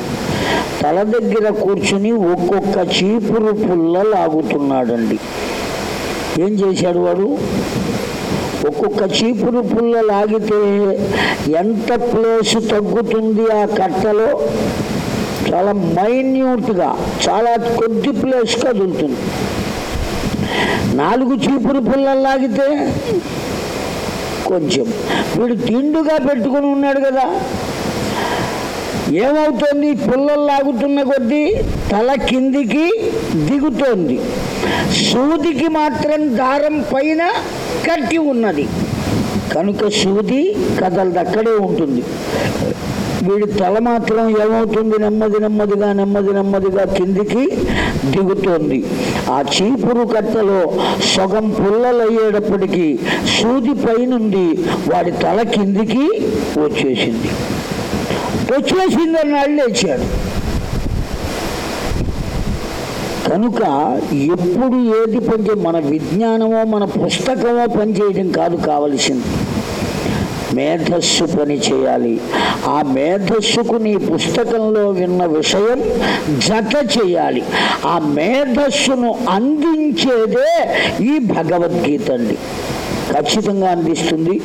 తల దగ్గర కూర్చుని ఒక్కొక్క చీపురు పుల్ల లాగుతున్నాడండి. ఏం చేశాడు వాడు? ఒక్కొక్క చీపురు పుల్ల లాగితే ఎంత ప్లేస్ తగ్గుతుంది ఆ కట్టలో? చాలా మైన్యూట్గా చాలా కొద్ది ప్లేస్ కదులుతుంది. నాలుగు చీపురు పుల్లలు లాగితే కొంచెం. వీడు తిండుగా పెట్టుకుని ఉన్నాడు కదా. ఏమవుతోంది? పుల్లలు లాగుతున్న కొద్దీ తల కిందికి దిగుతోంది. సూదికి మాత్రం దారం పైన కట్టి ఉన్నది. కనుక సూది కదలదు అక్కడే ఉంటుంది. వీడి తల మాత్రం ఏమవుతుంది? నెమ్మది నెమ్మదిగా నెమ్మది నెమ్మదిగా కిందికి దిగుతోంది. ఆ చీపురు కట్టలో సగం పుల్లలయ్యేటప్పటికీ సూది పైనుండి వాడి తల కిందికి వచ్చేసింది. వచ్చేసిందని లేచాడు. కనుక ఎప్పుడు ఏది పనిచే మన విజ్ఞానమో మన పుస్తకమో పనిచేయడం కాదు కావలసింది. మేధస్సు పని చేయాలి. ఆ మేధస్సుకు నీ పుస్తకంలో విన్న విషయం జత చేయాలి. ఆ మేధస్సును అందించేదే ఈ భగవద్గీత అండి ఖచ్చితంగా అనిపిస్తుంది.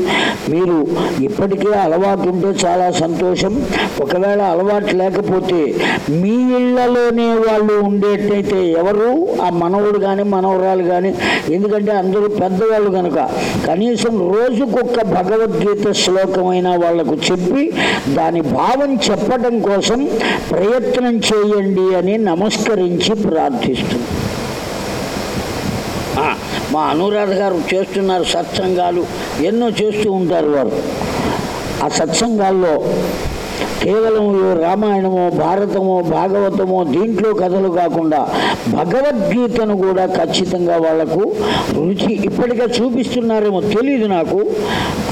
మీరు ఇప్పటికే అలవాటు ఉంటే చాలా సంతోషం. ఒకవేళ అలవాటు లేకపోతే మీ ఇళ్ళలోనే వాళ్ళు ఉండేటైతే ఎవరు? ఆ మనవుడు కానీ మనవరాలు కానీ ఎందుకంటే అందరూ పెద్దవాళ్ళు కనుక కనీసం రోజుకొక్క భగవద్గీత శ్లోకమైన వాళ్ళకు చెప్పి దాని భావం చెప్పడం కోసం ప్రయత్నం చేయండి అని నమస్కరించి ప్రార్థిస్తుంది మా అనురాధ గారు చేస్తున్నారు సత్సంగాలు ఎన్నో చేస్తూ ఉంటారు వారు. ఆ సత్సంగాల్లో కేవలం రామాయణము రామాయణమో భాగవతము భాగవతమో దీంట్లో కథలు కాకుండా భగవద్గీతను కూడా ఖచ్చితంగా వాళ్ళకు రుచి ఇప్పటికే చూపిస్తున్నారేమో తెలియదు నాకు.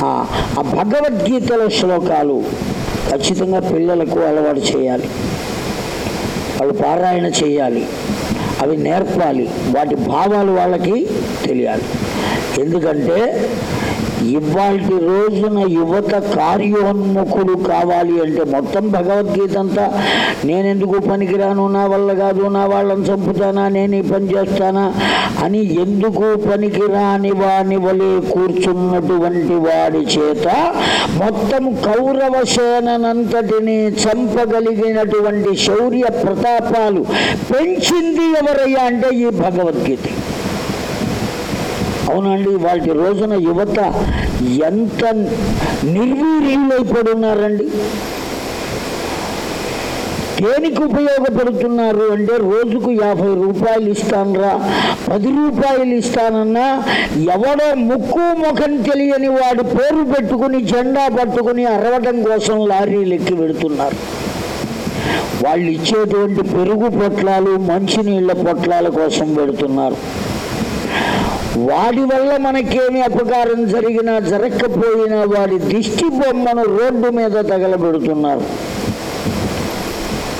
ఆ భగవద్గీతల శ్లోకాలు ఖచ్చితంగా పిల్లలకు అలవాటు చేయాలి. వాళ్ళు పారాయణ చేయాలి. అవి నేర్పాలి. వాటి భావాలు వాళ్ళకి తెలియాలి. ఎందుకంటే ఇవాటి రోజున యువత కార్యోన్ముఖుడు కావాలి అంటే మొత్తం భగవద్గీత అంతా నేనెందుకు పనికిరాను? నా వల్ల కాదు నా వాళ్ళని చంపుతానా? నేను ఈ పని చేస్తానా? అని ఎందుకు పనికిరాని వాని వలె కూర్చున్నటువంటి వాడి చేత మొత్తం కౌరవ సేనంతటిని చంపగలిగినటువంటి శౌర్య ప్రతాపాలు పెంచింది ఎవరయ్యా అంటే ఈ భగవద్గీత. అవునండి వాటి రోజున యువత ఎంత నిర్వీర్యులైపడి ఉన్నారండి దేనికి ఉపయోగపడుతున్నారు అంటే రోజుకు యాభై రూపాయలు ఇస్తానరా పది రూపాయలు ఇస్తానన్నా ఎవడో ముక్కు ముఖం తెలియని వాడు పేరు పెట్టుకుని జెండా పట్టుకుని అరవడం కోసం లారీలు ఎక్కి పెడుతున్నారు వాళ్ళు ఇచ్చేటువంటి పెరుగు పొట్లాలు మంచినీళ్ళ పొట్లాల కోసం పెడుతున్నారు వాడి వల్ల మనకేమి అపకారం జరిగినా జరగకపోయినా వాడి దిష్టి బొమ్మను రోడ్డు మీద తగలబెడుతున్నారు.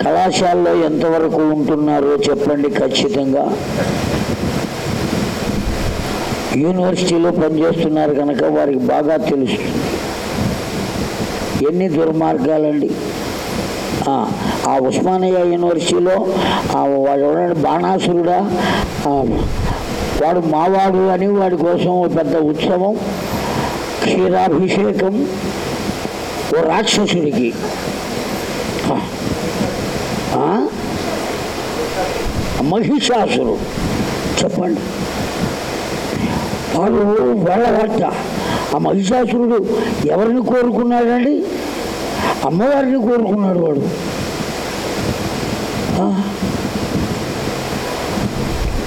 కళాశాలలో ఎంతవరకు ఉంటున్నారో చెప్పండి ఖచ్చితంగా. యూనివర్సిటీలో పనిచేస్తున్నారు కనుక వారికి బాగా తెలుస్తుంది ఎన్ని దుర్మార్గాలండి. ఆ, ఆ ఉస్మానియా యూనివర్సిటీలో వాడు బాణాసురుడా? వాడు మావాడు అని వాడి కోసం ఓ పెద్ద ఉత్సవం క్షీరాభిషేకం ఓ రాక్షసుడికి. మహిషాసురు. చెప్పండి. వాడు వెళ్ళబట్ట ఆ మహిషాసురుడు ఎవరిని కోరుకున్నాడండి? అమ్మవారిని కోరుకున్నాడు వాడు.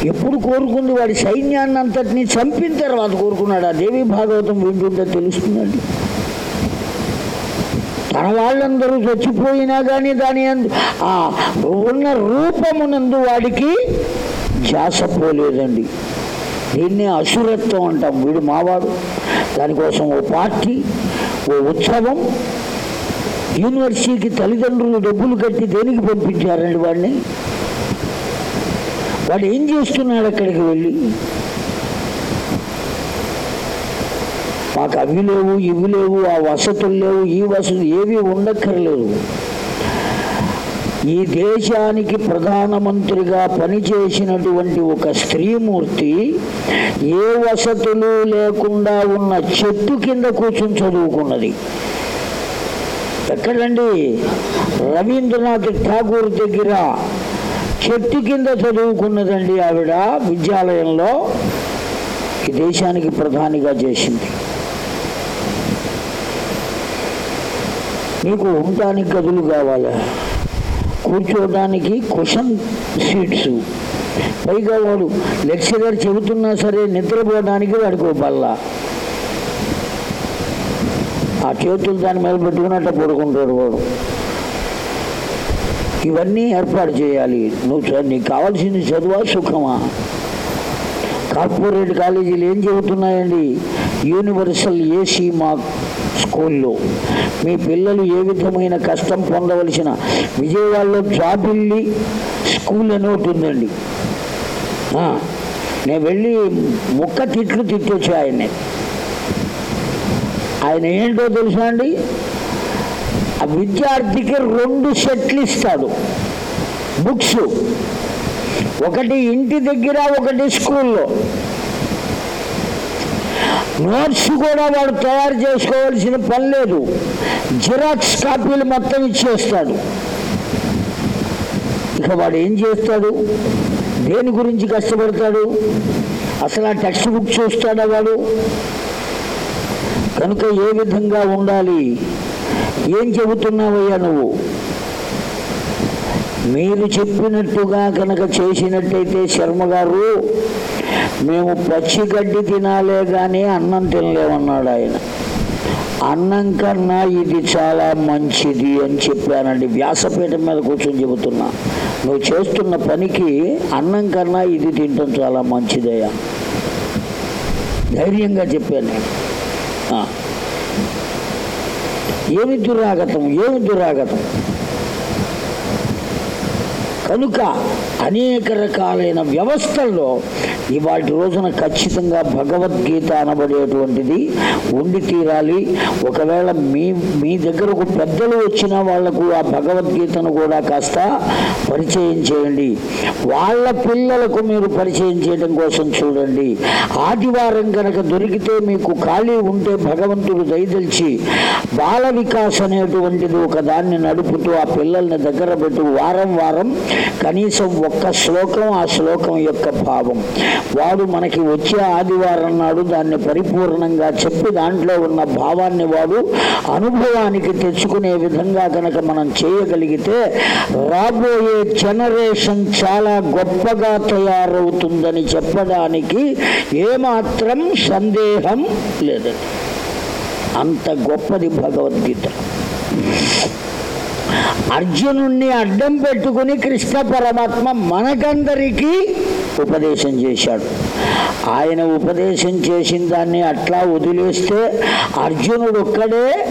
ఎప్పుడు కోరుకుంది వాడి సైన్యాన్ని అంతటిని చంపిన తర్వాత కోరుకున్నాడు. ఆ దేవి భాగవతం వింటుంటే తెలుస్తుందండి. తన వాళ్ళందరూ చచ్చిపోయినా కానీ దాని అందు ఆ ఉన్న రూపమునందు వాడికి జాస పోలేదండి. దీన్నే అసురత్వం అంటాం. వీడు మావాడు. దానికోసం ఓ పార్టీ ఓ ఉత్సవం యూనివర్సిటీకి తల్లిదండ్రులు డబ్బులు కట్టి దేనికి పంపించారండి వాడిని? వాడు ఏం చేస్తున్నాడు అక్కడికి వెళ్ళి? మాకు అవి లేవు ఇవి లేవు ఆ వసతులు లేవు ఈ వసతులు ఏవి ఉండక్కర్లేదు. ఈ దేశానికి ప్రధానమంత్రిగా పనిచేసినటువంటి ఒక స్త్రీమూర్తి ఏ వసతులు లేకుండా ఉన్న చెట్టు కింద కూర్చొని చదువుకున్నది. ఎక్కడండి? రవీంద్రనాథ్ ఠాగూర్ దగ్గర చెట్టు కింద చదువుకున్నదండి ఆవిడ విద్యాలయంలో. ఈ దేశానికి ప్రధానిగా చేసింది. మీకు ఉండటానికి గదులు కావాలా? కూర్చోవడానికి కుషన్ సీట్స్ పైగా వాడు లెక్చరర్ చెబుతున్నా సరే నిద్రపోవడానికి వాడికి బల్ల ఆ చేతులు దాని మీద పెట్టుకున్నట్టు పడుకుంటాడు వాడు. ఇవన్నీ ఏర్పాటు చేయాలి. నువ్వు నీకు కావాల్సింది చదువా సుఖమా? కార్పొరేట్ కాలేజీలు ఏం చెబుతున్నాయండి? యూనివర్సల్ ఏసీ మా స్కూల్లో. మీ పిల్లలు ఏ విధమైన కష్టం పొందవలసిన విజయవాడలో జాబిల్లి స్కూల్ అని ఒకటి ఉందండి. నేను వెళ్ళి ముక్క తిట్లు తిట్టొచ్చు ఆయన్ని. ఆయన ఏంటో తెలుసా అండి? విద్యార్థికి రెండు సెట్లు ఇస్తాడు. బుక్స్. ఒకటి ఇంటి దగ్గర ఒకటి స్కూల్లో. నోట్స్ కూడా వాడు తయారు చేసుకోవాల్సిన పని లేదు. జిరాక్స్ కాపీలు మొత్తం ఇచ్చేస్తాడు. ఇక వాడు ఏం చేస్తాడు? దేని గురించి కష్టపడతాడు? అసలు ఆ టెక్స్ట్ బుక్ చూస్తాడా వాడు? కనుక ఏ విధంగా ఉండాలి? ఏం చెబుతున్నావయ్యా నువ్వు? మీరు చెప్పినట్టుగా కనుక చేసినట్టయితే శర్మ గారు మేము పచ్చి గడ్డి తినాలే కానీ అన్నం తినలేమన్నాడు ఆయన. అన్నం కన్నా ఇది చాలా మంచిది అని చెప్పానండి. వ్యాసపీఠం మీద కూర్చొని చెబుతున్నా. నువ్వు చేస్తున్న పనికి అన్నం కన్నా ఇది తినటం చాలా మంచిదయ్యా. ధైర్యంగా చెప్పాను నేను ఆ. ఏమి దురాగతం? ఏమి దురాగతం? కనుక అనేక రకాలైన వ్యవస్థల్లో ఇవాటి రోజున ఖచ్చితంగా భగవద్గీత అనబడేటువంటిది ఉండి తీరాలి. ఒకవేళ మీ మీ దగ్గరకు పెద్దలు వచ్చిన వాళ్ళకు ఆ భగవద్గీతను కూడా కాస్త పరిచయం చేయండి. వాళ్ళ పిల్లలకు మీరు పరిచయం చేయడం కోసం చూడండి. ఆదివారం కనుక దొరికితే మీకు ఖాళీ ఉంటే భగవంతుడు దయదలిచి బాల వికాస్ అనేటువంటిది ఒక దాన్ని నడుపుతూ ఆ పిల్లల్ని దగ్గర పెట్టు. వారం వారం కనీసం ఒక్క శ్లోకం ఆ శ్లోకం యొక్క భావం. వాడు మనకి వచ్చే ఆదివారం నాడు దాన్ని పరిపూర్ణంగా చెప్పి దాంట్లో ఉన్న భావాన్ని వాడు అనుభవానికి తెచ్చుకునే విధంగా కనుక మనం చేయగలిగితే రాబోయే జనరేషన్ చాలా గొప్పగా తయారవుతుందని చెప్పడానికి ఏమాత్రం సందేహం లేదండి. అంత గొప్పది భగవద్గీత. అర్జునుణ్ణి అడ్డం పెట్టుకుని కృష్ణ పరమాత్మ మనకందరికీ ఉపదేశం చేశాడు. ఆయన ఉపదేశం చేసిన దాన్ని అట్లా వదిలేస్తే అర్జునుడు ఒక్కడే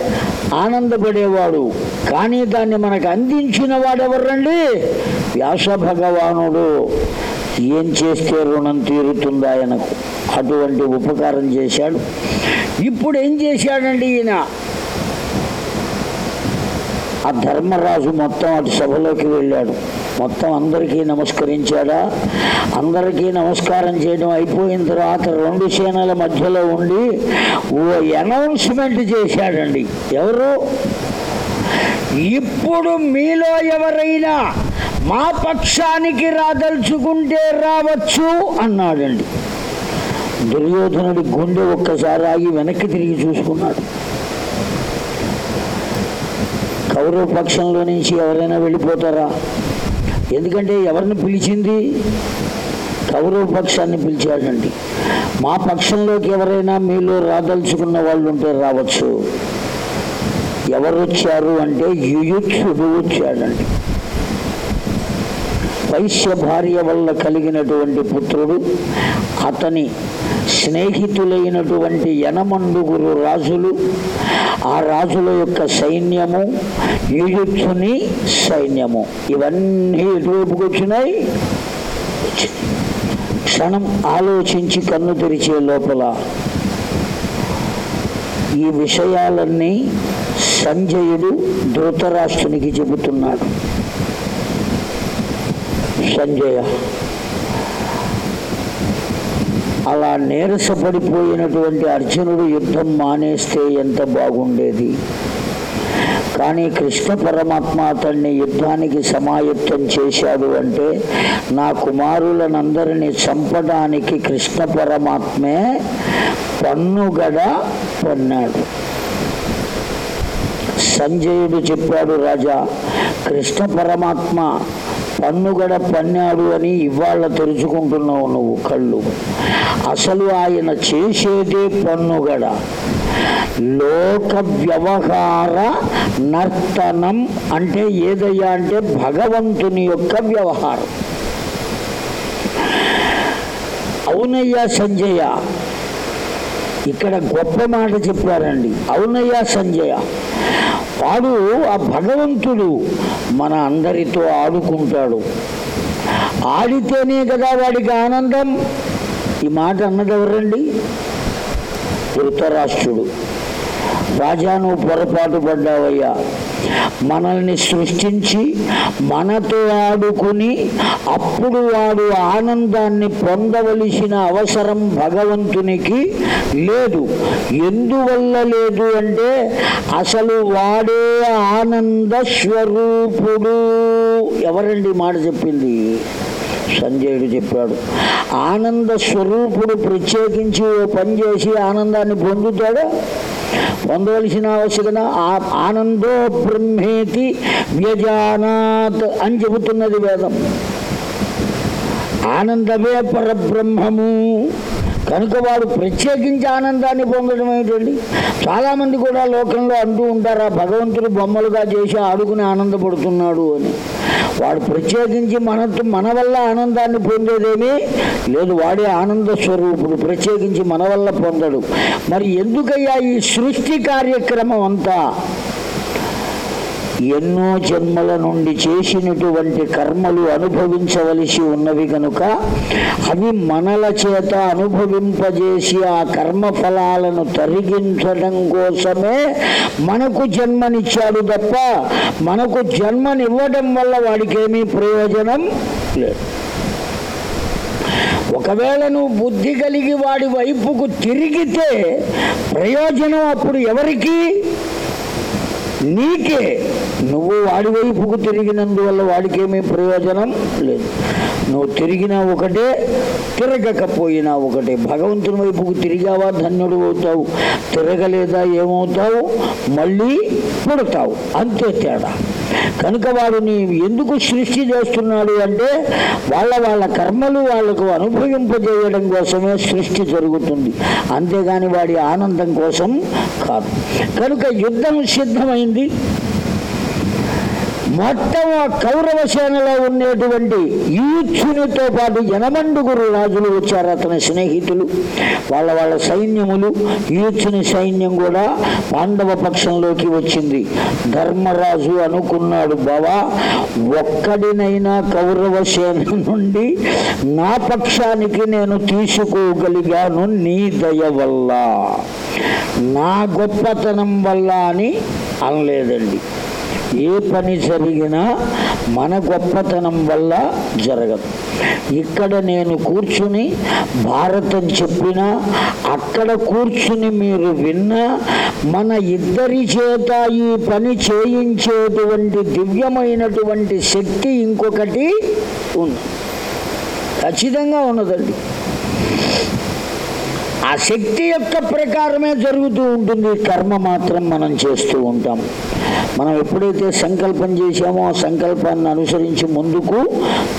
ఆనందపడేవాడు. కానీ దాన్ని మనకు అందించిన వాడెవరండి వ్యాస భగవానుడు. ఏం చేస్తే రుణం తీరుతుంది ఆయనకు? అటువంటి ఉపకారం చేశాడు. ఇప్పుడు ఏం చేశాడండి ఈయన? ఆ ధర్మరాజు మొత్తం అటు సభలోకి వెళ్ళాడు. మొత్తం అందరికీ నమస్కరించాడా? అందరికీ నమస్కారం చేయడం అయిపోయిన తర్వాత రెండు సేనల మధ్యలో ఉండి ఓ అనౌన్స్మెంట్ చేశాడండి. ఎవరు? ఇప్పుడు మీలో ఎవరైనా మా పక్షానికి రాదలుచుకుంటే రావచ్చు అన్నాడండి. దుర్యోధనుడి గుండె ఒక్కసారి ఆగి వెనక్కి తిరిగి చూసుకున్నాడు. కౌరవ పక్షంలో నుంచి ఎవరైనా వెళ్ళిపోతారా? ఎందుకంటే ఎవరిని పిలిచింది? కౌరవ పక్షాన్ని పిలిచాడండి. మా పక్షంలోకి ఎవరైనా మీలో రాదలుచుకున్న వాళ్ళు ఉంటే రావచ్చు. ఎవరు వచ్చారు అంటే యుయుత్సుడు వచ్చాడండి. వైశ్య భార్య వల్ల కలిగినటువంటి పుత్రుడు అతని స్నేహితులైనటువంటి యనమండుగురు రాజులు ఆ రాజుల యొక్క సైన్యము యుయుత్సుని సైన్యము. ఇవన్నీ ఎటువైపుకి వచ్చినాయి? క్షణం ఆలోచించి కన్ను తెరిచే లోపల. ఈ విషయాలన్నీ సంజయుడు ధృతరాష్ట్రునికి చెబుతున్నాడు. సంజయ అలా నీరసపడిపోయినటువంటి అర్జునుడు యుద్ధం మానేస్తే ఎంత బాగుండేది. కానీ కృష్ణ పరమాత్మ అతన్ని యుద్ధానికి సమాయుక్తం చేశాడు అంటే నా కుమారులనందరినీ చంపడానికి కృష్ణ పరమాత్మే పన్నుగడ పన్నాడు. సంజయుడు చెప్పాడు రాజా కృష్ణ పరమాత్మ పన్నుగడ పన్నాడు అని ఇవాళ తెరుచుకుంటున్నావు నువ్వు కళ్ళు. అసలు ఆయన చేసేదే పన్నుగడ. లోక వ్యవహార నర్తనం అంటే ఏదయ్యా అంటే భగవంతుని యొక్క వ్యవహారం. అవునయ్యా సంజయ. ఇక్కడ గొప్ప మాట చెప్పారండి. అవునయ్యా సంజయ. వాడు ఆ భగవంతుడు మన అందరితో ఆడుకుంటాడు. ఆడితేనే కదా వాడికి ఆనందం. ఈ మాట అన్నది ఎవరండి ధృతరాష్ట్రుడు రాజాను పొరపాటు పడ్డావయ్యా. మనల్ని సృష్టించి మనతో ఆడుకుని అప్పుడు వాడు ఆనందాన్ని పొందవలసిన అవసరం భగవంతునికి లేదు. ఎందువల్ల లేదు అంటే అసలు వాడే ఆనంద స్వరూపుడు. ఎవరండి మాట చెప్పింది? సంజయుడు చెప్పాడు. ఆనంద స్వరూపుడు ప్రత్యేకించి ఓ పని చేసి ఆనందాన్ని పొందుతాడా? పొందవలసిన ఆవశ్యకత ఆనందో బ్రహ్మేతి వ్యజానాత్ అని చెబుతున్నది వేదం. ఆనందమే పరబ్రహ్మము. కనుక వాడు ప్రత్యేకించి ఆనందాన్ని పొందడం ఏమిటండి? చాలామంది కూడా లోకంలో అంటూ ఉంటారు ఆ భగవంతుడు బొమ్మలుగా చేసి ఆడుకుని ఆనందపడుతున్నాడు అని. వాడు ప్రత్యేకించి మనతో మన వల్ల ఆనందాన్ని పొందేదేమీ లేదు. వాడే ఆనంద స్వరూపుడు ప్రత్యేకించి మన వల్ల పొందడు. మరి ఎందుకయ్యా ఈ సృష్టి కార్యక్రమం అంతా? ఎన్నో జన్మల నుండి చేసినటువంటి కర్మలు అనుభవించవలసి ఉన్నవి కనుక అవి మనల చేత అనుభవింపజేసి ఆ కర్మ ఫలాలను తరిగించడం కోసమే మనకు జన్మనిచ్చాడు తప్ప మనకు జన్మనివ్వడం వల్ల వాడికేమీ ప్రయోజనం లేదు. ఒకవేళ నువ్వు బుద్ధి కలిగి వాడి వైపుకు తిరిగితే ప్రయోజనం అప్పుడు ఎవరికి? నీకే. నువ్వు వాడి వైపుకు తిరిగినందువల్ల వాడికేమీ ప్రయోజనం లేదు. నువ్వు తిరిగినా ఒకటే తిరగకపోయినా ఒకటే. భగవంతుని వైపుకు తిరిగావా ధన్యుడు అవుతావు. తిరగలేదా ఏమవుతావు? మళ్ళీ పుడతావు. అంతే తేడా. కనుక వాడు ఎందుకు సృష్టి చేస్తున్నాడు అంటే వాళ్ళ వాళ్ళ కర్మలు వాళ్ళకు అనుభవింపజేయడం కోసమే సృష్టి జరుగుతుంది. అంతేగాని వాడి ఆనందం కోసం కాదు. కనుక యుద్ధం సిద్ధమైంది. మొత్తం ఆ కౌరవ సేనలో ఉండేటువంటి యూచ్చునితో పాటు యనమండుగురు రాజులు వచ్చారు అతని స్నేహితులు. వాళ్ళ వాళ్ళ సైన్యములు ఈచ్చుని సైన్యం కూడా పాండవ పక్షంలోకి వచ్చింది. ధర్మరాజు అనుకున్నాడు బావా ఒక్కడినైనా కౌరవ సేన నుండి నా పక్షానికి నేను తీసుకోగలిగాను నీ దయ వల్ల. నా గొప్పతనం వల్ల అని అనలేదండి. ఏ పని జరిగినా మన గొప్పతనం వల్ల జరగదు. ఇక్కడ నేను కూర్చుని భారతం చెప్పినా అక్కడ కూర్చుని మీరు విన్నా మన ఇద్దరి చేత ఈ పని చేయించేటువంటి దివ్యమైనటువంటి శక్తి ఇంకొకటి ఉంది ఖచ్చితంగా ఉన్నదండి. ఆ శక్తి యొక్క ప్రకారమే జరుగుతూ ఉంటుంది. కర్మ మాత్రం మనం చేస్తూ ఉంటాం. మనం ఎప్పుడైతే సంకల్పం చేశామో ఆ సంకల్పాన్ని అనుసరించి ముందుకు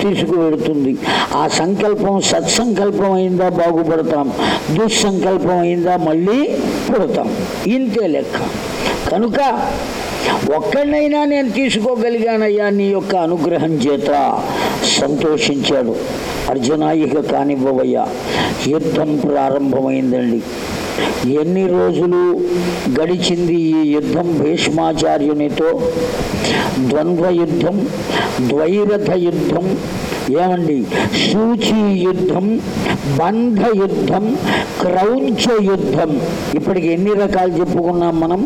తీసుకువెడుతుంది. ఆ సంకల్పం సత్సంకల్పం అయిందా బాగుపడతాం. దుస్సంకల్పం అయిందా మళ్ళీ పుడతాం. ఇంతే లెక్క. కనుక ఒక్కడినైనా నేను తీసుకోగలిగానయ్యా నీ యొక్క అనుగ్రహం చేత. సంతోషించాడు. అర్జునాయిక కానివ్వవయ్యా. యుద్ధం ప్రారంభమైందండి. ఎన్ని రోజులు గడిచింది ఈ యుద్ధం భీష్మాచార్యునితో? ద్వంద్వ యుద్ధం ద్వైరథ యుద్ధం ఏమండి? సూచి యుద్ధం బంధ యుద్ధం క్రౌంచ యుద్ధం ఇప్పటికి ఎన్ని రకాలు చెప్పుకున్నాం మనం?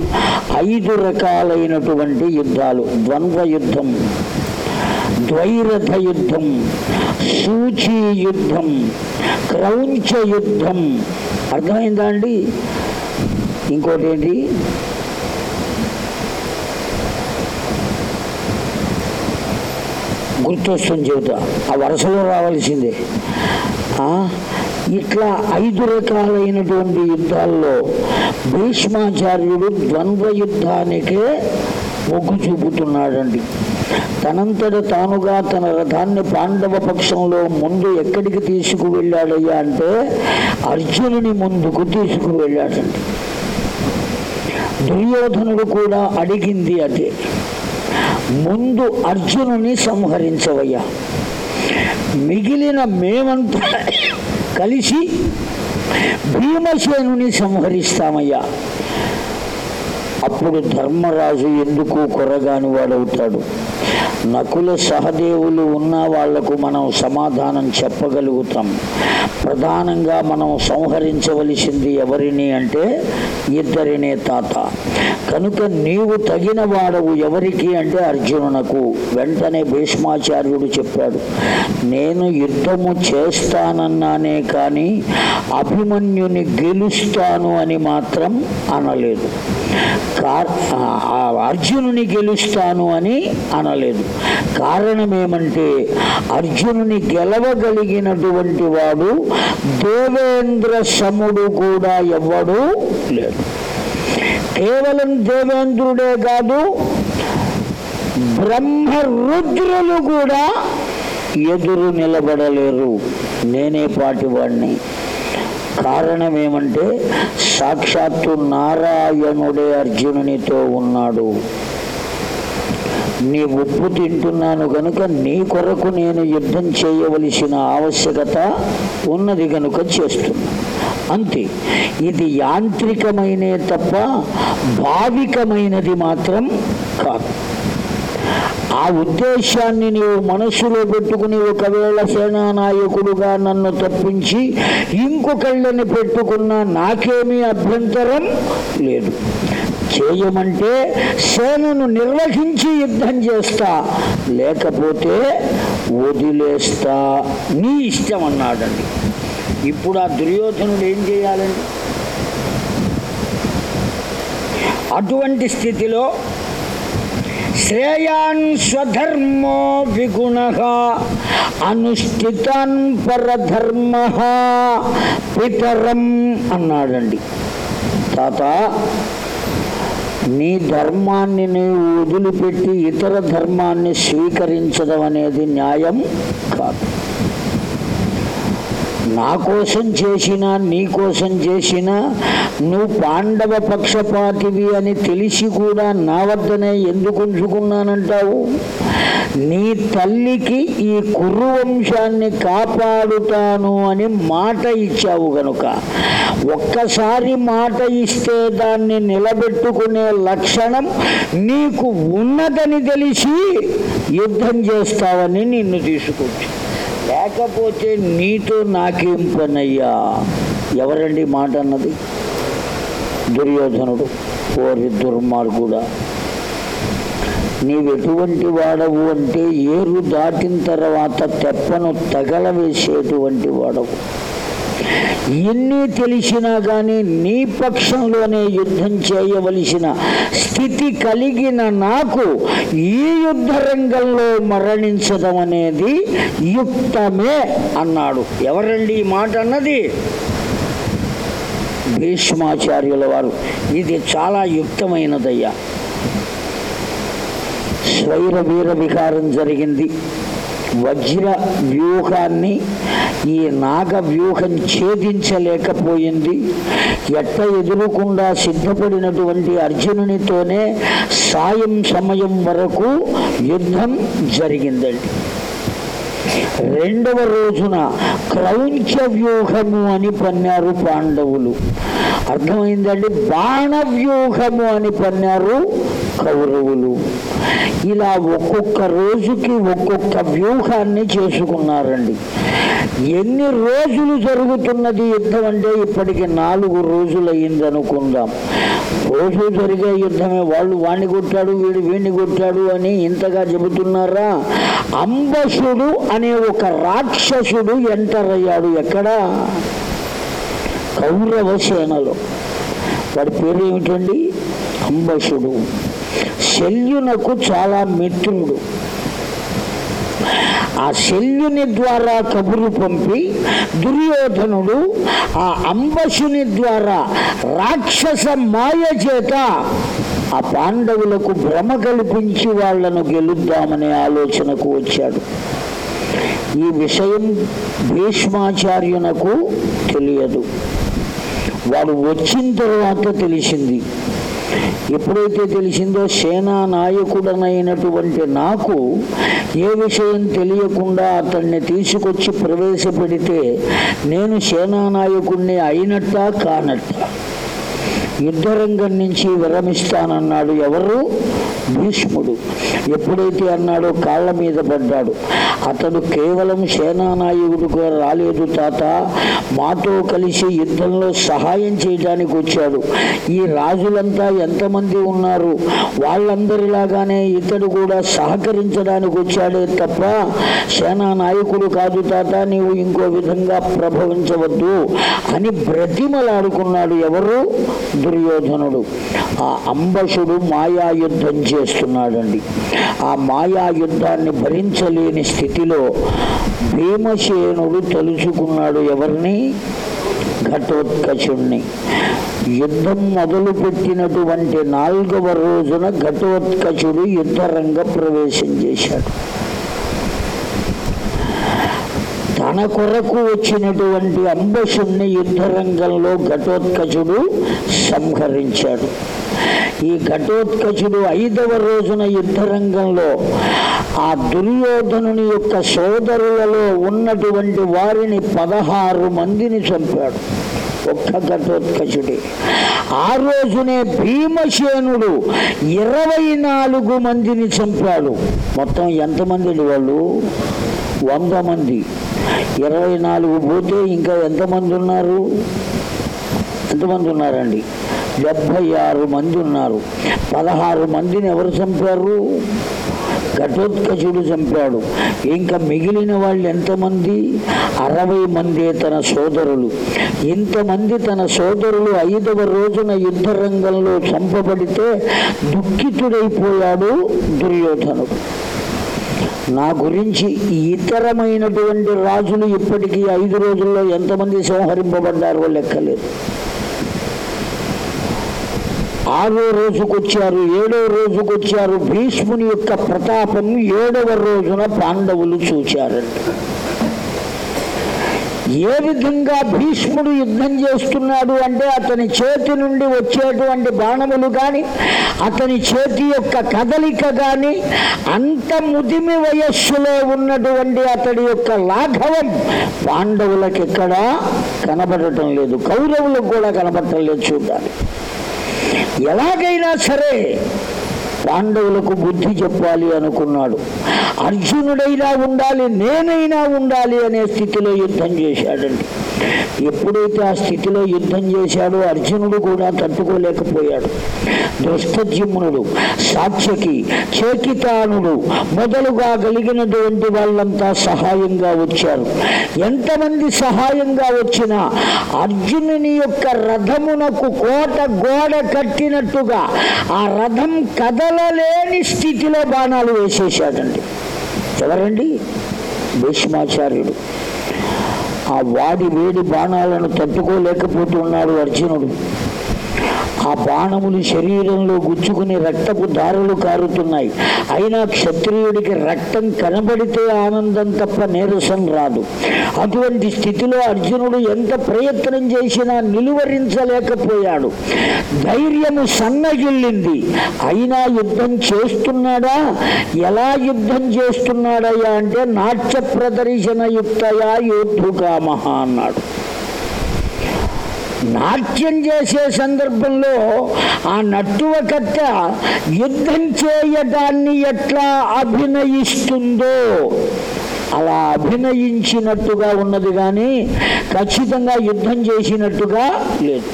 ఐదు రకాలైనటువంటి యుద్ధాలు. ద్వంద్వ యుద్ధం ద్వైరథ యుద్ధం సూచీ యుద్ధం క్రౌంచ యుద్ధం అర్థమైందా అండి? ఇంకోటి ఏంటి గుర్తొస్తుంది చెబుతా. ఆ వరుసలో రావాల్సిందే. ఇట్లా ఐదు రకాలైనటువంటి యుద్ధాల్లో భీష్మాచార్యుడు ద్వంద్వ యుద్ధానికే మొగ్గు చూపుతున్నాడండి. తనంతట తానుగా తన రథాన్ని పాండవ పక్షంలో ముందు ఎక్కడికి తీసుకువెళ్ళాడయ్యా అంటే అర్జునుని ముందుకు తీసుకువెళ్ళాడండి. దుర్యోధనుడు కూడా అడిగింది అదే. ముందు అర్జునుని సంహరించవయ్యా. మిగిలిన మేమంతా కలిసి భీమసేనుని సంహరిస్తామయ్యా. అప్పుడు ధర్మరాజు ఎందుకు కొరగాని వాడవుతాడు? నకుల సహదేవులు ఉన్న వాళ్ళకు మనం సమాధానం చెప్పగలుగుతాం. ప్రధానంగా మనం సంహరించవలసింది ఎవరిని అంటే ఇద్దరినే తాత. కనుక నీవు తగిన వాడవు ఎవరికి అంటే అర్జునునకు. వెంటనే భీష్మాచార్యుడు చెప్పాడు నేను యుద్ధము చేస్తానన్నానే కానీ అభిమన్యుని గెలుస్తాను అని మాత్రం అనలేదు. అర్జునుని గెలుస్తాను అని అనలేదు. కారణం ఏమంటే అర్జునుని గెలవగలిగినటువంటి వాడు దేవేంద్ర సముడు కూడా ఎవ్వడూ లేడు. కేవలం దేవేంద్రుడే కాదు బ్రహ్మ రుద్రులు కూడా ఎదురు నిలబడలేరు. నేనే పాటివాడిని కారణం ఏమంటే సాక్షాత్తు నారాయణుడే అర్జునునితో ఉన్నాడు. నీ ఉప్పు తింటున్నాను కనుక నీ కొరకు నేను యుద్ధం చేయవలసిన ఆవశ్యకత ఉన్నది కనుక చేస్తున్నా అంతే. ఇది యాంత్రికమైనే తప్ప భావికమైనది మాత్రం కాదు. ఆ ఉద్దేశాన్ని నీవు మనస్సులో పెట్టుకుని ఒకవేళ సేనానాయకుడుగా నన్ను తప్పించి ఇంకొకళ్ళని పెట్టుకున్న నాకేమీ అభ్యంతరం లేదు. చేయమంటే సేనను నిర్వహించి యుద్ధం చేస్తా లేకపోతే వదిలేస్తా. నీ ఇష్టం అన్నాడండి. ఇప్పుడు ఆ దుర్యోధనుడు ఏం చేయాలండి? అటువంటి స్థితిలో శ్రేయాన్ స్వధర్మో విగుణ అనుష్ఠితాన్ పరధర్మ పితరం అన్నాడండి. తాత నీ ధర్మాన్ని నీవు వదిలిపెట్టి ఇతర ధర్మాన్ని స్వీకరించడం అనేది న్యాయం కాదు. నా కోసం చేసినా నీ కోసం చేసినా నువ్వు పాండవ పక్షపాతివి అని తెలిసి కూడా నా వద్దనే ఎందుకు ఉంచుకున్నానంటావు? నీ తల్లికి ఈ కుర్రువంశాన్ని కాపాడుతాను అని మాట ఇచ్చావు గనుక ఒక్కసారి మాట ఇస్తే దాన్ని నిలబెట్టుకునే లక్షణం నీకు ఉన్నదని తెలిసి యుద్ధం చేస్తావని నిన్ను తీసుకొచ్చు లేకపోతే నీతో నాకేం పనయ్యా? ఎవరండి మాట అన్నది? దుర్యోధనుడు ఓరి దుర్మార్గుడా నీవెటువంటి వాడవు అంటే ఏరు దాటిన తర్వాత తెప్పను తగలవేసేటువంటి వాడవు. ఎన్ని తెలిసినా కానీ నీ పక్షంలోనే యుద్ధం చేయవలసిన స్థితి కలిగిన నాకు ఈ యుద్ధ రంగంలో మరణించడం అనేది యుక్తమే అన్నాడు. ఎవరండి ఈ మాట అన్నది? భీష్మాచార్యుల వారు. ఇది చాలా యుక్తమైనదయ్యా. స్వైర వీర వికారం జరిగింది. వజ్ర వ్యూహాన్ని ఈ నాగ వ్యూహం ఛేదించలేకపోయింది. ఎట్ట ఎదురుకుండా సిద్ధపడినటువంటి అర్జునునితోనే సాయం సమయం వరకు యుద్ధం జరిగిందండి. రెండవ రోజున క్రౌంచ వ్యూహము అని పన్నారు పాండవులు. అర్థమైందండి? బాణ వ్యూహము అని పన్నారు కౌరవులు. ఇలా ఒక్కొక్క రోజుకి ఒక్కొక్క వ్యూహాన్ని చేసుకున్నారండి. ఎన్ని రోజులు జరుగుతున్నది యుద్ధం అంటే ఇప్పటికి నాలుగు రోజులు అయింది అనుకుందాం రోజు జరిగే యుద్ధమే. వాళ్ళు వాణ్ణి కొట్టాడు వీడు వీణ్ణి కొట్టాడు అని ఇంతగా చెబుతున్నారా? అంబసుడు అని ఒక రాక్షసుడు ఎంటర్ అయ్యాడు ఎక్కడ? కౌరవ సేనలో. వాడి పేరు ఏమిటండి? అంబసుడు శల్యునకు చాలా మిత్రుడు. ఆ శల్యుని ద్వారా కబురు పంపి దుర్యోధనుడు ఆ అంబసుని ద్వారా రాక్షస మాయ చేత ఆ పాండవులకు భ్రమ కల్పించి వాళ్ళను గెలుద్దామనే ఆలోచనకు వచ్చాడు. ఈ విషయం భీష్మాచార్యునకు తెలియదు. వాడు వచ్చిన తర్వాత తెలిసింది. ఎప్పుడైతే తెలిసిందో సేనా నాయకుడనైనటువంటి నాకు ఏ విషయం తెలియకుండా అతన్ని తీసుకొచ్చి ప్రవేశపెడితే నేను సేనా నాయకుడిని అయినట్టా కానట్టా? యుద్ధరంగం నుంచి విరమిస్తానన్నాడు ఎవరు? భీష్ముడు. ఎప్పుడైతే అన్నాడో కాళ్ళ మీద పడ్డాడు. అతడు కేవలం సేనానాయకుడిగా రాలేదు తాత. మాతో కలిసి యుద్ధంలో సహాయం చేయడానికి వచ్చాడు. ఈ రాజులంతా ఎంతమంది ఉన్నారు? వాళ్ళందరిలాగానే ఇతడు కూడా సహకరించడానికి వచ్చాడే తప్ప సేనా నాయకుడు కాదు తాత. నీవు ఇంకో విధంగా ప్రభవించవద్దు అని బ్రతిమలాడుకున్నాడు ఎవరు? దుర్యోధనుడు. ఆ అంబసుడు మాయాయుద్ధం చేస్తున్నాడండి. ఆ మాయాయుద్ధాన్ని భరించలేని స్థితిలో భీమసేనుడు తలుచుకున్నాడు ఎవరిని? ఘటోత్కచుణ్ణి. యుద్ధం మొదలుపెట్టినటువంటి నాలుగవ రోజున ఘటోత్కచుడు యుద్ధరంగ ప్రవేశం చేశాడు. తన కొరకు వచ్చినటువంటి అంబసుని యుద్ధరంగంలో ఘటోత్కచుడు సంహరించాడు. ఈ ఘటోత్కచుడు ఐదవ రోజున యుద్ధరంగంలో ఆ దుర్యోధనుని యొక్క సోదరులలో ఉన్నటువంటి వారిని పదహారు మందిని చంపాడు. ఒక్క ఘటోత్కచుడే. ఆ రోజునే భీమసేనుడు ఇరవై నాలుగు మందిని చంపాడు. మొత్తం ఎంతమంది వాళ్ళు? వంద మంది. ఇరవై నాలుగు పోతే ఇంకా ఎంతమంది ఉన్నారు ఎంతమంది ఉన్నారండి డెబ్భై ఆరు మంది ఉన్నారు పదహారు మందిని ఎవరు చంపారు? ఘటోత్కచుడు చంపాడు. ఇంకా మిగిలిన వాళ్ళు ఎంతమంది? అరవై మంది తన సోదరులు. ఇంతమంది తన సోదరులు ఐదవ రోజున యుద్ధ రంగంలో చంపబడితే దుఃఖితుడైపోయాడు దుర్యోధనుడు. నా గురించి ఇతరమైనటువంటి రాజులు ఇప్పటికీ ఐదు రోజుల్లో ఎంతమంది సంహరింపబడ్డారో లెక్కలేదు. ఆరో రోజుకొచ్చారు ఏడో రోజుకొచ్చారు భీష్ముని యొక్క ప్రతాపం ఏడవ రోజున పాండవులు చూచారంట. ఏ విధంగా భీష్ముడు యుద్ధం చేస్తున్నాడు అంటే అతని చేతి నుండి వచ్చేటువంటి బాణములు కానీ అతని చేతి యొక్క కదలిక కానీ అంత ముదిమి వయస్సులో ఉన్నటువంటి అతడి యొక్క లాఘవం పాండవులకు ఎక్కడ కనబడటం లేదు. కౌరవులకు కూడా కనబడటం లేదు చూడాలి ఎలాగైనా సరే పాండవులకు బుద్ధి చెప్పాలి అనుకున్నాడు. అర్జునుడైనా ఉండాలి నేనైనా ఉండాలి అనే స్థితిలో యుద్ధం చేశాడండి. ఎప్పుడైతే ఆ స్థితిలో యుద్ధం చేశాడో అర్జునుడు కూడా తట్టుకోలేకపోయాడు. దుష్టజిమ్నుడు సాత్యకి చేకితానుడు మొదలుగా కలిగినటువంటి వాళ్ళంతా సహాయంగా వచ్చారు. ఎంతమంది సహాయంగా వచ్చినా అర్జునుని యొక్క రథమునకు కోట గోడ కట్టినట్టుగా ఆ రథం లేని స్థితిలో బాణాలు వేసేసాడండి ఎవరండి? భీష్మాచార్యుడు. ఆ వాడి వేడి బాణాలను తట్టుకోలేకపోతున్నాడు అర్జునుడు. ఆ బాణములు శరీరంలో గుచ్చుకుని రక్తపు దారులు కారుతున్నాయి. అయినా క్షత్రియుడికి రక్తం కనబడితే ఆనందం తప్ప నీరసం రాదు. అటువంటి స్థితిలో అర్జునుడు ఎంత ప్రయత్నం చేసినా నిలువరించలేకపోయాడు. ధైర్యము సన్నగిల్లింది. అయినా యుద్ధం చేస్తున్నాడా? ఎలా యుద్ధం చేస్తున్నాడయ్యా అంటే నాట్య ప్రదర్శన యుక్తయా యోద్ధుకామహ అన్నాడు. నాట్యం చేసే సందర్భంలో ఆ నట్టువకట్ట యుద్ధం చేయడాన్ని ఎట్లా అభినయిస్తుందో అలా అభినయించినట్టుగా ఉన్నది కానీ ఖచ్చితంగా యుద్ధం చేసినట్టుగా లేదు.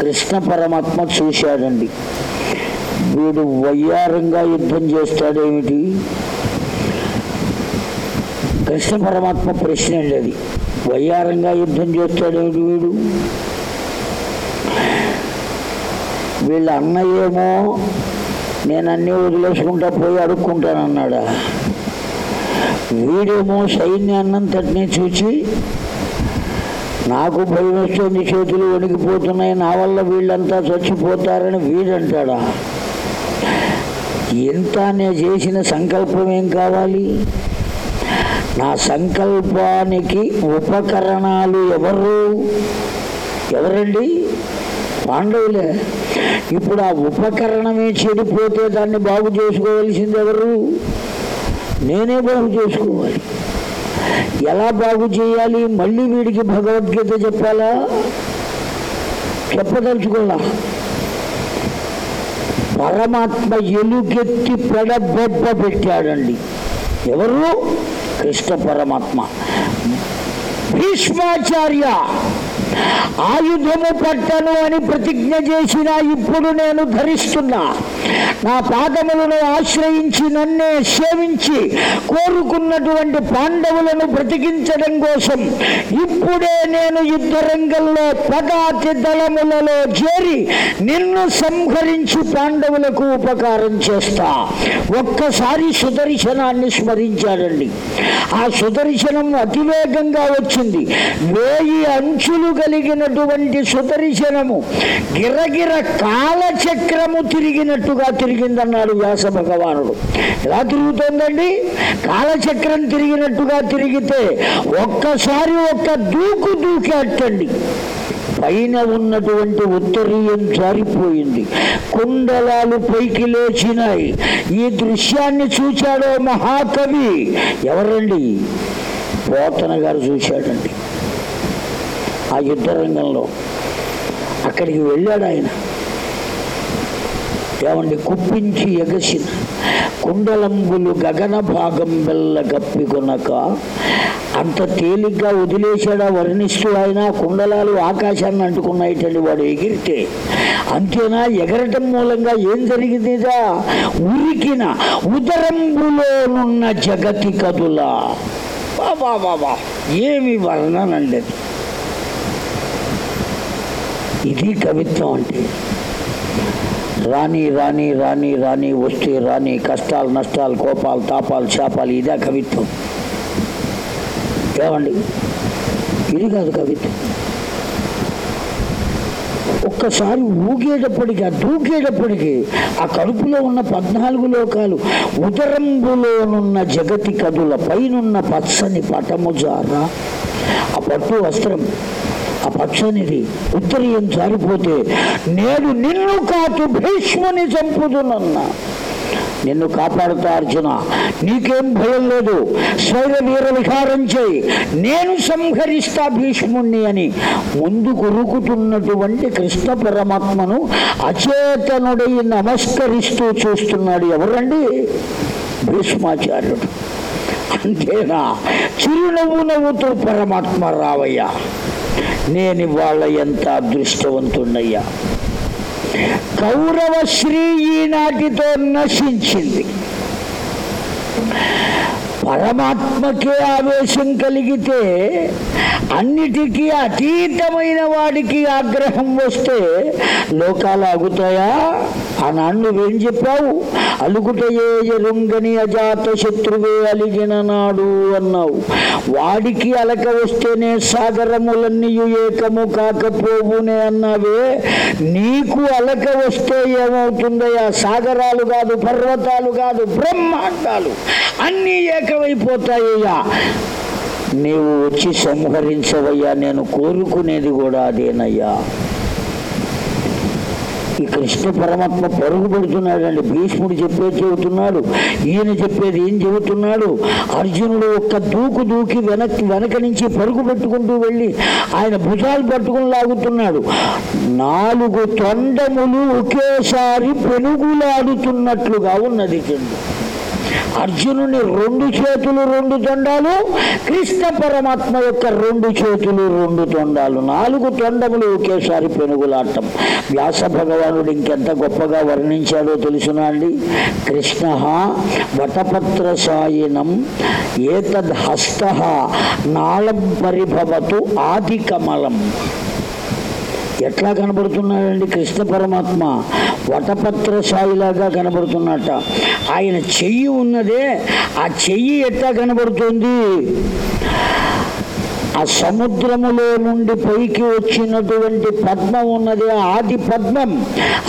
కృష్ణ పరమాత్మ చూశాడండి. వీడు వయ్యారంగా యుద్ధం చేస్తాడేమిటి? కృష్ణ పరమాత్మ ప్రశ్న అండి అది వయ్యారంగా యుద్ధం చేస్తాడేమిటి వీడు? వీళ్ళ అన్నయ్యేమో నేను అన్నీ వదిలేసుకుంటా పోయి అడుక్కుంటానన్నాడా. వీడేమో సైన్యాన్నంతటినీ చూచి నాకు భయం వస్తుంది చేతులు వణికిపోతున్నాయి నా వల్ల వీళ్ళంతా చచ్చిపోతారని వీడంటాడా. ఎంత నేను చేసిన సంకల్పం ఏం కావాలి? నా సంకల్పానికి ఉపకరణాలు ఎవరు? ఎవరండి? పాండవులే. ఇప్పుడు ఆ ఉపకరణమే చెడిపోతే దాన్ని బాగు చేసుకోవలసింది ఎవరు? నేనే బాగు చేసుకోవాలి. ఎలా బాగు చేయాలి? మళ్ళీ వీడికి భగవద్గీత చెప్పాలా? చెప్పదలుచుకోలా పరమాత్మ ఎలుగెత్తి పెడబెబ్బ పెట్టాడండి. ఎవరు? కృష్ణ పరమాత్మ. భీష్మాచార్య! ఆయుధము పట్టను అని ప్రతిజ్ఞ చేసిన ఇప్పుడు నేను ధరిస్తున్నా. నా పాదములను ఆశ్రయించి నన్నే సేవించి కోరుకున్నటువంటి పాండవులను బ్రతికించడం కోసం ఇప్పుడే నేను యుద్ధరంగంలో పదాతి దళములలో చేరి నిన్ను సంహరించి పాండవులకు ఉపకారం చేస్తా. ఒక్కసారి సుదర్శనాన్ని స్మరించాడండి. ఆ సుదర్శనం అతివేగంగా వచ్చింది. వేయి అంచులు కలిగినటువంటి సుదర్శనము. గిరగిర కాలచక్రము తిరిగినట్టుగా తిరిగిందన్నాడు వ్యాస భగవానుడు. ఎలా తిరుగుతోందండి? కాలచక్రం తిరిగినట్టుగా తిరిగితే ఒక్కసారి ఒక్క దూకు దూకేటండి. పైన ఉన్నటువంటి ఉత్తరీయం జారిపోయింది. కుండలాలు పైకి లేచినాయి. ఈ దృశ్యాన్ని చూశాడో మహాకవి. ఎవరండి? పోతన గారు చూశాడండి. ఆ యుద్ధ రంగంలో అక్కడికి వెళ్ళాడు ఆయన. ఏమండి? కుప్పించి ఎగసిన కుండలంబులు గగన భాగం బెల్ల గప్పికొనక అంత తేలిగ్గా వదిలేశాడా వర్ణిస్తూ ఆయన? కుండలాలు ఆకాశాన్ని అంటుకున్నాయిటండి వాడు ఎగిరితే. అంతేనా? ఎగరటం మూలంగా ఏం జరిగిందిదా? ఉరికిన ఉదరంబులోనున్న జగతి కదులా. వా వా ఏమి వర్ణనండి ఇది కవిత్వం అంటే రాని రాని రాని రాని వస్తే రాని కష్టాలు నష్టాలు కోపాలు తాపాలు శాపాలు ఇదే కవిత్వం. ఏమండి? ఇది కాదు కవిత్వం. ఒక్కసారి ఊగేటప్పటికి ఆ దూకేటప్పటికి ఆ కడుపులో ఉన్న పద్నాలుగు లోకాలు ఉదరంబులోనున్న జగతి కదుల పైనున్న పచ్చని పటము జార ఆ పట్టు వస్త్రం ఆ పచ్చనిది ఉత్తరీయం జారిపోతే నేను నిన్ను కాటు భీష్ముని చంపుదునన్నా. నిన్ను కాపాడుతా అర్జున. నీకేం భయం లేదు. స్వైర వీర విహారం చేయి. నేను సంహరిస్తా భీష్ముణ్ణి అని. ముందు కొరుకుతున్నటువంటి కృష్ణ పరమాత్మను అచేతనుడై నమస్కరిస్తూ చూస్తున్నాడు ఎవరండి? భీష్మాచార్యుడు. అంతేనా? చిరునవ్వు నవ్వుతూ పరమాత్మ రావయ్యా. నేను వాళ్ళ ఎంత అదృష్టవంతున్నయ్యా కౌరవ శ్రీ ఈనాటితో నశించింది. పరమాత్మకే ఆవేశం కలిగితే అన్నిటికీ అతీతమైన వాడికి ఆగ్రహం వస్తే లోకాలు ఆగుతాయా? ఆనాడు నువ్వేం చెప్పావు? అలుగుటయే ఎరుంగని అజాత శత్రువే అలిగిన నాడు అన్నావు. వాడికి అలక వస్తేనే సాగరములన్నీ ఏకము కాకపోవునే అన్నావే. నీకు అలక వస్తే ఏమవుతుందయ్యా? సాగరాలు కాదు పర్వతాలు కాదు బ్రహ్మాండాలు అన్నీ ఏకమైపోతాయ్యా. నీవు వచ్చి సంహరించవయ్యా నేను కోరుకునేది కూడా అదేనయ్యా. ఈ కృష్ణ పరమాత్మ పరుగు పెడుతున్నాడండి భీష్ముడు చెప్పేది చెబుతున్నాడు ఈయన చెప్పేది ఏం చెబుతున్నాడు? అర్జునుడు ఒక్క దూకు దూకి వెనక్కి వెనక నుంచి పరుగు పెట్టుకుంటూ వెళ్ళి ఆయన భుజాలు పట్టుకుని లాగుతున్నాడు. నాలుగు తొండములు ఒకేసారి పెనుగులాడుతున్నట్లుగా ఉన్నది చెండు అర్జునుని రెండు చేతులు రెండు తొండాలు కృష్ణ పరమాత్మ యొక్క రెండు చేతులు రెండు తొండాలు నాలుగు దొండములు ఒకేసారి పెనుగులాటం వ్యాస భగవానుడు ఇంకెంత గొప్పగా వర్ణించాడో తెలుసునా అండి? కృష్ణ వటపత్ర సాయినం ఏతద్ హస్త నాళం పరిభవతు ఆది కమలం ఎట్లా కనబడుతున్నాడండి కృష్ణ పరమాత్మ? వటపత్ర సాయిలాగా కనబడుతున్నట్ట. ఆయన చెయ్యి ఉన్నదే ఆ చెయ్యి ఎట్లా కనబడుతుంది? ఆ సముద్రములో నుండి పైకి వచ్చినటువంటి పద్మం ఉన్నది ఆది పద్మం.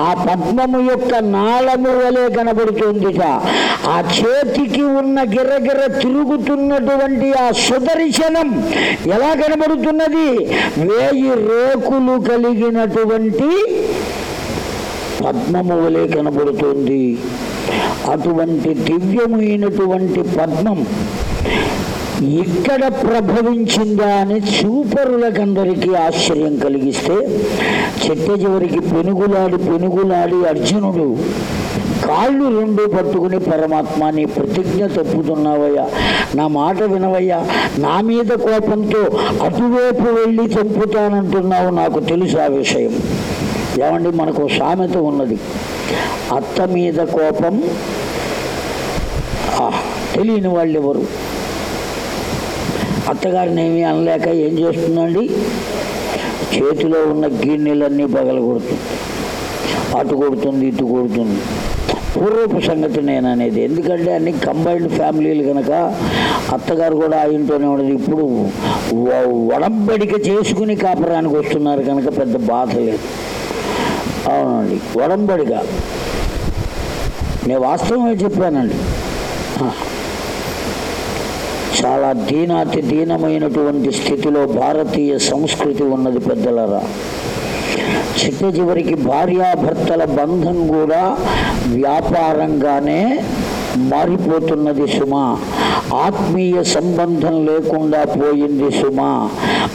ఆ పద్మము యొక్క నాళము వలె కనబడుతుందిట. ఆ చేతికి ఉన్న గిరగిర తిరుగుతున్నటువంటి ఆ సుదర్శనం ఎలా కనబడుతున్నది? వేయి రేకులు కలిగినటువంటి పద్మము వలె కనబడుతుంది. అటువంటి దివ్యమైనటువంటి పద్మం ఇక్కడ ప్రభవించిందా అని చూపరులకందరికీ ఆశ్చర్యం కలిగిస్తే చెట్ట చివరికి పెనుగులాడి పెనుగులాడి అర్జునుడు కాళ్ళు రెండు పట్టుకుని పరమాత్మ నీ ప్రతిజ్ఞ తప్పుతున్నావయ్యా. నా మాట వినవయ్యా. నా మీద కోపంతో అటువైపు వెళ్ళి చంపుతానంటున్నావు నాకు తెలుసు ఆ విషయం. ఏమండి మనకు సామెత ఉన్నది. అత్త మీద కోపం తెలియని వాళ్ళు ఎవరు అత్తగారిని ఏమీ అనలేక ఏం చేస్తుందండి? చేతిలో ఉన్న గిన్నెలన్నీ పగలగొడుతుంది. అటు కొడుతుంది ఇటు కొడుతుంది. పూర్వపు సంగతి నేను అనేది. ఎందుకంటే అన్ని కంబైన్డ్ ఫ్యామిలీలు కనుక అత్తగారు కూడా ఆ ఇంట్లోనే ఉండదు. ఇప్పుడు వడంబడిక చేసుకుని కాపురానికి వస్తున్నారు కనుక పెద్ద బాధ లేదు. అవునండి. వడంబడిక. నేను వాస్తవమే చెప్పానండి. చాలా దీనాతి దీనమైనటువంటి స్థితిలో భారతీయ సంస్కృతి ఉన్నది పెద్దలరా. చిట్ట చివరికి భార్యాభర్తల బంధం కూడా వ్యాపారంగానే మారిపోతున్నది సుమా. ఆత్మీయ సంబంధం లేకుండా పోయింది సుమా.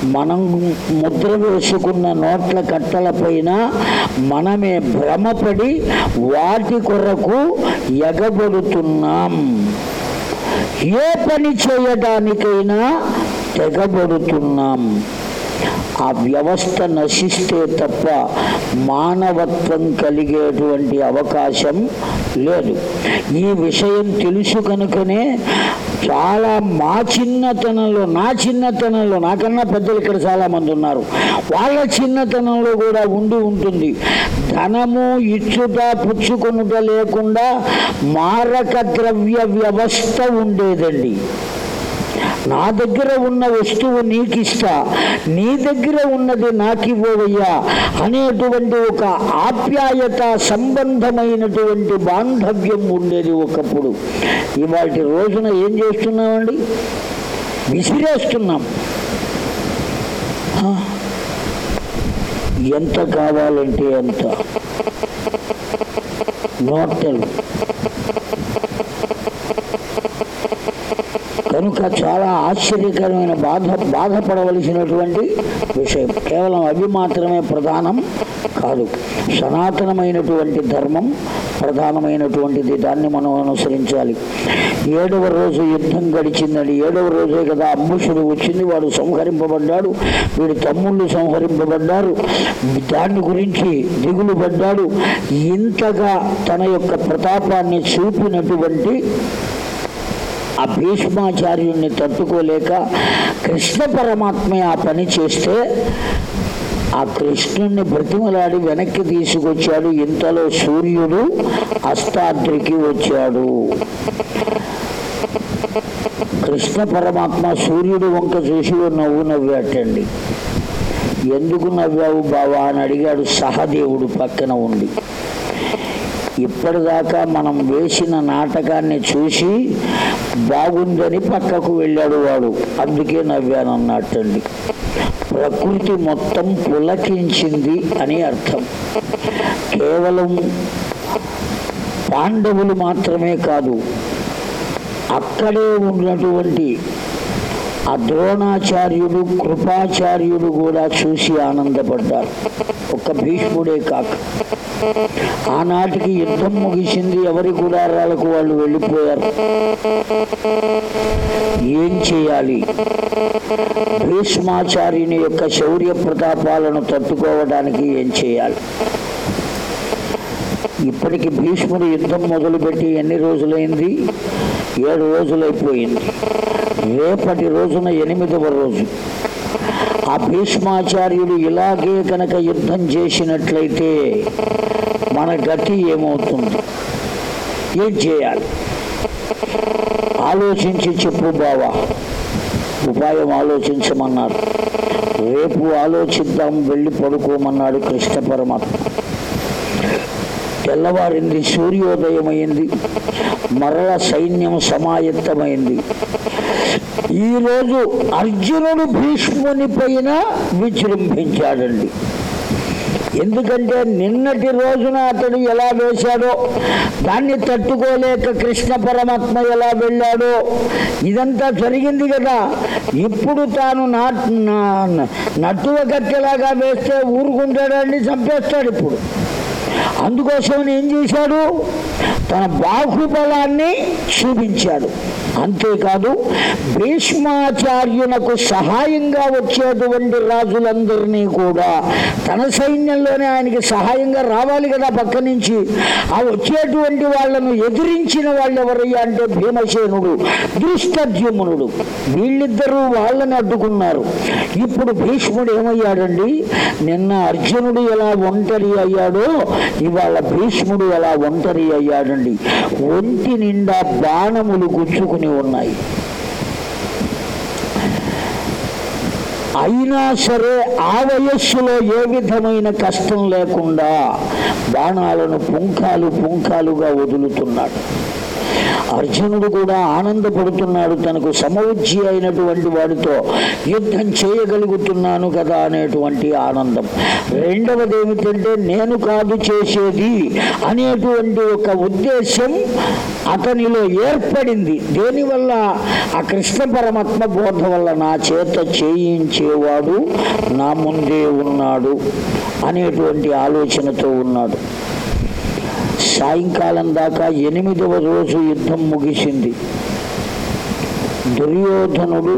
మనం ముద్ర వేసుకున్న నోట్ల కట్టల పైన మనమే భ్రమపడి వాటి కొరకు ఎగబడుతున్నాం. ఏ పని చేయడానికైనా తెగబడుతున్నాం. ఆ వ్యవస్థ నశిస్తే తప్ప మానవత్వం కలిగేటువంటి అవకాశం లేదు. ఈ విషయం తెలుసు కనుకనే చాలా మా చిన్నతనంలో నా చిన్నతనంలో నాకన్నా పెద్దలు ఇక్కడ చాలామంది ఉన్నారు. వాళ్ళ చిన్నతనంలో కూడా ఉండి ఉంటుంది. ధనము ఇచ్చుట పుచ్చుకొనుట లేకుండా మారక ద్రవ్య వ్యవస్థ ఉండేదండి. నా దగ్గర ఉన్న వస్తువు నీకు నీ దగ్గర ఉన్నది నాకు ఇవ్వవయ్యా అనేటువంటి ఒక ఆప్యాయత సంబంధమైనటువంటి బాంధవ్యం ఉండేది ఒకప్పుడు. ఇవాటి రోజున ఏం చేస్తున్నామండి? విసిరేస్తున్నాం. ఎంత కావాలంటే అంత. నోటలు కనుక చాలా ఆశ్చర్యకరమైన బాధ బాధపడవలసినటువంటి విషయం. కేవలం అవి మాత్రమే ప్రధానం కాదు. సనాతనమైనటువంటి ధర్మం ప్రధానమైనటువంటిది దాన్ని మనం అనుసరించాలి. ఏడవ రోజు యుద్ధం గడిచిందని ఏడవ రోజే కదా అంబుషుడు వచ్చింది వాడు సంహరింపబడ్డాడు వీడి తమ్ముళ్ళు సంహరింపబడ్డారు దాని గురించి దిగులు పడ్డాడు. ఇంతగా తన యొక్క ప్రతాపాన్ని చూపినటువంటి ఆ భీష్మాచార్యుణ్ణి తట్టుకోలేక కృష్ణ పరమాత్మే ఆ పని చేస్తే ఆ కృష్ణుణ్ణి బ్రతిమలాడి వెనక్కి తీసుకొచ్చాడు. ఇంతలో సూర్యుడు అష్టాద్రికి వచ్చాడు. కృష్ణ పరమాత్మ సూర్యుడు వంక చూసి నవ్వు నవ్వాటండి. ఎందుకు నవ్వావు బావా? అని అడిగాడు సహదేవుడు పక్కన ఉండి. ఇప్పటిదాకా మనం వేసిన నాటకాన్ని చూసి బాగుందని పక్కకు వెళ్ళాడు వాడు. అందుకే నవ్వానన్నట్టండి ప్రకృతి మొత్తం పులకించింది అని అర్థం. కేవలం పాండవులు మాత్రమే కాదు అక్కడే ఉన్నటువంటి ఆ ద్రోణాచార్యుడు కృపాచార్యుడు కూడా చూసి ఆనందపడ్డారు. ఒక భీష్ముడే కాక. ఆనాటికి యుద్ధం ముగిసింది ఎవరి గుడారాలకు వాళ్ళు వెళ్ళిపోయారు? ఏం చేయాలి? భీష్మాచార్యుని యొక్క శౌర్య ప్రతాపాలను తట్టుకోవడానికి ఏం చేయాలి? ఇప్పటికి భీష్ముడు యుద్ధం మొదలుపెట్టి ఎన్ని రోజులైంది? ఏడు రోజులైపోయింది. రేపటి రోజున ఎనిమిదవ రోజు. ఆ భీష్మాచార్యుడు ఇలాగే కనుక యుద్ధం చేసినట్లయితే మన గతి ఏమవుతుంది? ఏం చేయాలి? ఆలోచించి చెప్పు బావా. ఉపాయం ఆలోచించమన్నారు. రేపు ఆలోచిద్దాం వెళ్ళి పడుకోమన్నాడు కృష్ణ పరమాత్మ. తెల్లవారింది సూర్యోదయమైంది మరల సైన్యం సమాయత్తమైంది. ఈరోజు అర్జునుడు భీష్ముని పైన విజృంభించాడండి. ఎందుకంటే నిన్నటి రోజున అతడు ఎలా వేశాడో దాన్ని తట్టుకోలేక కృష్ణ పరమాత్మ ఎలా వెళ్ళాడో ఇదంతా జరిగింది కదా. ఇప్పుడు తాను నా నా- కట్టెలాగా వేస్తే ఊరుకుంటాడండి చంపేస్తాడు ఇప్పుడు. అందుకోసం ఏం చేశాడు? తన బాహుబలాన్ని చూపించాడు. అంతేకాదు భీష్మాచార్యునకు సహాయంగా వచ్చేటువంటి రాజులందరినీ కూడా తన సైన్యంలోనే ఆయనకి సహాయంగా రావాలి కదా పక్క నుంచి. ఆ వచ్చేటువంటి వాళ్ళను ఎదిరించిన వాళ్ళు ఎవరయ్యా అంటే భీమసేనుడు దృష్టద్యుమ్నుడు. వీళ్ళిద్దరూ వాళ్ళని అడ్డుకున్నారు. ఇప్పుడు భీష్ముడు ఏమయ్యాడండి? నిన్న అర్జునుడు ఎలా ఒంటరి అయ్యాడో ఇవాళ భీష్ముడు ఎలా ఒంటరి అయ్యాడండి? ఒంటి నిండా బాణములు గుచ్చుకుని ఉన్నాయి. అయినా సరే ఆ వయస్సులో ఏ విధమైన కష్టం లేకుండా బాణాలను పుంఖాలు పుంఖాలుగా వదులుతున్నాడు. అర్జునుడు కూడా ఆనందపడుతున్నాడు తనకు సమవుజ్జి అయినటువంటి వాడితో యుద్ధం చేయగలుగుతున్నాను కదా అనేటువంటి ఆనందం. రెండవది ఏమిటంటే నేను కాదు చేసేది అనేటువంటి ఒక ఉద్దేశం అతనిలో ఏర్పడింది. దేనివల్ల? ఆ కృష్ణ పరమాత్మ బోధ వల్ల నా చేత చేయించేవాడు నా ముందే ఉన్నాడు అనేటువంటి ఆలోచనతో ఉన్నాడు. సాయంకాలం దాకా ఎనిమిదవ రోజు యుద్ధం ముగిసింది. దుర్యోధనుడు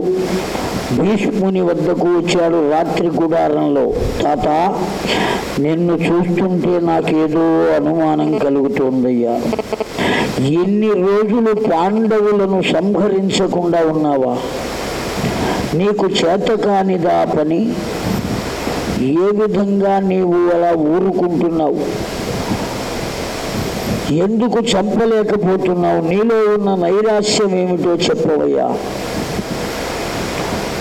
భీష్ముని వద్దకు వచ్చాడు రాత్రి గుడారంలో. తాత నిన్ను చూస్తుంటే నాకేదో అనుమానం కలుగుతోందయ్యా. ఎన్ని రోజులు పాండవులను సంహరించకుండా ఉన్నావా? నీకు చేతకానిదా పని? ఏ విధంగా నీవు అలా ఊరుకుంటున్నావు? ఎందుకు చంపలేకపోతున్నావు? నీలో ఉన్న నైరాశ్యం ఏమిటో చెప్పవయ్యా.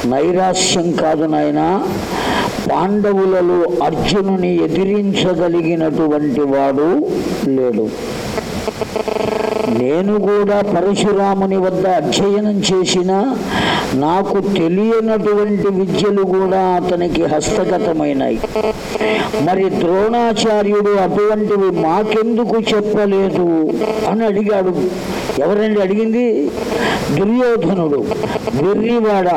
నైరాశ్యం కాదు నాయన పాండవులలో అర్జునుని ఎదిరించగలిగినటువంటి వాడు లేడు. నేను కూడా పరశురాముని వద్ద అధ్యయనం చేసిన నాకు తెలియనటువంటి విద్యలు కూడా అతనికి హస్తగతమైనాయి. మరి ద్రోణాచార్యుడు అటువంటివి మాకెందుకు చెప్పలేదు అని అడిగాడు. ఎవరండి అడిగింది? దుర్యోధనుడు. వెర్రివాడ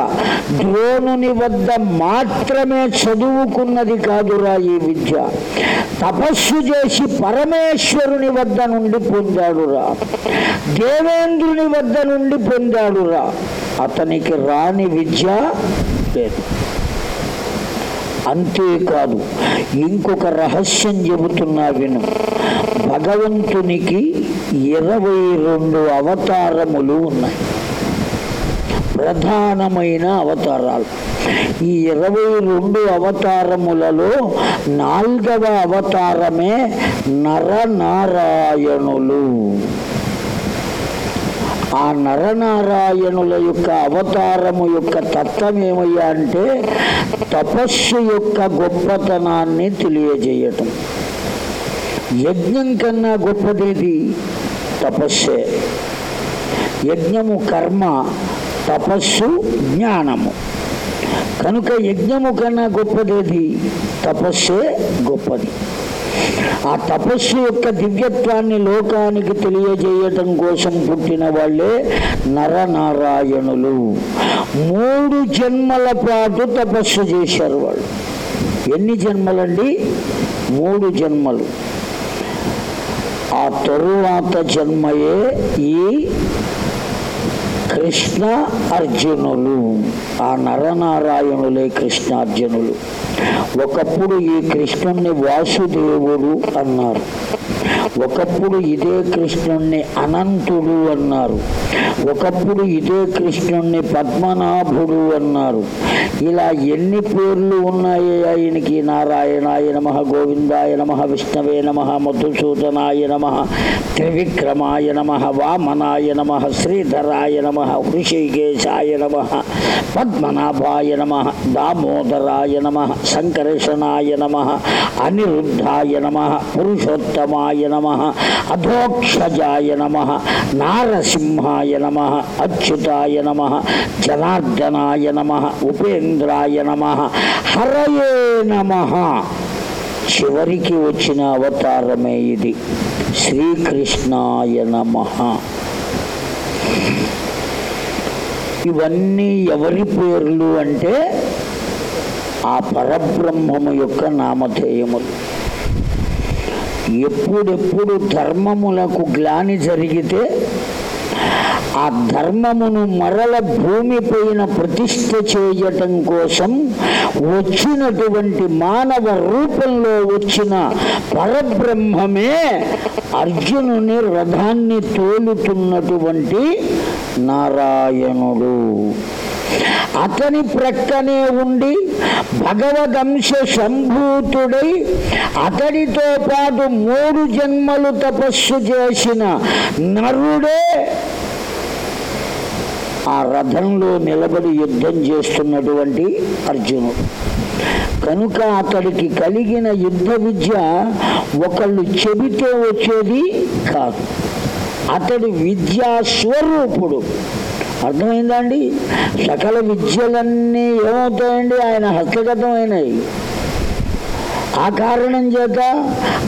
ద్రోణుని వద్ద మాత్రమే చదువుకున్నది కాదురా ఈ విద్య. తపస్సు చేసి పరమేశ్వరుని వద్ద నుండి పొందాడురా. దేవేంద్రుని వద్ద నుండి పొందాడురా. అతనికి రాని విద్య లేదు. అంతేకాదు ఇంకొక రహస్యం చెబుతున్నా విను. భగవంతునికి ఇరవై రెండు అవతారములు ఉన్నాయి. ప్రధానమైన అవతారాలు. ఈ ఇరవై రెండు అవతారములలో నాలుగవ అవతారమే నరనారాయణులు. ఆ నరనారాయణుల యొక్క అవతారము యొక్క తత్వం ఏమయ్యా అంటే తపస్సు యొక్క గొప్పతనాన్ని తెలియజేయటం. యజ్ఞం కన్నా గొప్పదేది? తపస్సే. యజ్ఞము కర్మ తపస్సు జ్ఞానము. కనుక యజ్ఞము కన్నా గొప్పదేది? తపస్సే గొప్పది. ఆ తపస్సు యొక్క దివ్యత్వాన్ని లోకానికి తెలియజేయటం కోసం పుట్టిన వాళ్ళే నరనారాయణులు. మూడు జన్మల పాటు తపస్సు చేశారు వాళ్ళు. ఎన్ని జన్మలండి? మూడు జన్మలు. ఆ తరువాత జన్మయే ఈ కృష్ణ అర్జునులు ఆ నరనారాయణులే కృష్ణార్జునులు. ఒకప్పుడు ఈ కృష్ణుణ్ణి వాసుదేవుడు అన్నారు. ఒకప్పుడు ఇదే కృష్ణుణ్ణి అనంతుడు అన్నారు. ఒకప్పుడు ఇదే కృష్ణుణ్ణి పద్మనాభుడు అన్నారు. ఇలా ఎన్ని పేర్లు ఉన్నాయి ఆయనకి? నారాయణాయ నమ గోవిందాయ నమ విష్ణవే నమ మధుసూదనాయ నమ త్రివిక్రమాయ నమ వామనాయ నమ శ్రీధరాయ నమ హృషికేశాయ నమ పద్మనాభాయ నమ దామోదరాయ నమ సంకర్షణాయ నమ అనిరుద్ధాయ నమ పురుషోత్తమాయ నమ అధోక్షజాయ నమ. నారసింహాయ నమ. అచ్యుతాయ నమ. జనార్దనాయ నమ. ఉపేంద్రాయ నమ. హరయే నమ. చివరికి వచ్చిన అవతారమే ఇది. శ్రీకృష్ణాయ నమ. ఇవన్నీ ఎవరి పేర్లు అంటే ఆ పరబ్రహ్మము యొక్క నామధేయములు. ఎప్పుడెప్పుడు ధర్మములకు గ్లాని జరిగితే ఆ ధర్మమును మరల భూమిపైన ప్రతిష్ఠ చేయటం కోసం వచ్చినటువంటి మానవ రూపంలో వచ్చిన పరబ్రహ్మమే అర్జునుని రథాన్ని తోలుతున్నటువంటి నారాయణుడు. అతని ప్రక్కనే ఉండి భగవదంశ సంభూతుడై అతడితో పాటు మూడు జన్మలు తపస్సు చేసిన నరుడే ఆ రథంలో నిలబడి యుద్ధం చేస్తున్నటువంటి అర్జునుడు. కనుక అతడికి కలిగిన యుద్ధ విద్య ఒకళ్ళు చెబితే వచ్చేది కాదు. అతడి విద్యా స్వరూపుడు. అర్థమైందా అండి సకల విద్యలన్నీ ఏమవుతాయండి? ఆయన హస్తగతమైనవి ఆ కారణం చేత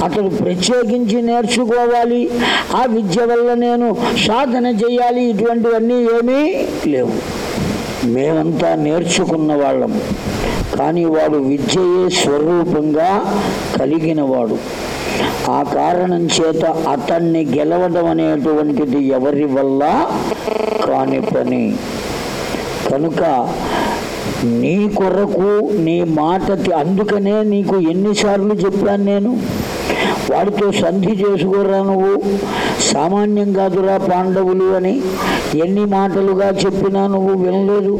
అతడు ప్రత్యేకించి నేర్చుకోవాలి. ఆ విద్య వల్ల నేను సాధన చేయాలి. ఇటువంటివన్నీ ఏమీ లేవు. మేమంతా నేర్చుకున్న వాళ్ళం. కానీ వాడు విద్యయే స్వరూపంగా కలిగినవాడు. ఆ కారణం చేత అతన్ని గెలవడం అనేటువంటిది ఎవరి వల్ల? కాని పని. కనుక నీ కొరకు నీ మాట అందుకనే నీకు ఎన్నిసార్లు చెప్పాను నేను. వాడితో సంధి చేసుకోరా నువ్వు. సామాన్యం కాదురా పాండవులు అని ఎన్ని మాటలుగా చెప్పినా నువ్వు వినలేదు.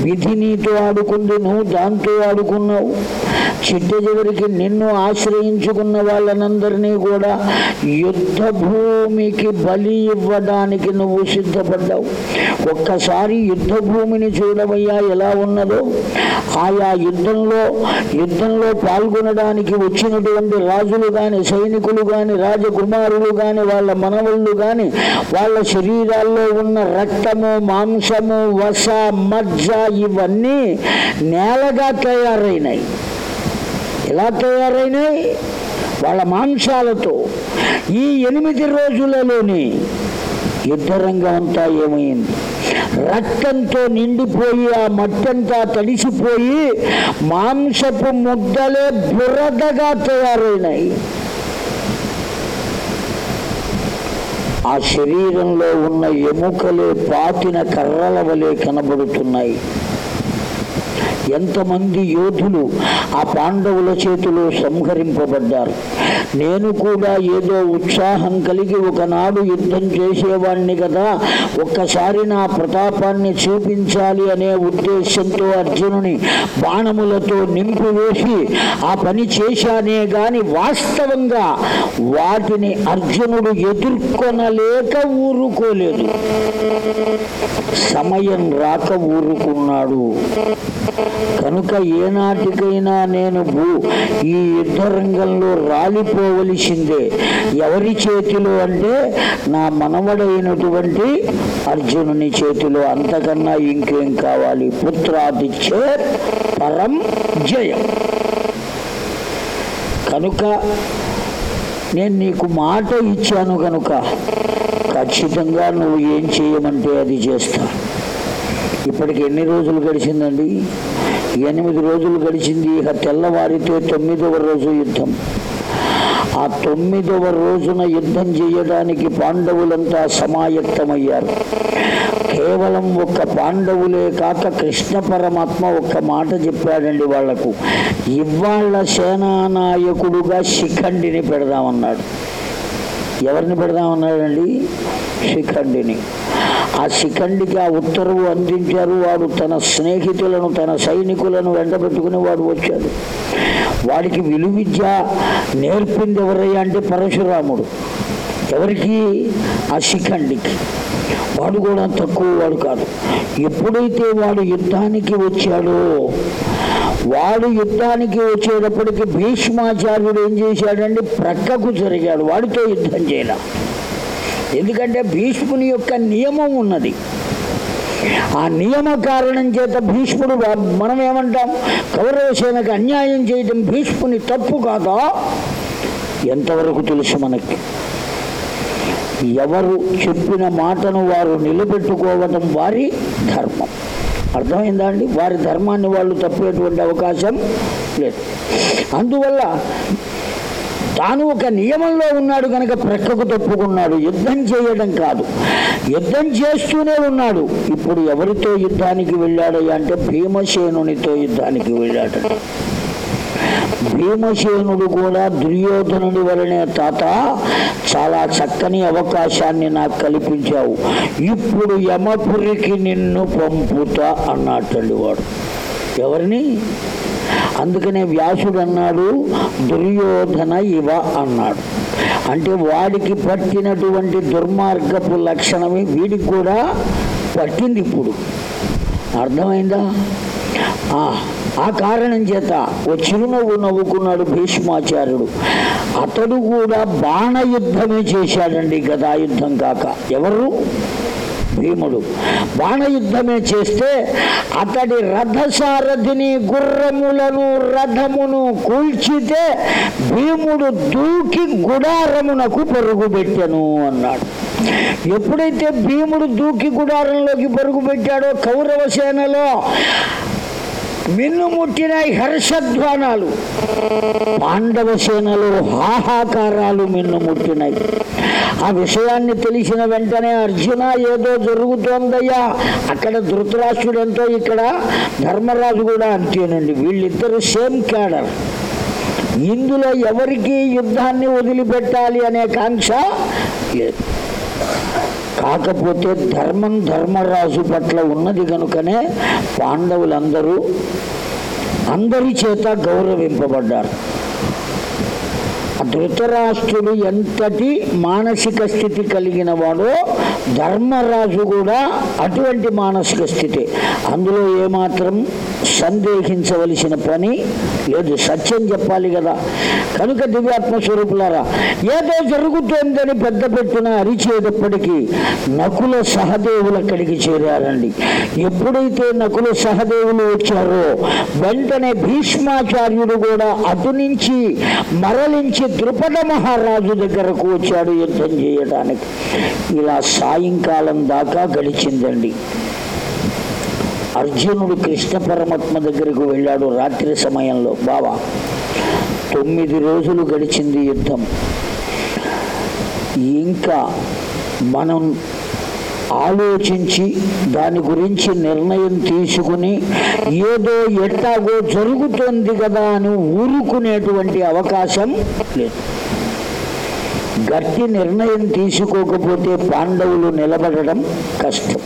విధి నీతో ఆడుకుంది నువ్వు దాంతో ఆడుకున్నావు. చిట్ట చివరికి నిన్ను ఆశ్రయించుకున్న వాళ్ళనందరినీ కూడా యుద్ధ భూమికి బలి ఇవ్వడానికి నువ్వు సిద్ధపడ్డావు. ఒక్కసారి యుద్ధ భూమిని చూడవయ్యా ఎలా ఉన్నదో. ఆయా యుద్ధంలో యుద్ధంలో పాల్గొనడానికి వచ్చినటువంటి రాజులు కానీ సైనికులు కానీ రాజకుమారులు కానీ వాళ్ళ మనవళ్ళు కానీ వాళ్ళ శరీరాల్లో ఉన్న రక్తము మాంసము వస మజ్జ ఇవన్నీ నేలగా తయారైనాయి. ఎలా తయారైనాయి? వాళ్ళ మాంసాలతో. ఈ ఎనిమిది రోజులలోని యుద్ధరంగం అంతా ఏమైంది? రక్తంతో నిండిపోయి ఆ మట్టంతా తడిసిపోయి మాంసపు ముద్దలే బురదగా తయారైనాయి. ఆ శరీరంలో ఉన్న ఎముకలే పాతిన కర్రల వలె కనబడుతున్నాయి. ఎంతమంది యోధులు ఆ పాండవుల చేతిలో సంహరింపబడ్డారు. నేను కూడా ఏదో ఉత్సాహం కలిగి ఒకనాడు యుద్ధం చేసేవాణ్ణి కదా ఒక్కసారి నా ప్రతాపాన్ని చూపించాలి అనే ఉద్దేశంతో అర్జునుని బాణములతో నింపివేసి ఆ పని చేశానే గాని వాస్తవంగా వాటిని అర్జునుడు ఎదుర్కొనలేక ఊరుకోలేదు. సమయం రాక ఊరుకున్నాడు. కనుక ఏనాటికైనా నేను భూ ఈ యుద్ధ రంగంలో రాలిపోవలసిందే. ఎవరి చేతిలో అంటే నా మనవడైనటువంటి అర్జునుని చేతిలో. అంతకన్నా ఇంకేం కావాలి? పుత్రాదిచ్చే పరం జయం. కనుక నేను నీకు మాట ఇచ్చాను కనుక ఖచ్చితంగా నువ్వు ఏం చేయమంటే అది చేస్తాను ఇప్పటికి ఎన్ని రోజులు గడిచిందండి? ఎనిమిది రోజులు గడిచింది. ఇక తెల్లవారితే తొమ్మిదవ రోజు యుద్ధం. ఆ తొమ్మిదవ రోజున యుద్ధం చేయడానికి పాండవులంతా సమాయత్తమయ్యారు. కేవలం ఒక్క పాండవులే కాక కృష్ణ పరమాత్మ ఒక్క మాట చెప్పాడండి వాళ్ళకు. ఇవాళ్ళ సేనానాయకుడుగా శిఖండిని పెడదామన్నాడు. ఎవరిని పెడదామన్నాడండి? శిఖండిని. ఆ శిఖండికి ఆ ఉత్తర్వు అందించారు. వాడు తన స్నేహితులను తన సైనికులను వెంటబెట్టుకుని వాడు వచ్చాడు. వాడికి విలువిద్య నేర్పింది ఎవరయ్యా అంటే పరశురాముడు. ఎవరికి? ఆ శిఖండికి. వాడు కూడా తక్కువ వాడు కాదు. ఎప్పుడైతే వాడు యుద్ధానికి వచ్చాడో వాడు యుద్ధానికి వచ్చేటప్పటికి భీష్మాచార్యుడు ఏం చేశాడంటే ప్రక్కకు జరిగాడు. వాడితో యుద్ధం చేయడం ఎందుకంటే భీష్ముని యొక్క నియమం ఉన్నది. ఆ నియమ కారణం చేత భీష్ముడు మనం ఏమంటాం కౌరవసేనకు అన్యాయం చేయడం భీష్ముని తప్పు కాదా? ఎంతవరకు తెలుసు మనకి? ఎవరు చెప్పిన మాటను వారు నిలబెట్టుకోవడం వారి ధర్మం. అర్థమైందా అండి? వారి ధర్మాన్ని వాళ్ళు తప్పేటువంటి అవకాశం లేదు. అందువల్ల తాను ఒక నియమంలో ఉన్నాడు కనుక ప్రక్కకు తప్పుకున్నాడు యుద్ధం చేయడం కాదు. యుద్ధం చేస్తూనే ఉన్నాడు. ఇప్పుడు ఎవరితో యుద్ధానికి వెళ్ళాడయ్యా అంటే భీమసేనునితో యుద్ధానికి వెళ్ళాడు. భీమసేనుడు కూడా దుర్యోధనుడి వలనే తాత చాలా చక్కని అవకాశాన్ని నాకు కల్పించావు. ఇప్పుడు యమపురికి నిన్ను పంపుతా అన్నట్టండి వాడు ఎవరిని? అందుకనే వ్యాసుడు అన్నాడు దుర్యోధన ఇవ అన్నాడు. అంటే వాడికి పట్టినటువంటి దుర్మార్గపు లక్షణమే వీడికి కూడా పట్టింది ఇప్పుడు. అర్థమైందా? ఆ, ఆ కారణం చేత ఓ చిరునవ్వు నవ్వుకున్నాడు భీష్మాచార్యుడు. అతడు కూడా బాణయుద్ధమే చేశాడండి గదాయుద్ధం కాక. ఎవరు? భీముడు. బాణయుద్ధమే చేస్తే అతడి రథసారథిని గుర్రములను రథమును కూల్చితే భీముడు దూకి గుడారమునకు పరుగుబెట్టెను అన్నాడు. ఎప్పుడైతే భీముడు దూకి గుడారంలోకి పరుగుబెట్టాడో కౌరవ సేనలో మిన్నుముట్టినాయి హర్షధ్వానాలు. పాండవ సేనలో హాహాకారాలు మిన్నుముట్టినాయి ఆ విషయాన్ని తెలిసిన వెంటనే అర్జున ఏదో జరుగుతోందయ్యా. అక్కడ ధృతరాష్ట్రుడు ఎంతో ఇక్కడ ధర్మరాజు కూడా అంతేనండి వీళ్ళిద్దరు సేమ్ క్యాడర్. ఇందులో ఎవరికి యుద్ధాన్ని వదిలిపెట్టాలి అనే కాంక్ష లేదు. కాకపోతే ధర్మం ధర్మరాజు పట్ల ఉన్నది కనుకనే పాండవులందరూ అందరి చేత గౌరవింపబడ్డారు. ధృతరాష్ట్రుడు ఎంతటి మానసిక స్థితి కలిగిన వాడో ధర్మరాజు కూడా అటువంటి మానసిక స్థితి. అందులో ఏమాత్రం సందేహించవలసిన పని లేదు. సత్యం చెప్పాలి కదా. కనుక దివ్యాత్మ స్వరూపులారా ఏదో జరుగుతోందని పెద్ద పెట్టున అరిచేటప్పటికీ నకుల సహదేవులు అక్కడికి చేరారండి. ఎప్పుడైతే నకుల సహదేవులు వచ్చారో వెంటనే భీష్మాచార్యుడు కూడా అటు నుంచి మరలించి ద్రుపద మహారాజు దగ్గరకు వచ్చాడు యుద్ధం చేయడానికి. ఇలా సాయంకాలం దాకా గడిచిందండి. అర్జునుడు కృష్ణ పరమాత్మ దగ్గరకు వెళ్ళాడు రాత్రి సమయంలో. బావా తొమ్మిది రోజులు గడిచింది యుద్ధం. ఇంకా మనం ఆలోచించి దాని గురించి నిర్ణయం తీసుకుని ఏదో ఎట్టాగో జరుగుతోంది కదా అని ఊరుకునేటువంటి అవకాశం లేదు. గట్టి నిర్ణయం తీసుకోకపోతే పాండవులు నిలబడడం కష్టం.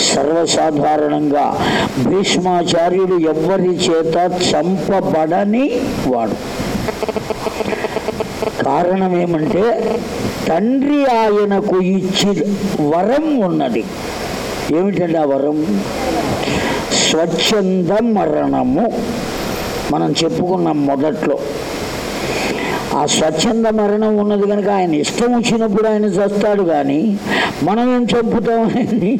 సర్వసాధారణంగా భీష్మాచార్యుడు ఎవ్వరి చేత చంపబడని వాడు. కారణం ఏమంటే తండ్రి ఆయనకు ఇచ్చి వరం ఉన్నది. ఏమిటంటే ఆ వరం? స్వచ్ఛంద మరణము. మనం చెప్పుకున్నాం మొదట్లో. ఆ స్వచ్ఛంద మరణం ఉన్నది కనుక ఆయన ఇష్టం వచ్చినప్పుడు ఆయన చస్తాడు కానీ మనం ఏం చంపుతామని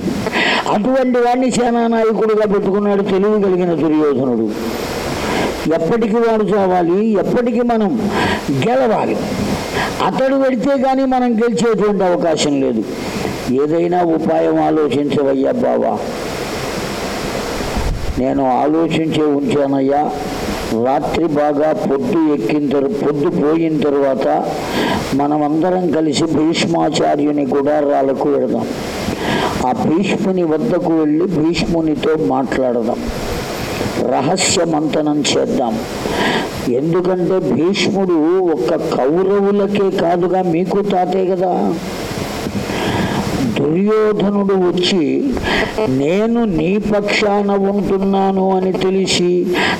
అటువంటి వాడిని సేనానాయకుడిగా పెట్టుకున్నాడు తెలివి కలిగిన దుర్యోధనుడు. ఎప్పటికి వాడు చావాలి? ఎప్పటికీ మనం గెలవాలి? అతడు పెడితే కానీ మనం గెలిచేటువంటి అవకాశం లేదు. ఏదైనా ఉపాయం ఆలోచించవయ్యా బావా. నేను ఆలోచించే ఉంచానయ్యా. రాత్రి బాగా పొద్దు ఎక్కిన తరు పొద్దు పోయిన తర్వాత మనమందరం కలిసి భీష్మాచార్యుని గుడారాలకు వెళదాం. ఆ భీష్ముని వద్దకు వెళ్ళి భీష్మునితో మాట్లాడదాం. రహస్య మంతనం చేద్దాం. ఎందుకంటే భీష్ముడు ఒక్క కౌరవులకే కాదుగా మీకు తాతే కదా? దుర్యోధనుడు వచ్చి నేను నీ పక్షాన ఉంటున్నాను అని తెలిసి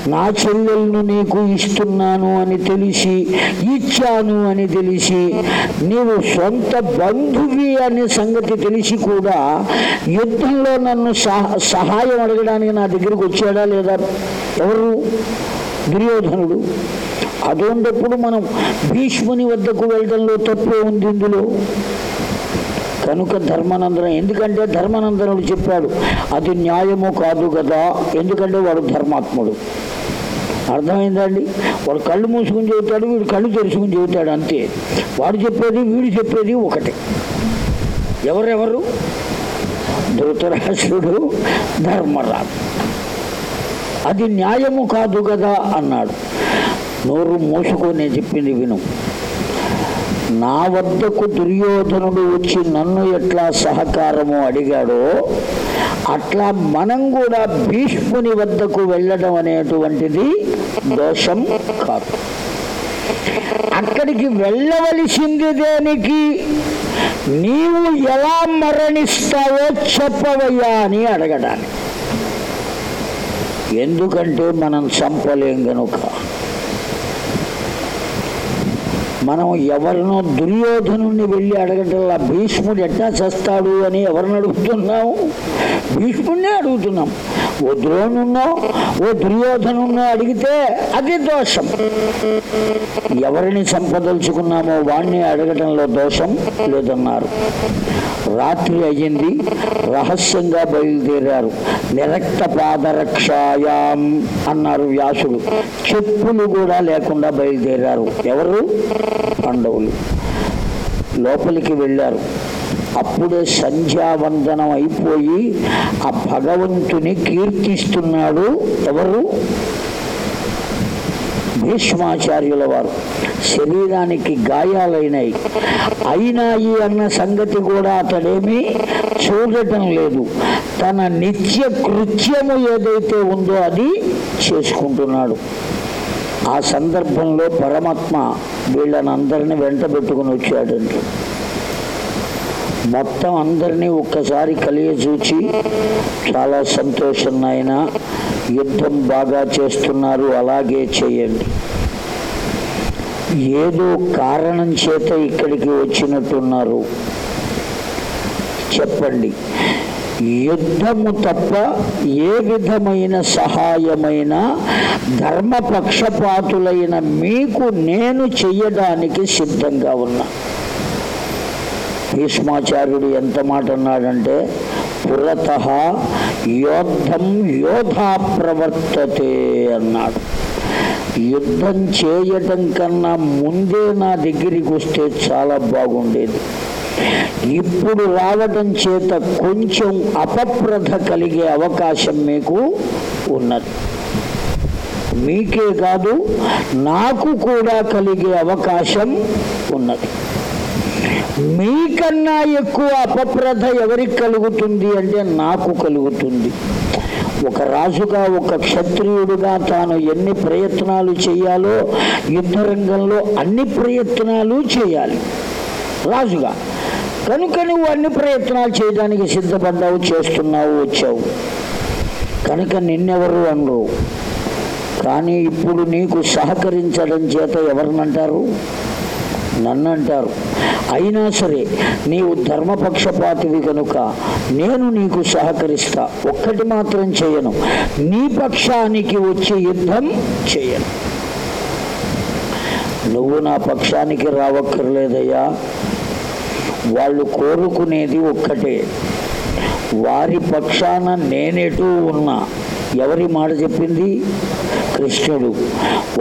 నా చెల్లెలను నీకు ఇస్తున్నాను అని తెలిసి ఇచ్చాను అని తెలిసి నీవు సొంత బంధువి అనే సంగతి తెలిసి కూడా యుద్ధంలో నన్ను సహాయం అడగడానికి నా దగ్గరికి వచ్చాడా లేదా? ఎవరు? దుర్యోధనుడు అటువంటిప్పుడు మనం భీష్ముని వద్దకు వెళ్ళడంలో తప్పే ఉంది ఇందులో. కనుక ధర్మానందనం ఎందుకంటే ధర్మానందనుడు చెప్పాడు అది న్యాయము కాదు కదా? ఎందుకంటే వాడు ధర్మాత్ముడు. అర్థమైందండి? వాడు కళ్ళు మూసుకుని చెబుతాడు వీడు కళ్ళు తెరుచుకుని చెబుతాడు అంతే. వాడు చెప్పేది వీడు చెప్పేది ఒకటే. ఎవరెవరు? ధృతరాష్ట్రుడు ధర్మరాజు. అది న్యాయము కాదు కదా అన్నాడు. నోరు మూసుకొని చెప్పింది విను. నా వద్దకు దుర్యోధనుడు వచ్చి నన్ను ఎట్లా సహకారము అడిగాడో అట్లా మనం కూడా భీష్ముని వద్దకు వెళ్ళడం అనేటువంటిది దోషం కాదు. అక్కడికి వెళ్ళవలసింది దేనికి? నీవు ఎలా మరణిస్తావో చెప్పవయ్యా అని అడగడానికి. ఎందుకంటే మనం చంపలేం గనుక మనం ఎవరినో దుర్యోధనుని వెళ్ళి అడగటంలా భీష్ముడు ఎట్లా చేస్తాడు అని ఎవరిని అడుగుతున్నాము భీష్ముడినే అడుగుతున్నాం. ఓ ద్రోణున్నో ఓ దుర్యోధనున్నో అడిగితే అది దోషం. ఎవరిని సంపదలుచుకున్నామో వాణ్ణి అడగటంలో దోషం లేదన్నారు. రాత్రి అయ్యింది. రహస్యంగా బయలుదేరారు. నిరక్త పాదరక్షాయాం అన్నారు వ్యాసుడు చెప్పులు కూడా లేకుండా బయలుదేరారు. ఎవరు? పాండవులు. లోపలికి వెళ్ళారు. అప్పుడే సంధ్యావందనం అయిపోయి ఆ భగవంతుని కీర్తిస్తున్నాడు ఎవరు? భీష్మాచార్యుల వారు. శరీరానికి గాయాలైనాయి అయినాయి అన్న సంగతి కూడా అతడేమీ చూడటం లేదు. తన నిత్య కృత్యము ఏదైతే ఉందో అది చేసుకుంటున్నాడు. ఆ సందర్భంలో పరమాత్మ వీళ్ళని అందరిని వెంట పెట్టుకుని వచ్చాడంట. మొత్తం అందరినీ ఒక్కసారి కలియచూచి చాలా సంతోషం నాయన. యుద్ధం బాగా చేస్తున్నారు అలాగే చేయండి. ఏదో కారణం చేత ఇక్కడికి వచ్చినట్టున్నారు. చెప్పండి. యుద్ధము తప్ప ఏ విధమైన సహాయమైన ధర్మపక్షపాతులైన మీకు నేను చెయ్యడానికి సిద్ధంగా ఉన్నా. భీష్మాచార్యుడు ఎంత మాట అన్నాడంటే పురత యోద్ధం యోధా ప్రవర్తతే అన్నాడు. యుద్ధం చేయటం కన్నా ముందే నా దగ్గరికి వస్తే చాలా బాగుండేది. ఇప్పుడు రావటం చేత కొంచెం అపప్రధ కలిగే అవకాశం మీకు ఉన్నది. మీకే కాదు నాకు కూడా కలిగే అవకాశం ఉన్నది. మీకన్నా ఎక్కువ అపప్రధ ఎవరికి కలుగుతుంది అంటే నాకు కలుగుతుంది. ఒక రాజుగా ఒక క్షత్రియుడుగా తాను ఎన్ని ప్రయత్నాలు చేయాలో యుద్ధ రంగంలో అన్ని ప్రయత్నాలు చేయాలి. రాజుగా. కనుక నువ్వు అన్ని ప్రయత్నాలు చేయడానికి సిద్ధపడ్డావు చేస్తున్నావు వచ్చావు. కనుక నిన్నెవరు అనరు. కానీ ఇప్పుడు నీకు సహకరించడం చేత ఎవరినంటారు? నన్ను అంటారు. అయినా సరే నీవు ధర్మపక్షపాతివి కనుక నేను నీకు సహకరిస్తా. ఒక్కటి మాత్రం చేయను. నీ పక్షానికి వచ్చే యుద్ధం చేయను. నువ్వు నా పక్షానికి రావక్కర్లేదయ్యా. వాళ్ళు కోరుకునేది ఒక్కటే. వారి పక్షాన నేనెటూ ఉన్నా. ఎవరి మాట చెప్పింది? కృష్ణుడు.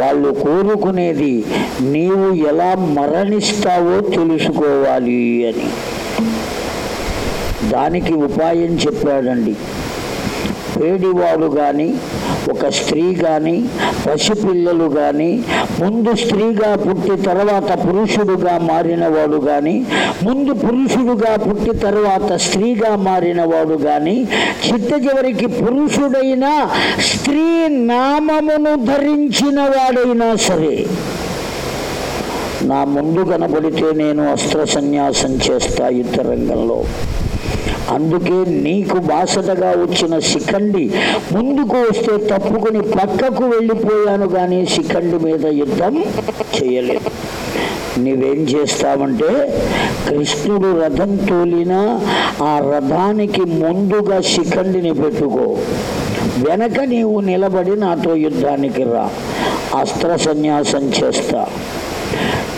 వాళ్ళు కోరుకునేది నీవు ఎలా మరణిస్తావో తెలుసుకోవాలి అని. దానికి ఉపాయం చెప్పాడండి. పేడివాడు కానీ ఒక స్త్రీ కానీ పసిపిల్లలు కానీ ముందు స్త్రీగా పుట్టి తర్వాత పురుషుడుగా మారినవాడు కానీ ముందు పురుషుడుగా పుట్టి తర్వాత స్త్రీగా మారినవాడు కానీ చిట్ట చివరికి పురుషుడైన స్త్రీ నామమును ధరించిన వాడైనా సరే నా ముందు కనబడితే నేను అస్త్ర సన్యాసం చేస్తా యుద్ధ రంగంలో అందుకే నీకు బాసటగా వచ్చిన శిఖండి ముందుకు వస్తే తప్పుకుని పక్కకు వెళ్ళిపోయాను కానీ శిఖండి మీద యుద్ధం చేయలేదు. నీవేం చేస్తావంటే కృష్ణుడు రథం తోలిన ఆ రథానికి ముందుగా శిఖండిని పెట్టుకో. వెనక నీవు నిలబడి నాతో యుద్ధానికి రా. అస్త్ర సన్యాసం చేస్తా.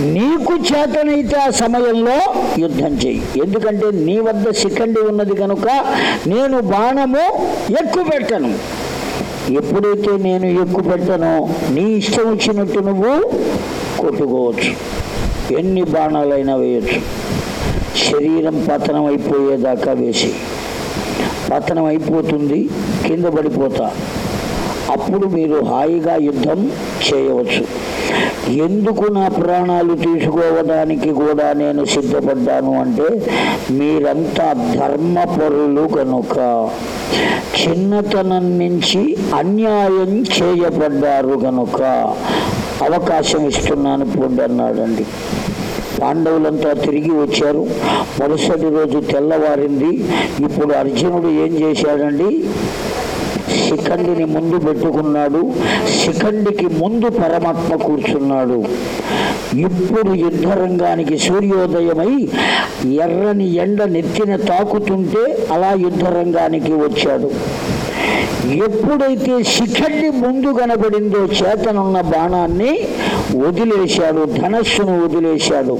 నీకు చేతనైతే ఆ సమయంలో యుద్ధం చెయ్యి ఎందుకంటే నీ వద్ద శిఖండి ఉన్నది కనుక నేను బాణము ఎక్కువ పెట్టను ఎప్పుడైతే నేను ఎక్కువ పెట్టనో నీ ఇష్టం వచ్చినట్టు నువ్వు కొట్టుకోవచ్చు. ఎన్ని బాణాలైనా వేయచ్చు. శరీరం పతనం అయిపోయేదాకా వేసి. పతనం అయిపోతుంది కింద పడిపోతా. అప్పుడు మీరు హాయిగా యుద్ధం చేయవచ్చు. ఎందుకు నా ప్రాణాలు తీసుకోవడానికి కూడా నేను సిద్ధపడ్డాను అంటే మీరంతా ధర్మపరులు కనుక. చిన్నతనం నుంచి అన్యాయం చేయబడ్డారు కనుక. అవకాశం ఇస్తున్నాను పోండి అన్నాడండి. పాండవులంతా తిరిగి వచ్చారు. మరుసటి రోజు తెల్లవారింది. ఇప్పుడు అర్జునుడు ఏం చేశాడండి? శిఖండిని ముందు పెట్టుకున్నాడు శిఖండికి ముందు పరమాత్మ కూర్చున్నాడు. ఇప్పుడు యుద్ధరంగానికి సూర్యోదయమై ఎర్రని ఎండ నెత్తిన తాకుతుంటే అలా యుద్ధరంగానికి వచ్చాడు. ఎప్పుడైతే శిఖండి ముందు కనబడిందో చేతనున్న బాణాన్ని వదిలేశాడు ధనస్సును వదిలేశాడు.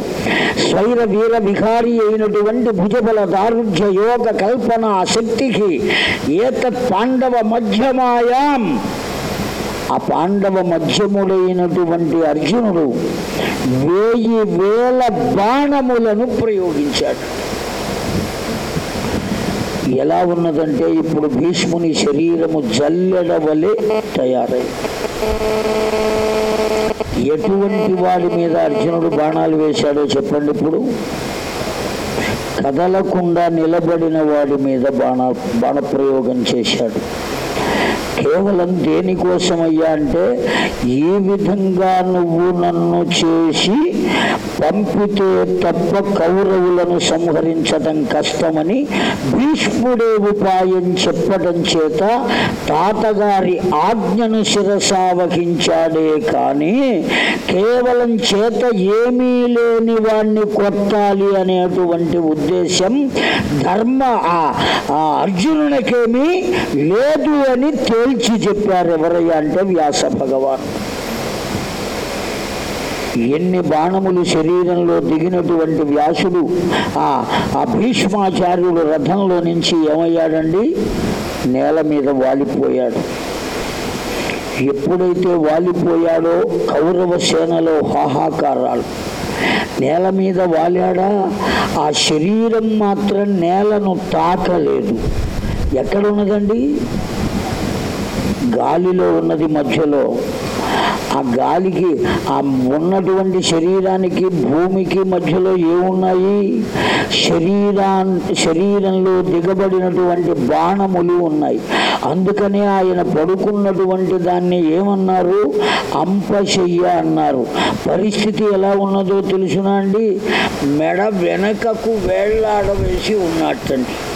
స్వైర వీర విహారి అయినటువంటి భుజబల దారుఢ్య యోగ కల్పన శక్తికి ఏతత్ పాండవ మధ్యమాయాం. ఆ పాండవ మధ్యముడైనటువంటి అర్జునుడు వేయి వేల బాణములను ప్రయోగించాడు. ఎలా ఉన్నదంటే ఇప్పుడు భీష్ముని శరీరము జల్లెడ వలె తయారై ఎటువంటి వాడి మీద అర్జునుడు బాణాలు వేశాడో చెప్పండి ఇప్పుడు? కదలకుండా నిలబడిన వాడి మీద బాణ బాణప్రయోగం చేశాడు. కేవలం దేనికోసమయ్యా అంటే ఈ విధంగా నువ్వు నన్ను చేసి పంపితే తప్ప కౌరవులను సంహరించడం కష్టమని భీష్ముడే ఉపాయం చెప్పడం చేత తాతగారి ఆజ్ఞను శిరసావహించాడే కానీ కేవలం చేత ఏమీ లేని వాణ్ణి కొట్టాలి అనేటువంటి ఉద్దేశం ధర్మ ఆ- ఆ అర్జునునికేమీ లేదు అని తేల్చి చెప్పారు ఎవరయ్యా అంటే వ్యాస భగవాన్. ఎన్ని బాణములు శరీరంలో దిగినటువంటి వ్యాసుడు ఆ ఆ భీష్మాచార్యుడు రథంలో నుంచి ఏమయ్యాడండి? నేల మీద వాలిపోయాడు. ఎప్పుడైతే వాలిపోయాడో కౌరవ సేనలో హాహాకారాలు. నేల మీద వాలాడా? ఆ శరీరం మాత్రం నేలను తాకలేదు. ఎక్కడ ఉన్నదండి గాలిలో ఉన్నది మధ్యలో. ఆ గాలికి ఆ ఉన్నటువంటి శరీరానికి భూమికి మధ్యలో ఏమున్నాయి? శరీరా శరీరంలో దిగబడినటువంటి బాణములు ఉన్నాయి. అందుకనే ఆయన పడుకున్నటువంటి దాన్ని ఏమన్నారు? అంపశయ్య అన్నారు. పరిస్థితి ఎలా ఉన్నదో తెలుసునా అండి? మెడ వెనకకు వేళ్ళాడవేసి ఉన్నట్టండి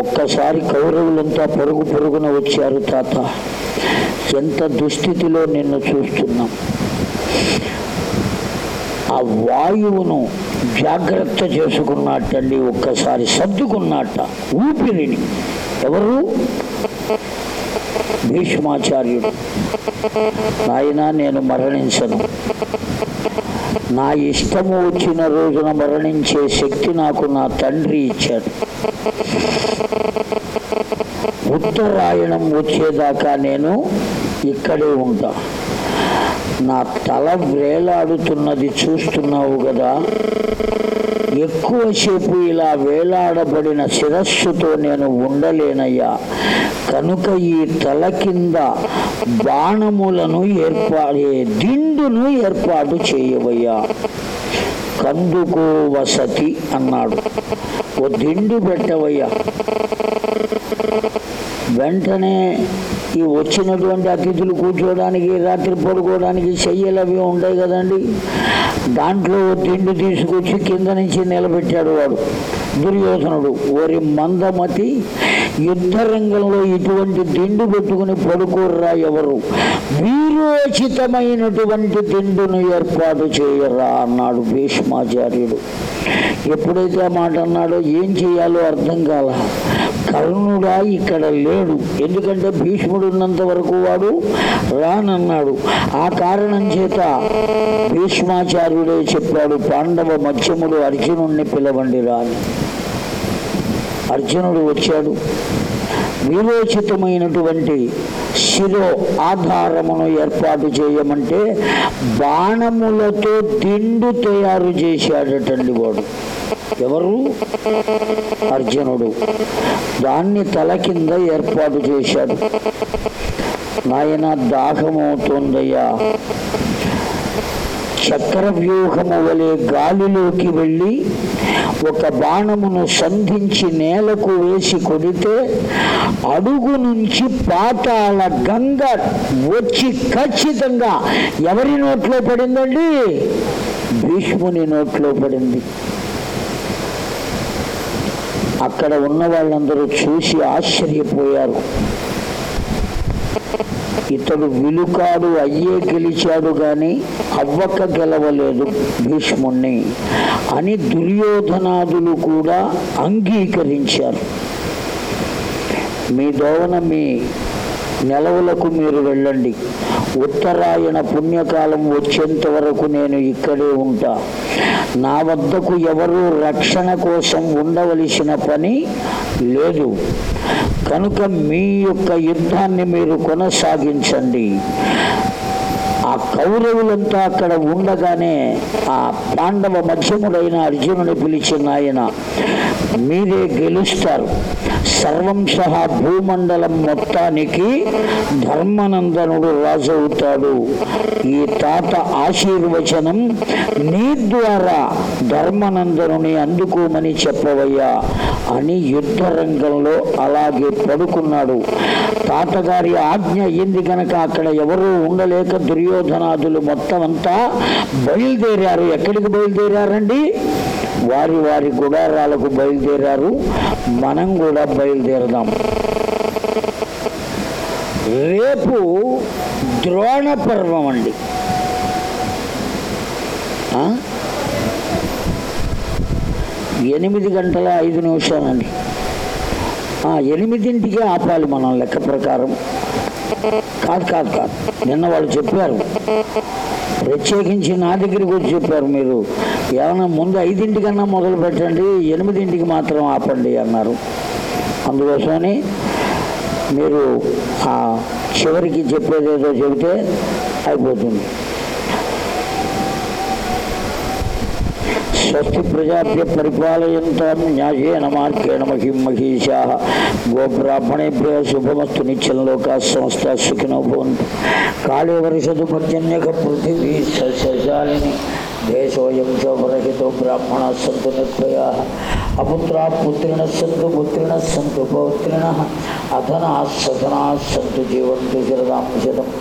ఒక్కసారి కౌరవులంతా పొరుగు పొరుగున వచ్చారు తాత. ఎంత దుస్థితిలో నిన్ను చూస్తున్నాం. ఆ వాయువును జాగ్రత్త చేసుకున్నట్టండి ఒక్కసారి సర్దుకున్నట్ట ఊపిరిని. ఎవరు? భీష్మాచార్యుడు. నాయన నేను మరణించను. నా ఇష్టము వచ్చిన రోజున మరణించే శక్తి నాకు నా తండ్రి ఇచ్చాడు. ఉత్తరాయణం వచ్చేదాకా నేను ఇక్కడే ఉంటా. నా తల వేలాడుతున్నది చూస్తున్నావు కదా. ఎక్కువసేపు ఇలా వేలాడబడిన శిరస్సుతో నేను ఉండలేనయ్యా. కనుక ఈ తల కింద బాణములను ఏర్పాడే దిండును ఏర్పాటు చేయవయ్యా. కందుకో వసతి అన్నాడు. ఓ దిండు పెట్టవయ్యా. వెంటనే ఈ వచ్చినటువంటి అతిథులు కూర్చోవడానికి రాత్రి పడుకోవడానికి చెయ్యలు అవి ఉంటాయి కదండి. దాంట్లో ఓ తిండి తీసుకొచ్చి కింద నుంచి నిలబెట్టాడు వాడు. దుర్యోధనుడు ఓరి మందమతి యుద్ధ రంగంలో ఇటువంటి దిండు పెట్టుకుని పడుకోర్రా ఎవరు? వీరోచితమైనటువంటి దిండును ఏర్పాటు చేయరా అన్నాడు భీష్మాచార్యుడు. ఎప్పుడైతే ఆ మాట అన్నాడో ఏం చేయాలో అర్థం కాల. కర్ణుడా ఇక్కడ లేడు. ఎందుకంటే భీష్ముడు ఉన్నంత వరకు వాడు రానన్నాడు. ఆ కారణం చేత భీష్మాచార్యుడే చెప్పాడు పాండవ మధ్యముడు అర్జునుణ్ణి పిలవండి రాని. అర్జునుడు వచ్చాడు. విరోచితమైనటువంటి శిరో ఆధారమును ఏర్పాటు చేయమంటే బాణములతో దిండు తయారు చేశాడటండి వాడు. ఎవరు? అర్జునుడు. దాన్ని తల కింద ఏర్పాటు చేశాడు. నాయన దాహమవుతోందయ్యా. చక్రవ్యూహము వలె గాలిలోకి వెళ్ళి ఒక బాణమును సంధించి నేలకు వేసి కొడితే అడుగు నుంచి పాతాళ గంగ వచ్చి ఖచ్చితంగా ఎవరి నోట్లో పడిందండి? భీష్ముని నోట్లో పడింది. అక్కడ ఉన్న వాళ్ళందరూ చూసి ఆశ్చర్యపోయారు. ఇతడు విలుకాడు అయ్యే గెలిచాడు గాని అవ్వక గెలవలేదు భీష్ముణ్ణి. అని దుర్యోధనాదులు కూడా అంగీకరించారు. మీ దోవన మీ నెలవులకు మీరు వెళ్ళండి. ఉత్తరాయణ పుణ్యకాలం వచ్చేంత వరకు నేను ఇక్కడే ఉంటా. నా వద్దకు ఎవరు రక్షణ కోసం ఉండవలసిన పని లేదు. కనుక మీ యొక్క యుద్ధాన్ని మీరు కొనసాగించండి. ఆ కౌరవులంతా అక్కడ ఉండగానే ఆ పాండవ మధ్యముడైన అర్జునుని పిలిచిన ఆయన మీరే గెలుస్తారు. సర్వం సహా భూమండలం మొత్తానికి ధర్మనందనుడు రాజవుతాడు. ఈ తాత ఆశీర్వచనం నీ ద్వారా ధర్మనందనుని అందుకోమని చెప్పవయ్యా అని యుద్ధ రంగంలో అలాగే పడుకున్నాడు. తాతగారి ఆజ్ఞ అయ్యింది కనుక అక్కడ ఎవరూ ఉండలేక దుర్యోధనాదులు మొత్తం అంతా బయలుదేరారు. ఎక్కడికి బయలుదేరారండి? వారి వారి గుడారాలకు బయలుదేరారు. మనం కూడా బయలుదేరదాం. రేపు ద్రోణ పర్వం అండి. ఎనిమిది గంటల ఐదు నిమిషాలండి. ఎనిమిదింటికే ఆపాలి మనం లెక్క ప్రకారం. కాదు కాదు కాదు. నిన్న వాళ్ళు చెప్పారు. ప్రత్యేకించి నా దగ్గరికి వచ్చి చెప్పారు మీరు. ఏమైనా ముందు ఐదింటికన్నా మొదలు పెట్టండి ఎనిమిదింటికి మాత్రం ఆపండి అన్నారు. అందుకోసమని మీరు ఆ చివరికి చెప్పేదేదో చెబితే అయిపోతుంది. स्वस्ति प्रजाभ्य परिपालयन्तां न्यायेन मार्गेण महीं महीषाः। गोब्राह्मणेभ्यः शुभमस्तु निश्चललोकाः समस्ता सुखिनो भवन्तु। काले वर्षतु पर्जन्यः पृथिवी सस्यशालिनी देशोऽयं च वरहितो ब्राह्मणाः सन्तु निर्भयाः। अपुत्राः पुत्रिणः सन्तु पुत्रिणः सन्तु पौत्रिणः। अधनाः सधनाः सन्तु जीवन्तु शरदां शतम्